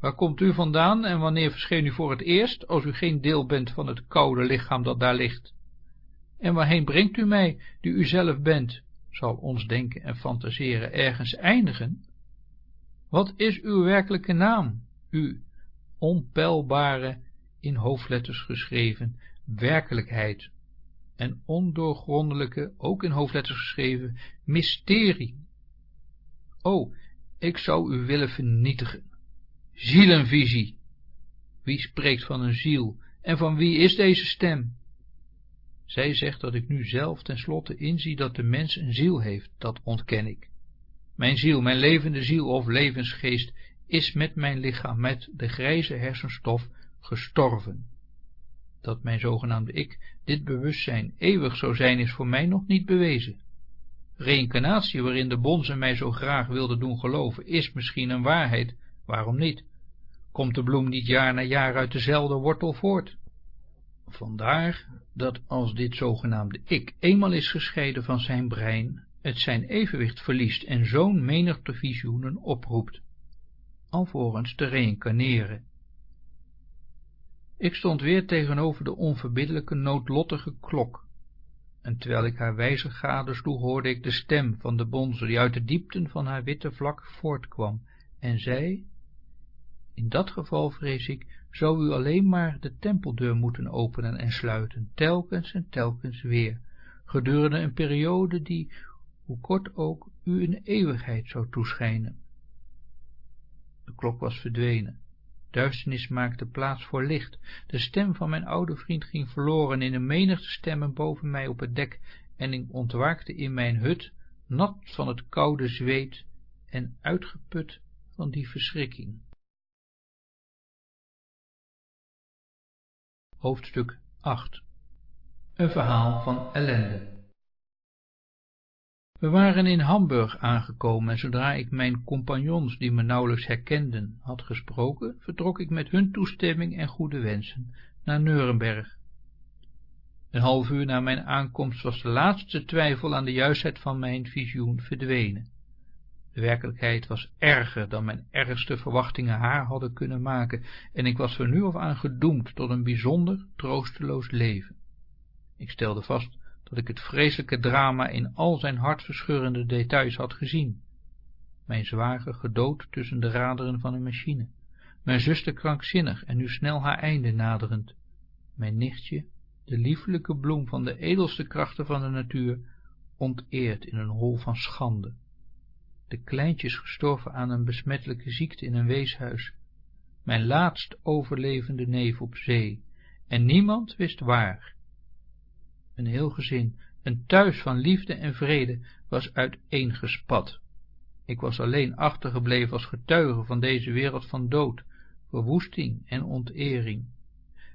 Speaker 1: Waar komt u vandaan en wanneer verscheen u voor het eerst, als u geen deel bent van het koude lichaam dat daar ligt? En waarheen brengt u mij, die u zelf bent, zal ons denken en fantaseren ergens eindigen? Wat is uw werkelijke naam, uw onpeilbare, in hoofdletters geschreven, werkelijkheid en ondoorgrondelijke, ook in hoofdletters geschreven, mysterie? O, ik zou u willen vernietigen. Zielenvisie. Wie spreekt van een ziel en van wie is deze stem? Zij zegt dat ik nu zelf tenslotte inzie dat de mens een ziel heeft, dat ontken ik. Mijn ziel, mijn levende ziel of levensgeest, is met mijn lichaam, met de grijze hersenstof, gestorven. Dat mijn zogenaamde ik, dit bewustzijn, eeuwig zou zijn, is voor mij nog niet bewezen. Reïncarnatie, waarin de bonzen mij zo graag wilden doen geloven, is misschien een waarheid, waarom niet? Komt de bloem niet jaar na jaar uit dezelfde wortel voort? Vandaar dat als dit zogenaamde ik eenmaal is gescheiden van zijn brein, het zijn evenwicht verliest en zo'n menigte visioenen oproept, alvorens te reïncarneren. Ik stond weer tegenover de onverbiddelijke noodlottige klok, en terwijl ik haar wijze gadesloeg, hoorde ik de stem van de bonze, die uit de diepten van haar witte vlak voortkwam, en zei, in dat geval, vrees ik, zou u alleen maar de tempeldeur moeten openen en sluiten, telkens en telkens weer, gedurende een periode die, hoe kort ook, u een eeuwigheid zou toeschijnen. De klok was verdwenen. Duisternis maakte plaats voor licht. De stem van mijn oude vriend ging verloren in een menigte stemmen boven mij op het dek, en ik ontwaakte in mijn hut, nat van het koude zweet en uitgeput van die verschrikking. Hoofdstuk 8 Een verhaal van ellende We waren in Hamburg aangekomen en zodra ik mijn compagnons, die me nauwelijks herkenden, had gesproken, vertrok ik met hun toestemming en goede wensen naar Neurenberg. Een half uur na mijn aankomst was de laatste twijfel aan de juistheid van mijn visioen verdwenen. De werkelijkheid was erger dan mijn ergste verwachtingen haar hadden kunnen maken, en ik was van nu af aan gedoemd tot een bijzonder troosteloos leven. Ik stelde vast dat ik het vreselijke drama in al zijn hartverscheurende details had gezien. Mijn zwager gedood tussen de raderen van een machine, mijn zuster krankzinnig en nu snel haar einde naderend, mijn nichtje, de liefelijke bloem van de edelste krachten van de natuur, onteerd in een hol van schande, de kleintjes gestorven aan een besmettelijke ziekte in een weeshuis, mijn laatst overlevende neef op zee, en niemand wist waar, een heel gezin, een thuis van liefde en vrede, was uiteengespat. Ik was alleen achtergebleven als getuige van deze wereld van dood, verwoesting en ontering.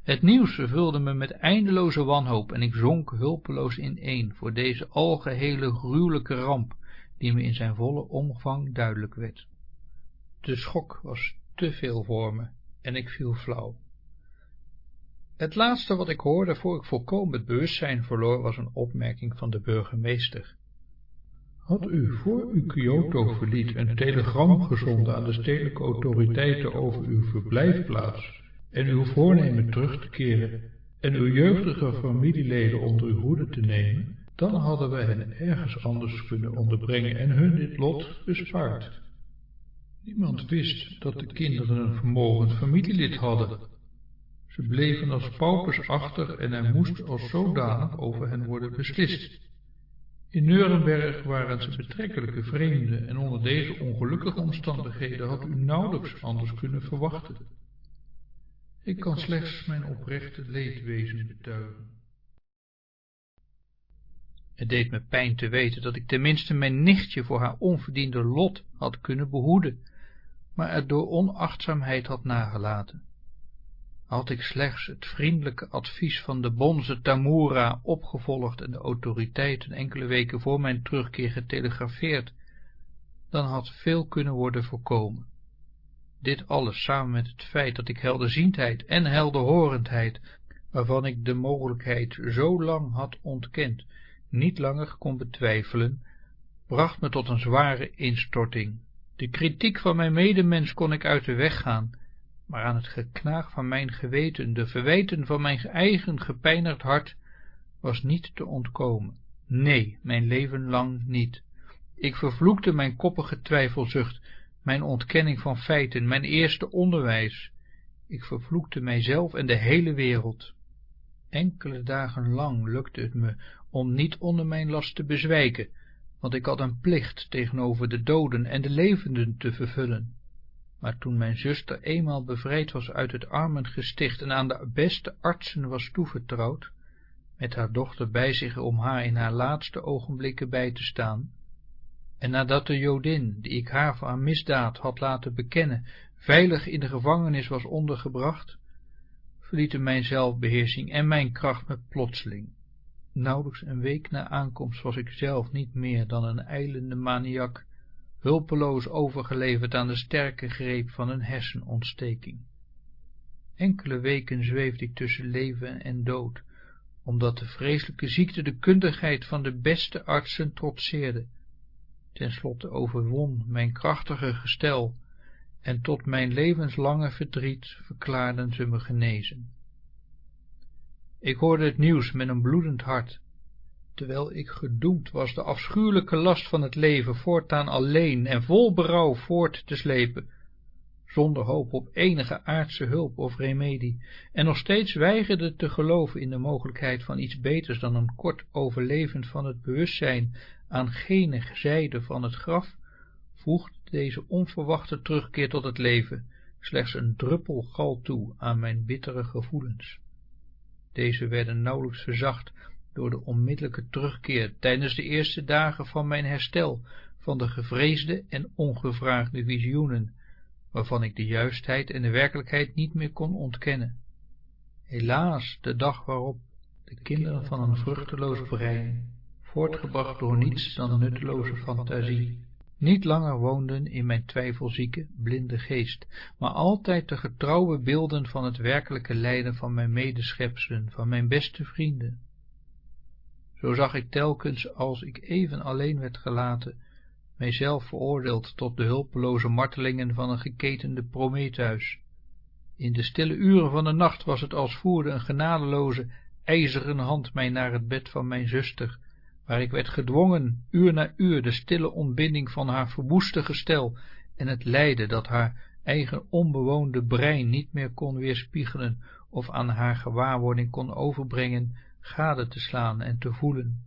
Speaker 1: Het nieuws vervulde me met eindeloze wanhoop en ik zonk hulpeloos ineen voor deze algehele gruwelijke ramp, die me in zijn volle omvang duidelijk werd. De schok was te veel voor me en ik viel flauw. Het laatste wat ik hoorde voor ik volkomen het bewustzijn verloor was een opmerking van de burgemeester.
Speaker 3: Had u voor u Kyoto verliet een telegram gezonden aan de stedelijke autoriteiten over uw verblijfplaats en uw voornemen terug te keren en uw jeugdige familieleden onder uw hoede te nemen, dan hadden wij hen ergens anders kunnen onderbrengen en hun dit lot bespaard. Niemand wist dat de kinderen een vermogend familielid hadden, ze bleven als paupers achter en er moest als zodanig over hen worden beslist. In Nuremberg waren ze betrekkelijke vreemden en onder deze ongelukkige omstandigheden had u nauwelijks anders kunnen verwachten. Ik kan slechts mijn oprechte leedwezen betuigen.
Speaker 1: Het deed me pijn te weten dat ik tenminste mijn nichtje voor haar onverdiende lot had kunnen behoeden, maar het door onachtzaamheid had nagelaten had ik slechts het vriendelijke advies van de bonze Tamura opgevolgd en de autoriteiten enkele weken voor mijn terugkeer getelegrafeerd, dan had veel kunnen worden voorkomen. Dit alles samen met het feit dat ik helderziendheid en helderhorendheid, waarvan ik de mogelijkheid zo lang had ontkend, niet langer kon betwijfelen, bracht me tot een zware instorting. De kritiek van mijn medemens kon ik uit de weg gaan, maar aan het geknaag van mijn geweten, de verwijten van mijn eigen gepijnigd hart, was niet te ontkomen. Nee, mijn leven lang niet. Ik vervloekte mijn koppige twijfelzucht, mijn ontkenning van feiten, mijn eerste onderwijs. Ik vervloekte mijzelf en de hele wereld. Enkele dagen lang lukte het me om niet onder mijn last te bezwijken, want ik had een plicht tegenover de doden en de levenden te vervullen maar toen mijn zuster eenmaal bevrijd was uit het armengesticht en aan de beste artsen was toevertrouwd, met haar dochter bij zich om haar in haar laatste ogenblikken bij te staan, en nadat de Jodin, die ik haar voor haar misdaad had laten bekennen, veilig in de gevangenis was ondergebracht, verlieten mijn zelfbeheersing en mijn kracht me plotseling. Nauwelijks een week na aankomst was ik zelf niet meer dan een eilende maniak, hulpeloos overgeleverd aan de sterke greep van een hersenontsteking. Enkele weken zweefde ik tussen leven en dood, omdat de vreselijke ziekte de kundigheid van de beste artsen trotseerde. Ten slotte overwon mijn krachtige gestel, en tot mijn levenslange verdriet verklaarden ze me genezen. Ik hoorde het nieuws met een bloedend hart, terwijl ik gedoemd was de afschuwelijke last van het leven voortaan alleen en vol berouw voort te slepen, zonder hoop op enige aardse hulp of remedie, en nog steeds weigerde te geloven in de mogelijkheid van iets beters dan een kort overleven van het bewustzijn aan gene zijde van het graf, voegde deze onverwachte terugkeer tot het leven slechts een druppel gal toe aan mijn bittere gevoelens. Deze werden nauwelijks verzacht door de onmiddellijke terugkeer tijdens de eerste dagen van mijn herstel van de gevreesde en ongevraagde visioenen, waarvan ik de juistheid en de werkelijkheid niet meer kon ontkennen. Helaas de dag waarop de kinderen van een vruchteloos brein voortgebracht door niets dan nutteloze fantasie, niet langer woonden in mijn twijfelzieke, blinde geest, maar altijd de getrouwe beelden van het werkelijke lijden van mijn medeschepselen, van mijn beste vrienden. Zo zag ik telkens, als ik even alleen werd gelaten, mijzelf veroordeeld tot de hulpeloze martelingen van een geketende Prometheus. In de stille uren van de nacht was het als voerde een genadeloze, ijzeren hand mij naar het bed van mijn zuster, waar ik werd gedwongen uur na uur de stille ontbinding van haar verwoeste gestel en het lijden dat haar eigen onbewoonde brein niet meer kon weerspiegelen of aan haar gewaarwording kon overbrengen, gade te slaan en te voelen.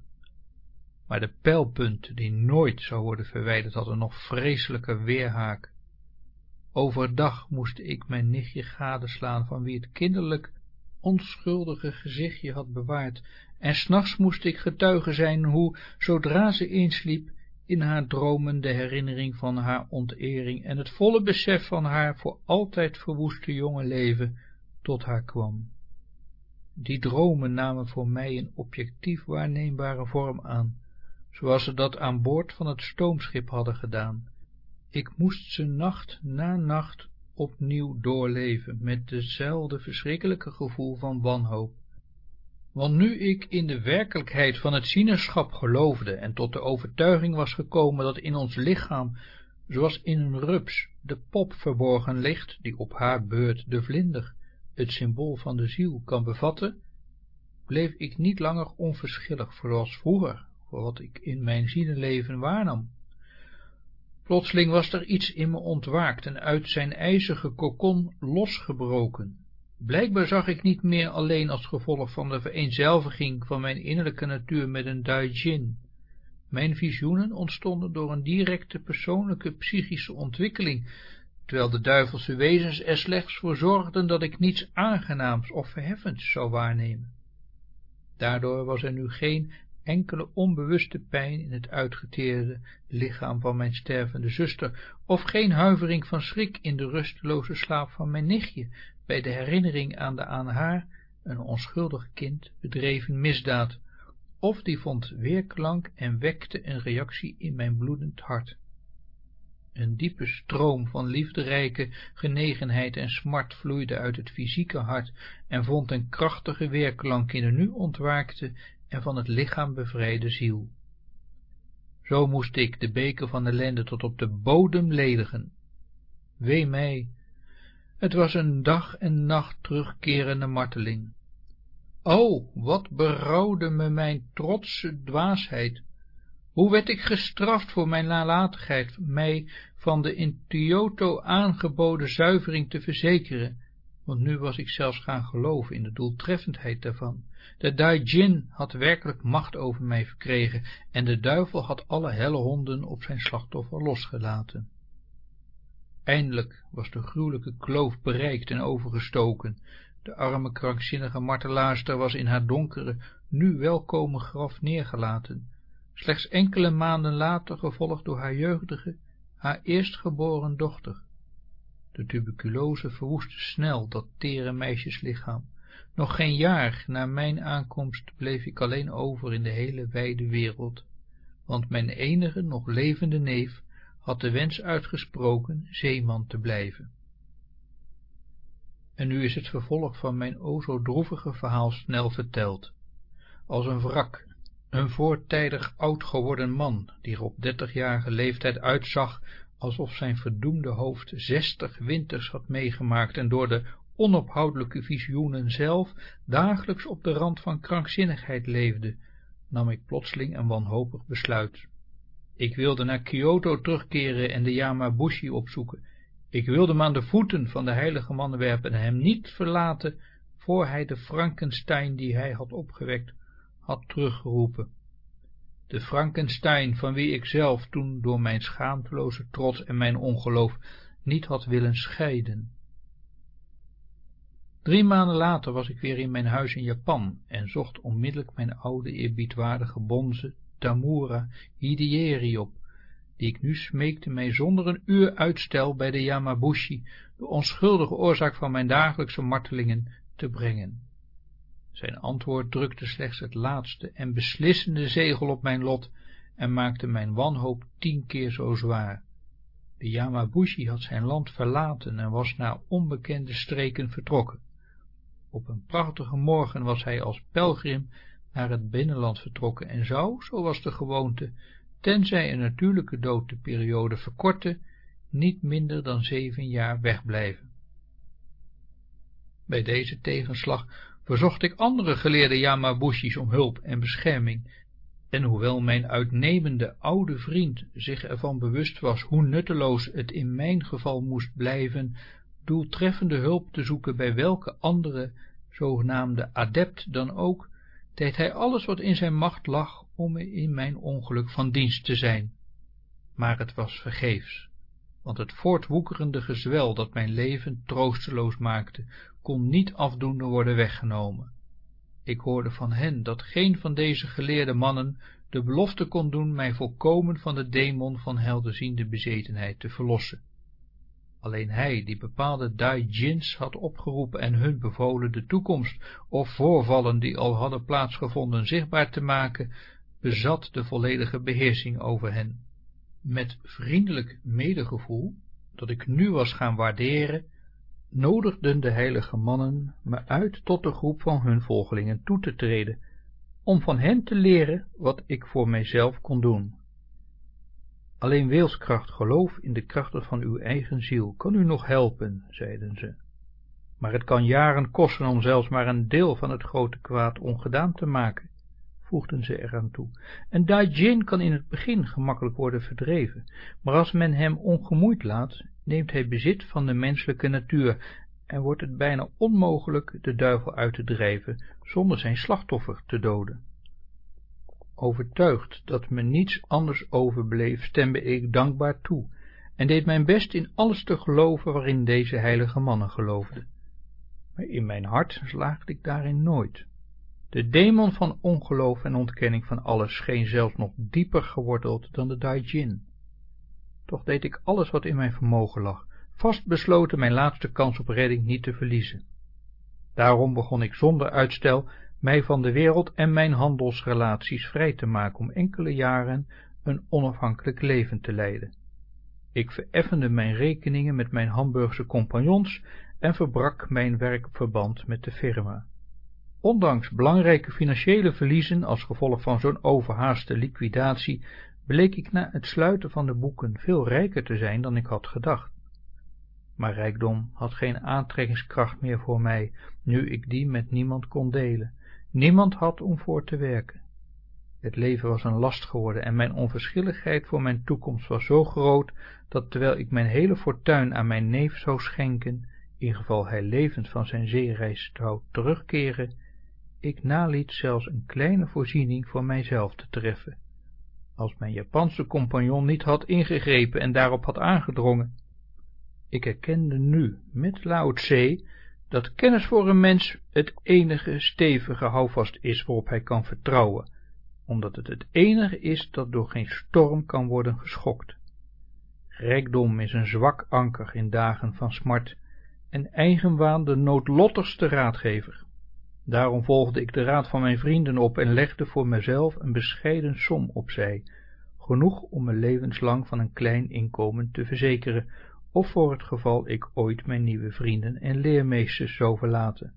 Speaker 1: Maar de pijlpunt, die nooit zou worden verwijderd, had een nog vreselijker weerhaak. Overdag moest ik mijn nichtje gadeslaan, van wie het kinderlijk onschuldige gezichtje had bewaard, en s'nachts moest ik getuige zijn hoe, zodra ze insliep, in haar dromen de herinnering van haar ontering en het volle besef van haar voor altijd verwoeste jonge leven tot haar kwam. Die dromen namen voor mij een objectief waarneembare vorm aan, zoals ze dat aan boord van het stoomschip hadden gedaan. Ik moest ze nacht na nacht opnieuw doorleven, met dezelfde verschrikkelijke gevoel van wanhoop. Want nu ik in de werkelijkheid van het zienerschap geloofde en tot de overtuiging was gekomen dat in ons lichaam, zoals in een rups, de pop verborgen ligt, die op haar beurt de vlinder, het symbool van de ziel, kan bevatten, bleef ik niet langer onverschillig, zoals vroeger, voor wat ik in mijn zielenleven waarnam. Plotseling was er iets in me ontwaakt en uit zijn ijzige kokon losgebroken. Blijkbaar zag ik niet meer alleen als gevolg van de vereenzelviging van mijn innerlijke natuur met een Daijin. Mijn visioenen ontstonden door een directe persoonlijke psychische ontwikkeling, terwijl de duivelse wezens er slechts voor zorgden dat ik niets aangenaams of verheffends zou waarnemen. Daardoor was er nu geen enkele onbewuste pijn in het uitgeteerde lichaam van mijn stervende zuster, of geen huivering van schrik in de rusteloze slaap van mijn nichtje, bij de herinnering aan de aan haar, een onschuldig kind, bedreven misdaad, of die vond weerklank en wekte een reactie in mijn bloedend hart. Een diepe stroom van liefderijke genegenheid en smart vloeide uit het fysieke hart en vond een krachtige weerklank in de nu ontwaakte en van het lichaam bevrijde ziel. Zo moest ik de beker van ellende tot op de bodem ledigen. Wee mij, het was een dag en nacht terugkerende marteling. O, wat berouwde me mijn trotse dwaasheid! Hoe werd ik gestraft voor mijn nalatigheid, mij van de in Kyoto aangeboden zuivering te verzekeren, want nu was ik zelfs gaan geloven in de doeltreffendheid daarvan. De Daijin had werkelijk macht over mij verkregen en de duivel had alle helle honden op zijn slachtoffer losgelaten. Eindelijk was de gruwelijke kloof bereikt en overgestoken. De arme krankzinnige martelaarster was in haar donkere, nu welkome graf neergelaten, slechts enkele maanden later gevolgd door haar jeugdige, haar eerstgeboren dochter. De tuberculose verwoestte snel dat tere meisjeslichaam. Nog geen jaar na mijn aankomst bleef ik alleen over in de hele wijde wereld, want mijn enige nog levende neef had de wens uitgesproken zeeman te blijven. En nu is het vervolg van mijn o zo droevige verhaal snel verteld. Als een wrak, een voortijdig oud geworden man, die er op dertigjarige leeftijd uitzag alsof zijn verdoemde hoofd zestig winters had meegemaakt en door de onophoudelijke visioenen zelf dagelijks op de rand van krankzinnigheid leefde, nam ik plotseling een wanhopig besluit. Ik wilde naar Kyoto terugkeren en de Yamabushi opzoeken. Ik wilde hem aan de voeten van de heilige man werpen en hem niet verlaten, voor hij de Frankenstein die hij had opgewekt, had teruggeroepen de Frankenstein, van wie ik zelf toen door mijn schaamteloze trots en mijn ongeloof niet had willen scheiden. Drie maanden later was ik weer in mijn huis in Japan en zocht onmiddellijk mijn oude eerbiedwaardige bonze Tamura Hideiri op, die ik nu smeekte mij zonder een uur uitstel bij de Yamabushi, de onschuldige oorzaak van mijn dagelijkse martelingen, te brengen. Zijn antwoord drukte slechts het laatste en beslissende zegel op mijn lot en maakte mijn wanhoop tien keer zo zwaar. De Yamabushi had zijn land verlaten en was naar onbekende streken vertrokken. Op een prachtige morgen was hij als pelgrim naar het binnenland vertrokken en zou, zo was de gewoonte, tenzij een natuurlijke dood de periode verkortte, niet minder dan zeven jaar wegblijven. Bij deze tegenslag verzocht ik andere geleerde Yamabushis om hulp en bescherming, en hoewel mijn uitnemende oude vriend zich ervan bewust was hoe nutteloos het in mijn geval moest blijven, doeltreffende hulp te zoeken bij welke andere zogenaamde adept dan ook, deed hij alles wat in zijn macht lag om me in mijn ongeluk van dienst te zijn. Maar het was vergeefs, want het voortwoekerende gezwel dat mijn leven troosteloos maakte, kon niet afdoende worden weggenomen. Ik hoorde van hen dat geen van deze geleerde mannen de belofte kon doen mij volkomen van de demon van helderziende bezetenheid te verlossen. Alleen hij, die bepaalde Dai-jins had opgeroepen en hun bevolen de toekomst of voorvallen die al hadden plaatsgevonden zichtbaar te maken, bezat de volledige beheersing over hen. Met vriendelijk medegevoel, dat ik nu was gaan waarderen, nodigden de heilige mannen me uit tot de groep van hun volgelingen toe te treden, om van hen te leren wat ik voor mijzelf kon doen. Alleen wilskracht, geloof in de krachten van uw eigen ziel, kan u nog helpen, zeiden ze. Maar het kan jaren kosten om zelfs maar een deel van het grote kwaad ongedaan te maken, voegden ze eraan toe. En Dai-Jin kan in het begin gemakkelijk worden verdreven, maar als men hem ongemoeid laat, neemt hij bezit van de menselijke natuur en wordt het bijna onmogelijk de duivel uit te drijven zonder zijn slachtoffer te doden. Overtuigd dat me niets anders overbleef, stemde ik dankbaar toe en deed mijn best in alles te geloven waarin deze heilige mannen geloofden. Maar in mijn hart slaagde ik daarin nooit. De demon van ongeloof en ontkenning van alles scheen zelfs nog dieper geworteld dan de Daijin. Toch deed ik alles wat in mijn vermogen lag, vast besloten mijn laatste kans op redding niet te verliezen. Daarom begon ik zonder uitstel mij van de wereld en mijn handelsrelaties vrij te maken om enkele jaren een onafhankelijk leven te leiden. Ik vereffende mijn rekeningen met mijn Hamburgse compagnons en verbrak mijn werkverband met de firma. Ondanks belangrijke financiële verliezen als gevolg van zo'n overhaaste liquidatie, bleek ik na het sluiten van de boeken veel rijker te zijn dan ik had gedacht. Maar rijkdom had geen aantrekkingskracht meer voor mij, nu ik die met niemand kon delen. Niemand had om voor te werken. Het leven was een last geworden en mijn onverschilligheid voor mijn toekomst was zo groot, dat terwijl ik mijn hele fortuin aan mijn neef zou schenken, in geval hij levend van zijn zeereis zou terugkeren, ik naliet zelfs een kleine voorziening voor mijzelf te treffen. Als mijn Japanse compagnon niet had ingegrepen en daarop had aangedrongen. Ik erkende nu, met Lao Tse, dat kennis voor een mens het enige stevige houvast is waarop hij kan vertrouwen, omdat het het enige is dat door geen storm kan worden geschokt. Rijkdom is een zwak anker in dagen van smart en eigenwaan de noodlottigste raadgever. Daarom volgde ik de raad van mijn vrienden op en legde voor mezelf een bescheiden som opzij, genoeg om me levenslang van een klein inkomen te verzekeren, of voor het geval ik ooit mijn nieuwe vrienden en leermeesters zou verlaten.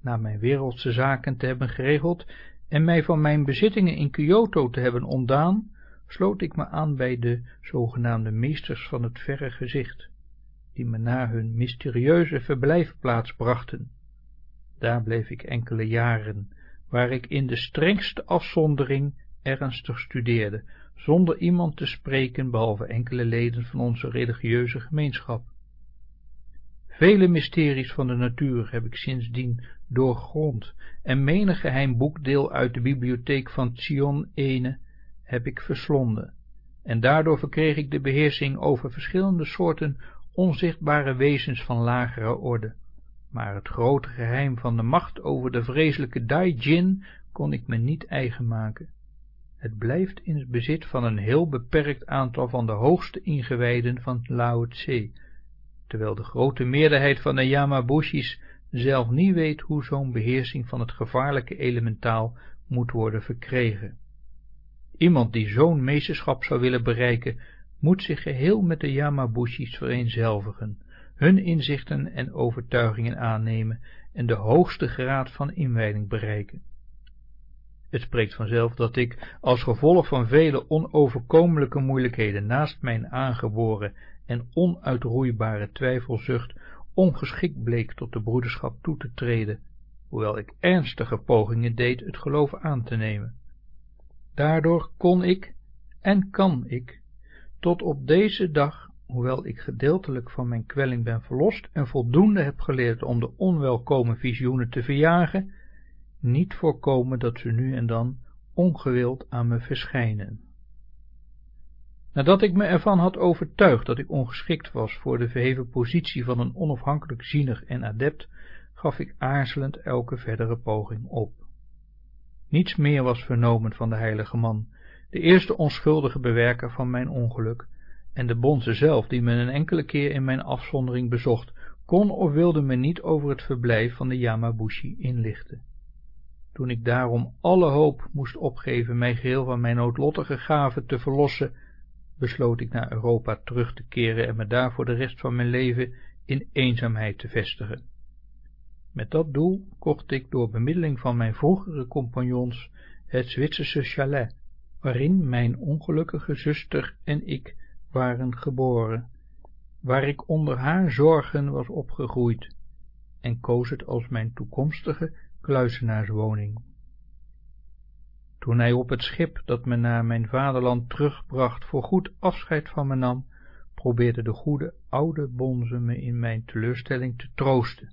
Speaker 1: Na mijn wereldse zaken te hebben geregeld en mij van mijn bezittingen in Kyoto te hebben ontdaan, sloot ik me aan bij de zogenaamde meesters van het verre gezicht, die me naar hun mysterieuze verblijfplaats brachten. Daar bleef ik enkele jaren, waar ik in de strengste afzondering ernstig studeerde, zonder iemand te spreken behalve enkele leden van onze religieuze gemeenschap. Vele mysteries van de natuur heb ik sindsdien doorgrond en menig geheim boekdeel uit de bibliotheek van Sion Ene heb ik verslonden, en daardoor verkreeg ik de beheersing over verschillende soorten onzichtbare wezens van lagere orde. Maar het grote geheim van de macht over de vreselijke Dai-Jin kon ik me niet eigen maken. Het blijft in het bezit van een heel beperkt aantal van de hoogste ingewijden van Lao Tse, terwijl de grote meerderheid van de Yamabushis zelf niet weet hoe zo'n beheersing van het gevaarlijke elementaal moet worden verkregen. Iemand die zo'n meesterschap zou willen bereiken, moet zich geheel met de Yamabushis vereenzelvigen, hun inzichten en overtuigingen aannemen en de hoogste graad van inwijding bereiken. Het spreekt vanzelf dat ik, als gevolg van vele onoverkomelijke moeilijkheden naast mijn aangeboren en onuitroeibare twijfelzucht, ongeschikt bleek tot de broederschap toe te treden, hoewel ik ernstige pogingen deed het geloof aan te nemen. Daardoor kon ik, en kan ik, tot op deze dag, hoewel ik gedeeltelijk van mijn kwelling ben verlost en voldoende heb geleerd om de onwelkome visioenen te verjagen, niet voorkomen dat ze nu en dan ongewild aan me verschijnen. Nadat ik me ervan had overtuigd dat ik ongeschikt was voor de verheven positie van een onafhankelijk ziener en adept, gaf ik aarzelend elke verdere poging op. Niets meer was vernomen van de heilige man, de eerste onschuldige bewerker van mijn ongeluk, en de bonze zelf, die me een enkele keer in mijn afzondering bezocht, kon of wilde me niet over het verblijf van de Yamabushi inlichten. Toen ik daarom alle hoop moest opgeven mij geheel van mijn noodlottige gave te verlossen, besloot ik naar Europa terug te keren en me daar voor de rest van mijn leven in eenzaamheid te vestigen. Met dat doel kocht ik door bemiddeling van mijn vroegere compagnons het Zwitserse chalet, waarin mijn ongelukkige zuster en ik waren geboren, waar ik onder haar zorgen was opgegroeid, en koos het als mijn toekomstige kluizenaarswoning. Toen hij op het schip dat me naar mijn vaderland terugbracht voor goed afscheid van me nam, probeerde de goede oude bonze me in mijn teleurstelling te troosten.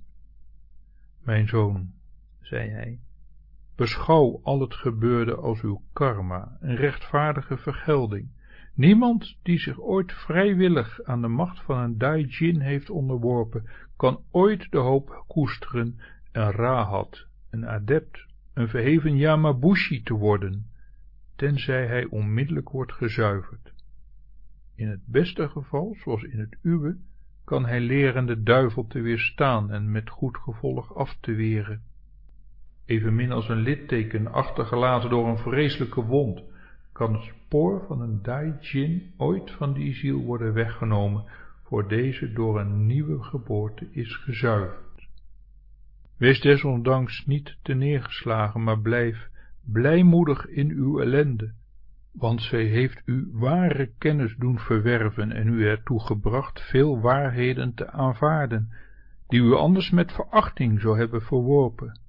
Speaker 1: Mijn zoon, zei hij, beschouw al het gebeurde als uw karma, een rechtvaardige vergelding. Niemand die zich ooit vrijwillig aan de macht van een Daijin heeft onderworpen, kan ooit de hoop koesteren een rahat, een adept, een verheven Yamabushi te worden, tenzij hij onmiddellijk wordt gezuiverd. In het beste geval, zoals in het uwe, kan hij leren de duivel te weerstaan en met goed gevolg af te weren. Evenmin als een litteken achtergelaten door een vreselijke wond, kan het spoor van een Daijin ooit van die ziel worden weggenomen, voor deze door een nieuwe geboorte is gezuiverd. Wees desondanks niet te neergeslagen, maar blijf blijmoedig in uw ellende, want zij heeft u ware kennis doen verwerven en u ertoe gebracht veel waarheden te aanvaarden, die u anders met verachting zou hebben verworpen.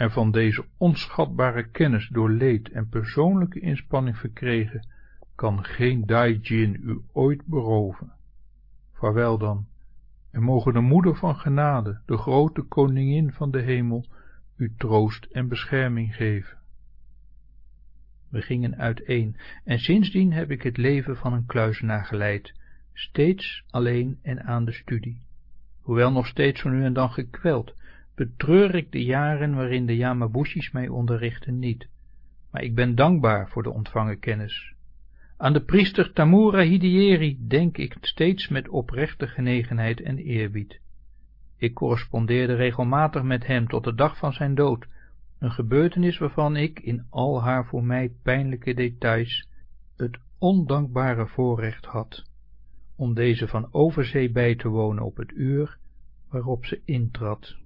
Speaker 1: En van deze onschatbare kennis door leed en persoonlijke inspanning verkregen, kan geen Daijin u ooit beroven. Vaarwel dan, en mogen de moeder van genade, de grote koningin van de hemel, u troost en bescherming geven. We gingen uiteen, en sindsdien heb ik het leven van een kluizenaar geleid, steeds alleen en aan de studie. Hoewel nog steeds zo nu en dan gekweld, betreur ik de jaren waarin de Yamabushis mij onderrichten niet, maar ik ben dankbaar voor de ontvangen kennis. Aan de priester Tamura Hidieri denk ik steeds met oprechte genegenheid en eerbied. Ik correspondeerde regelmatig met hem tot de dag van zijn dood, een gebeurtenis waarvan ik in al haar voor mij pijnlijke details het ondankbare voorrecht had om deze van overzee bij te wonen op het uur waarop ze intrad.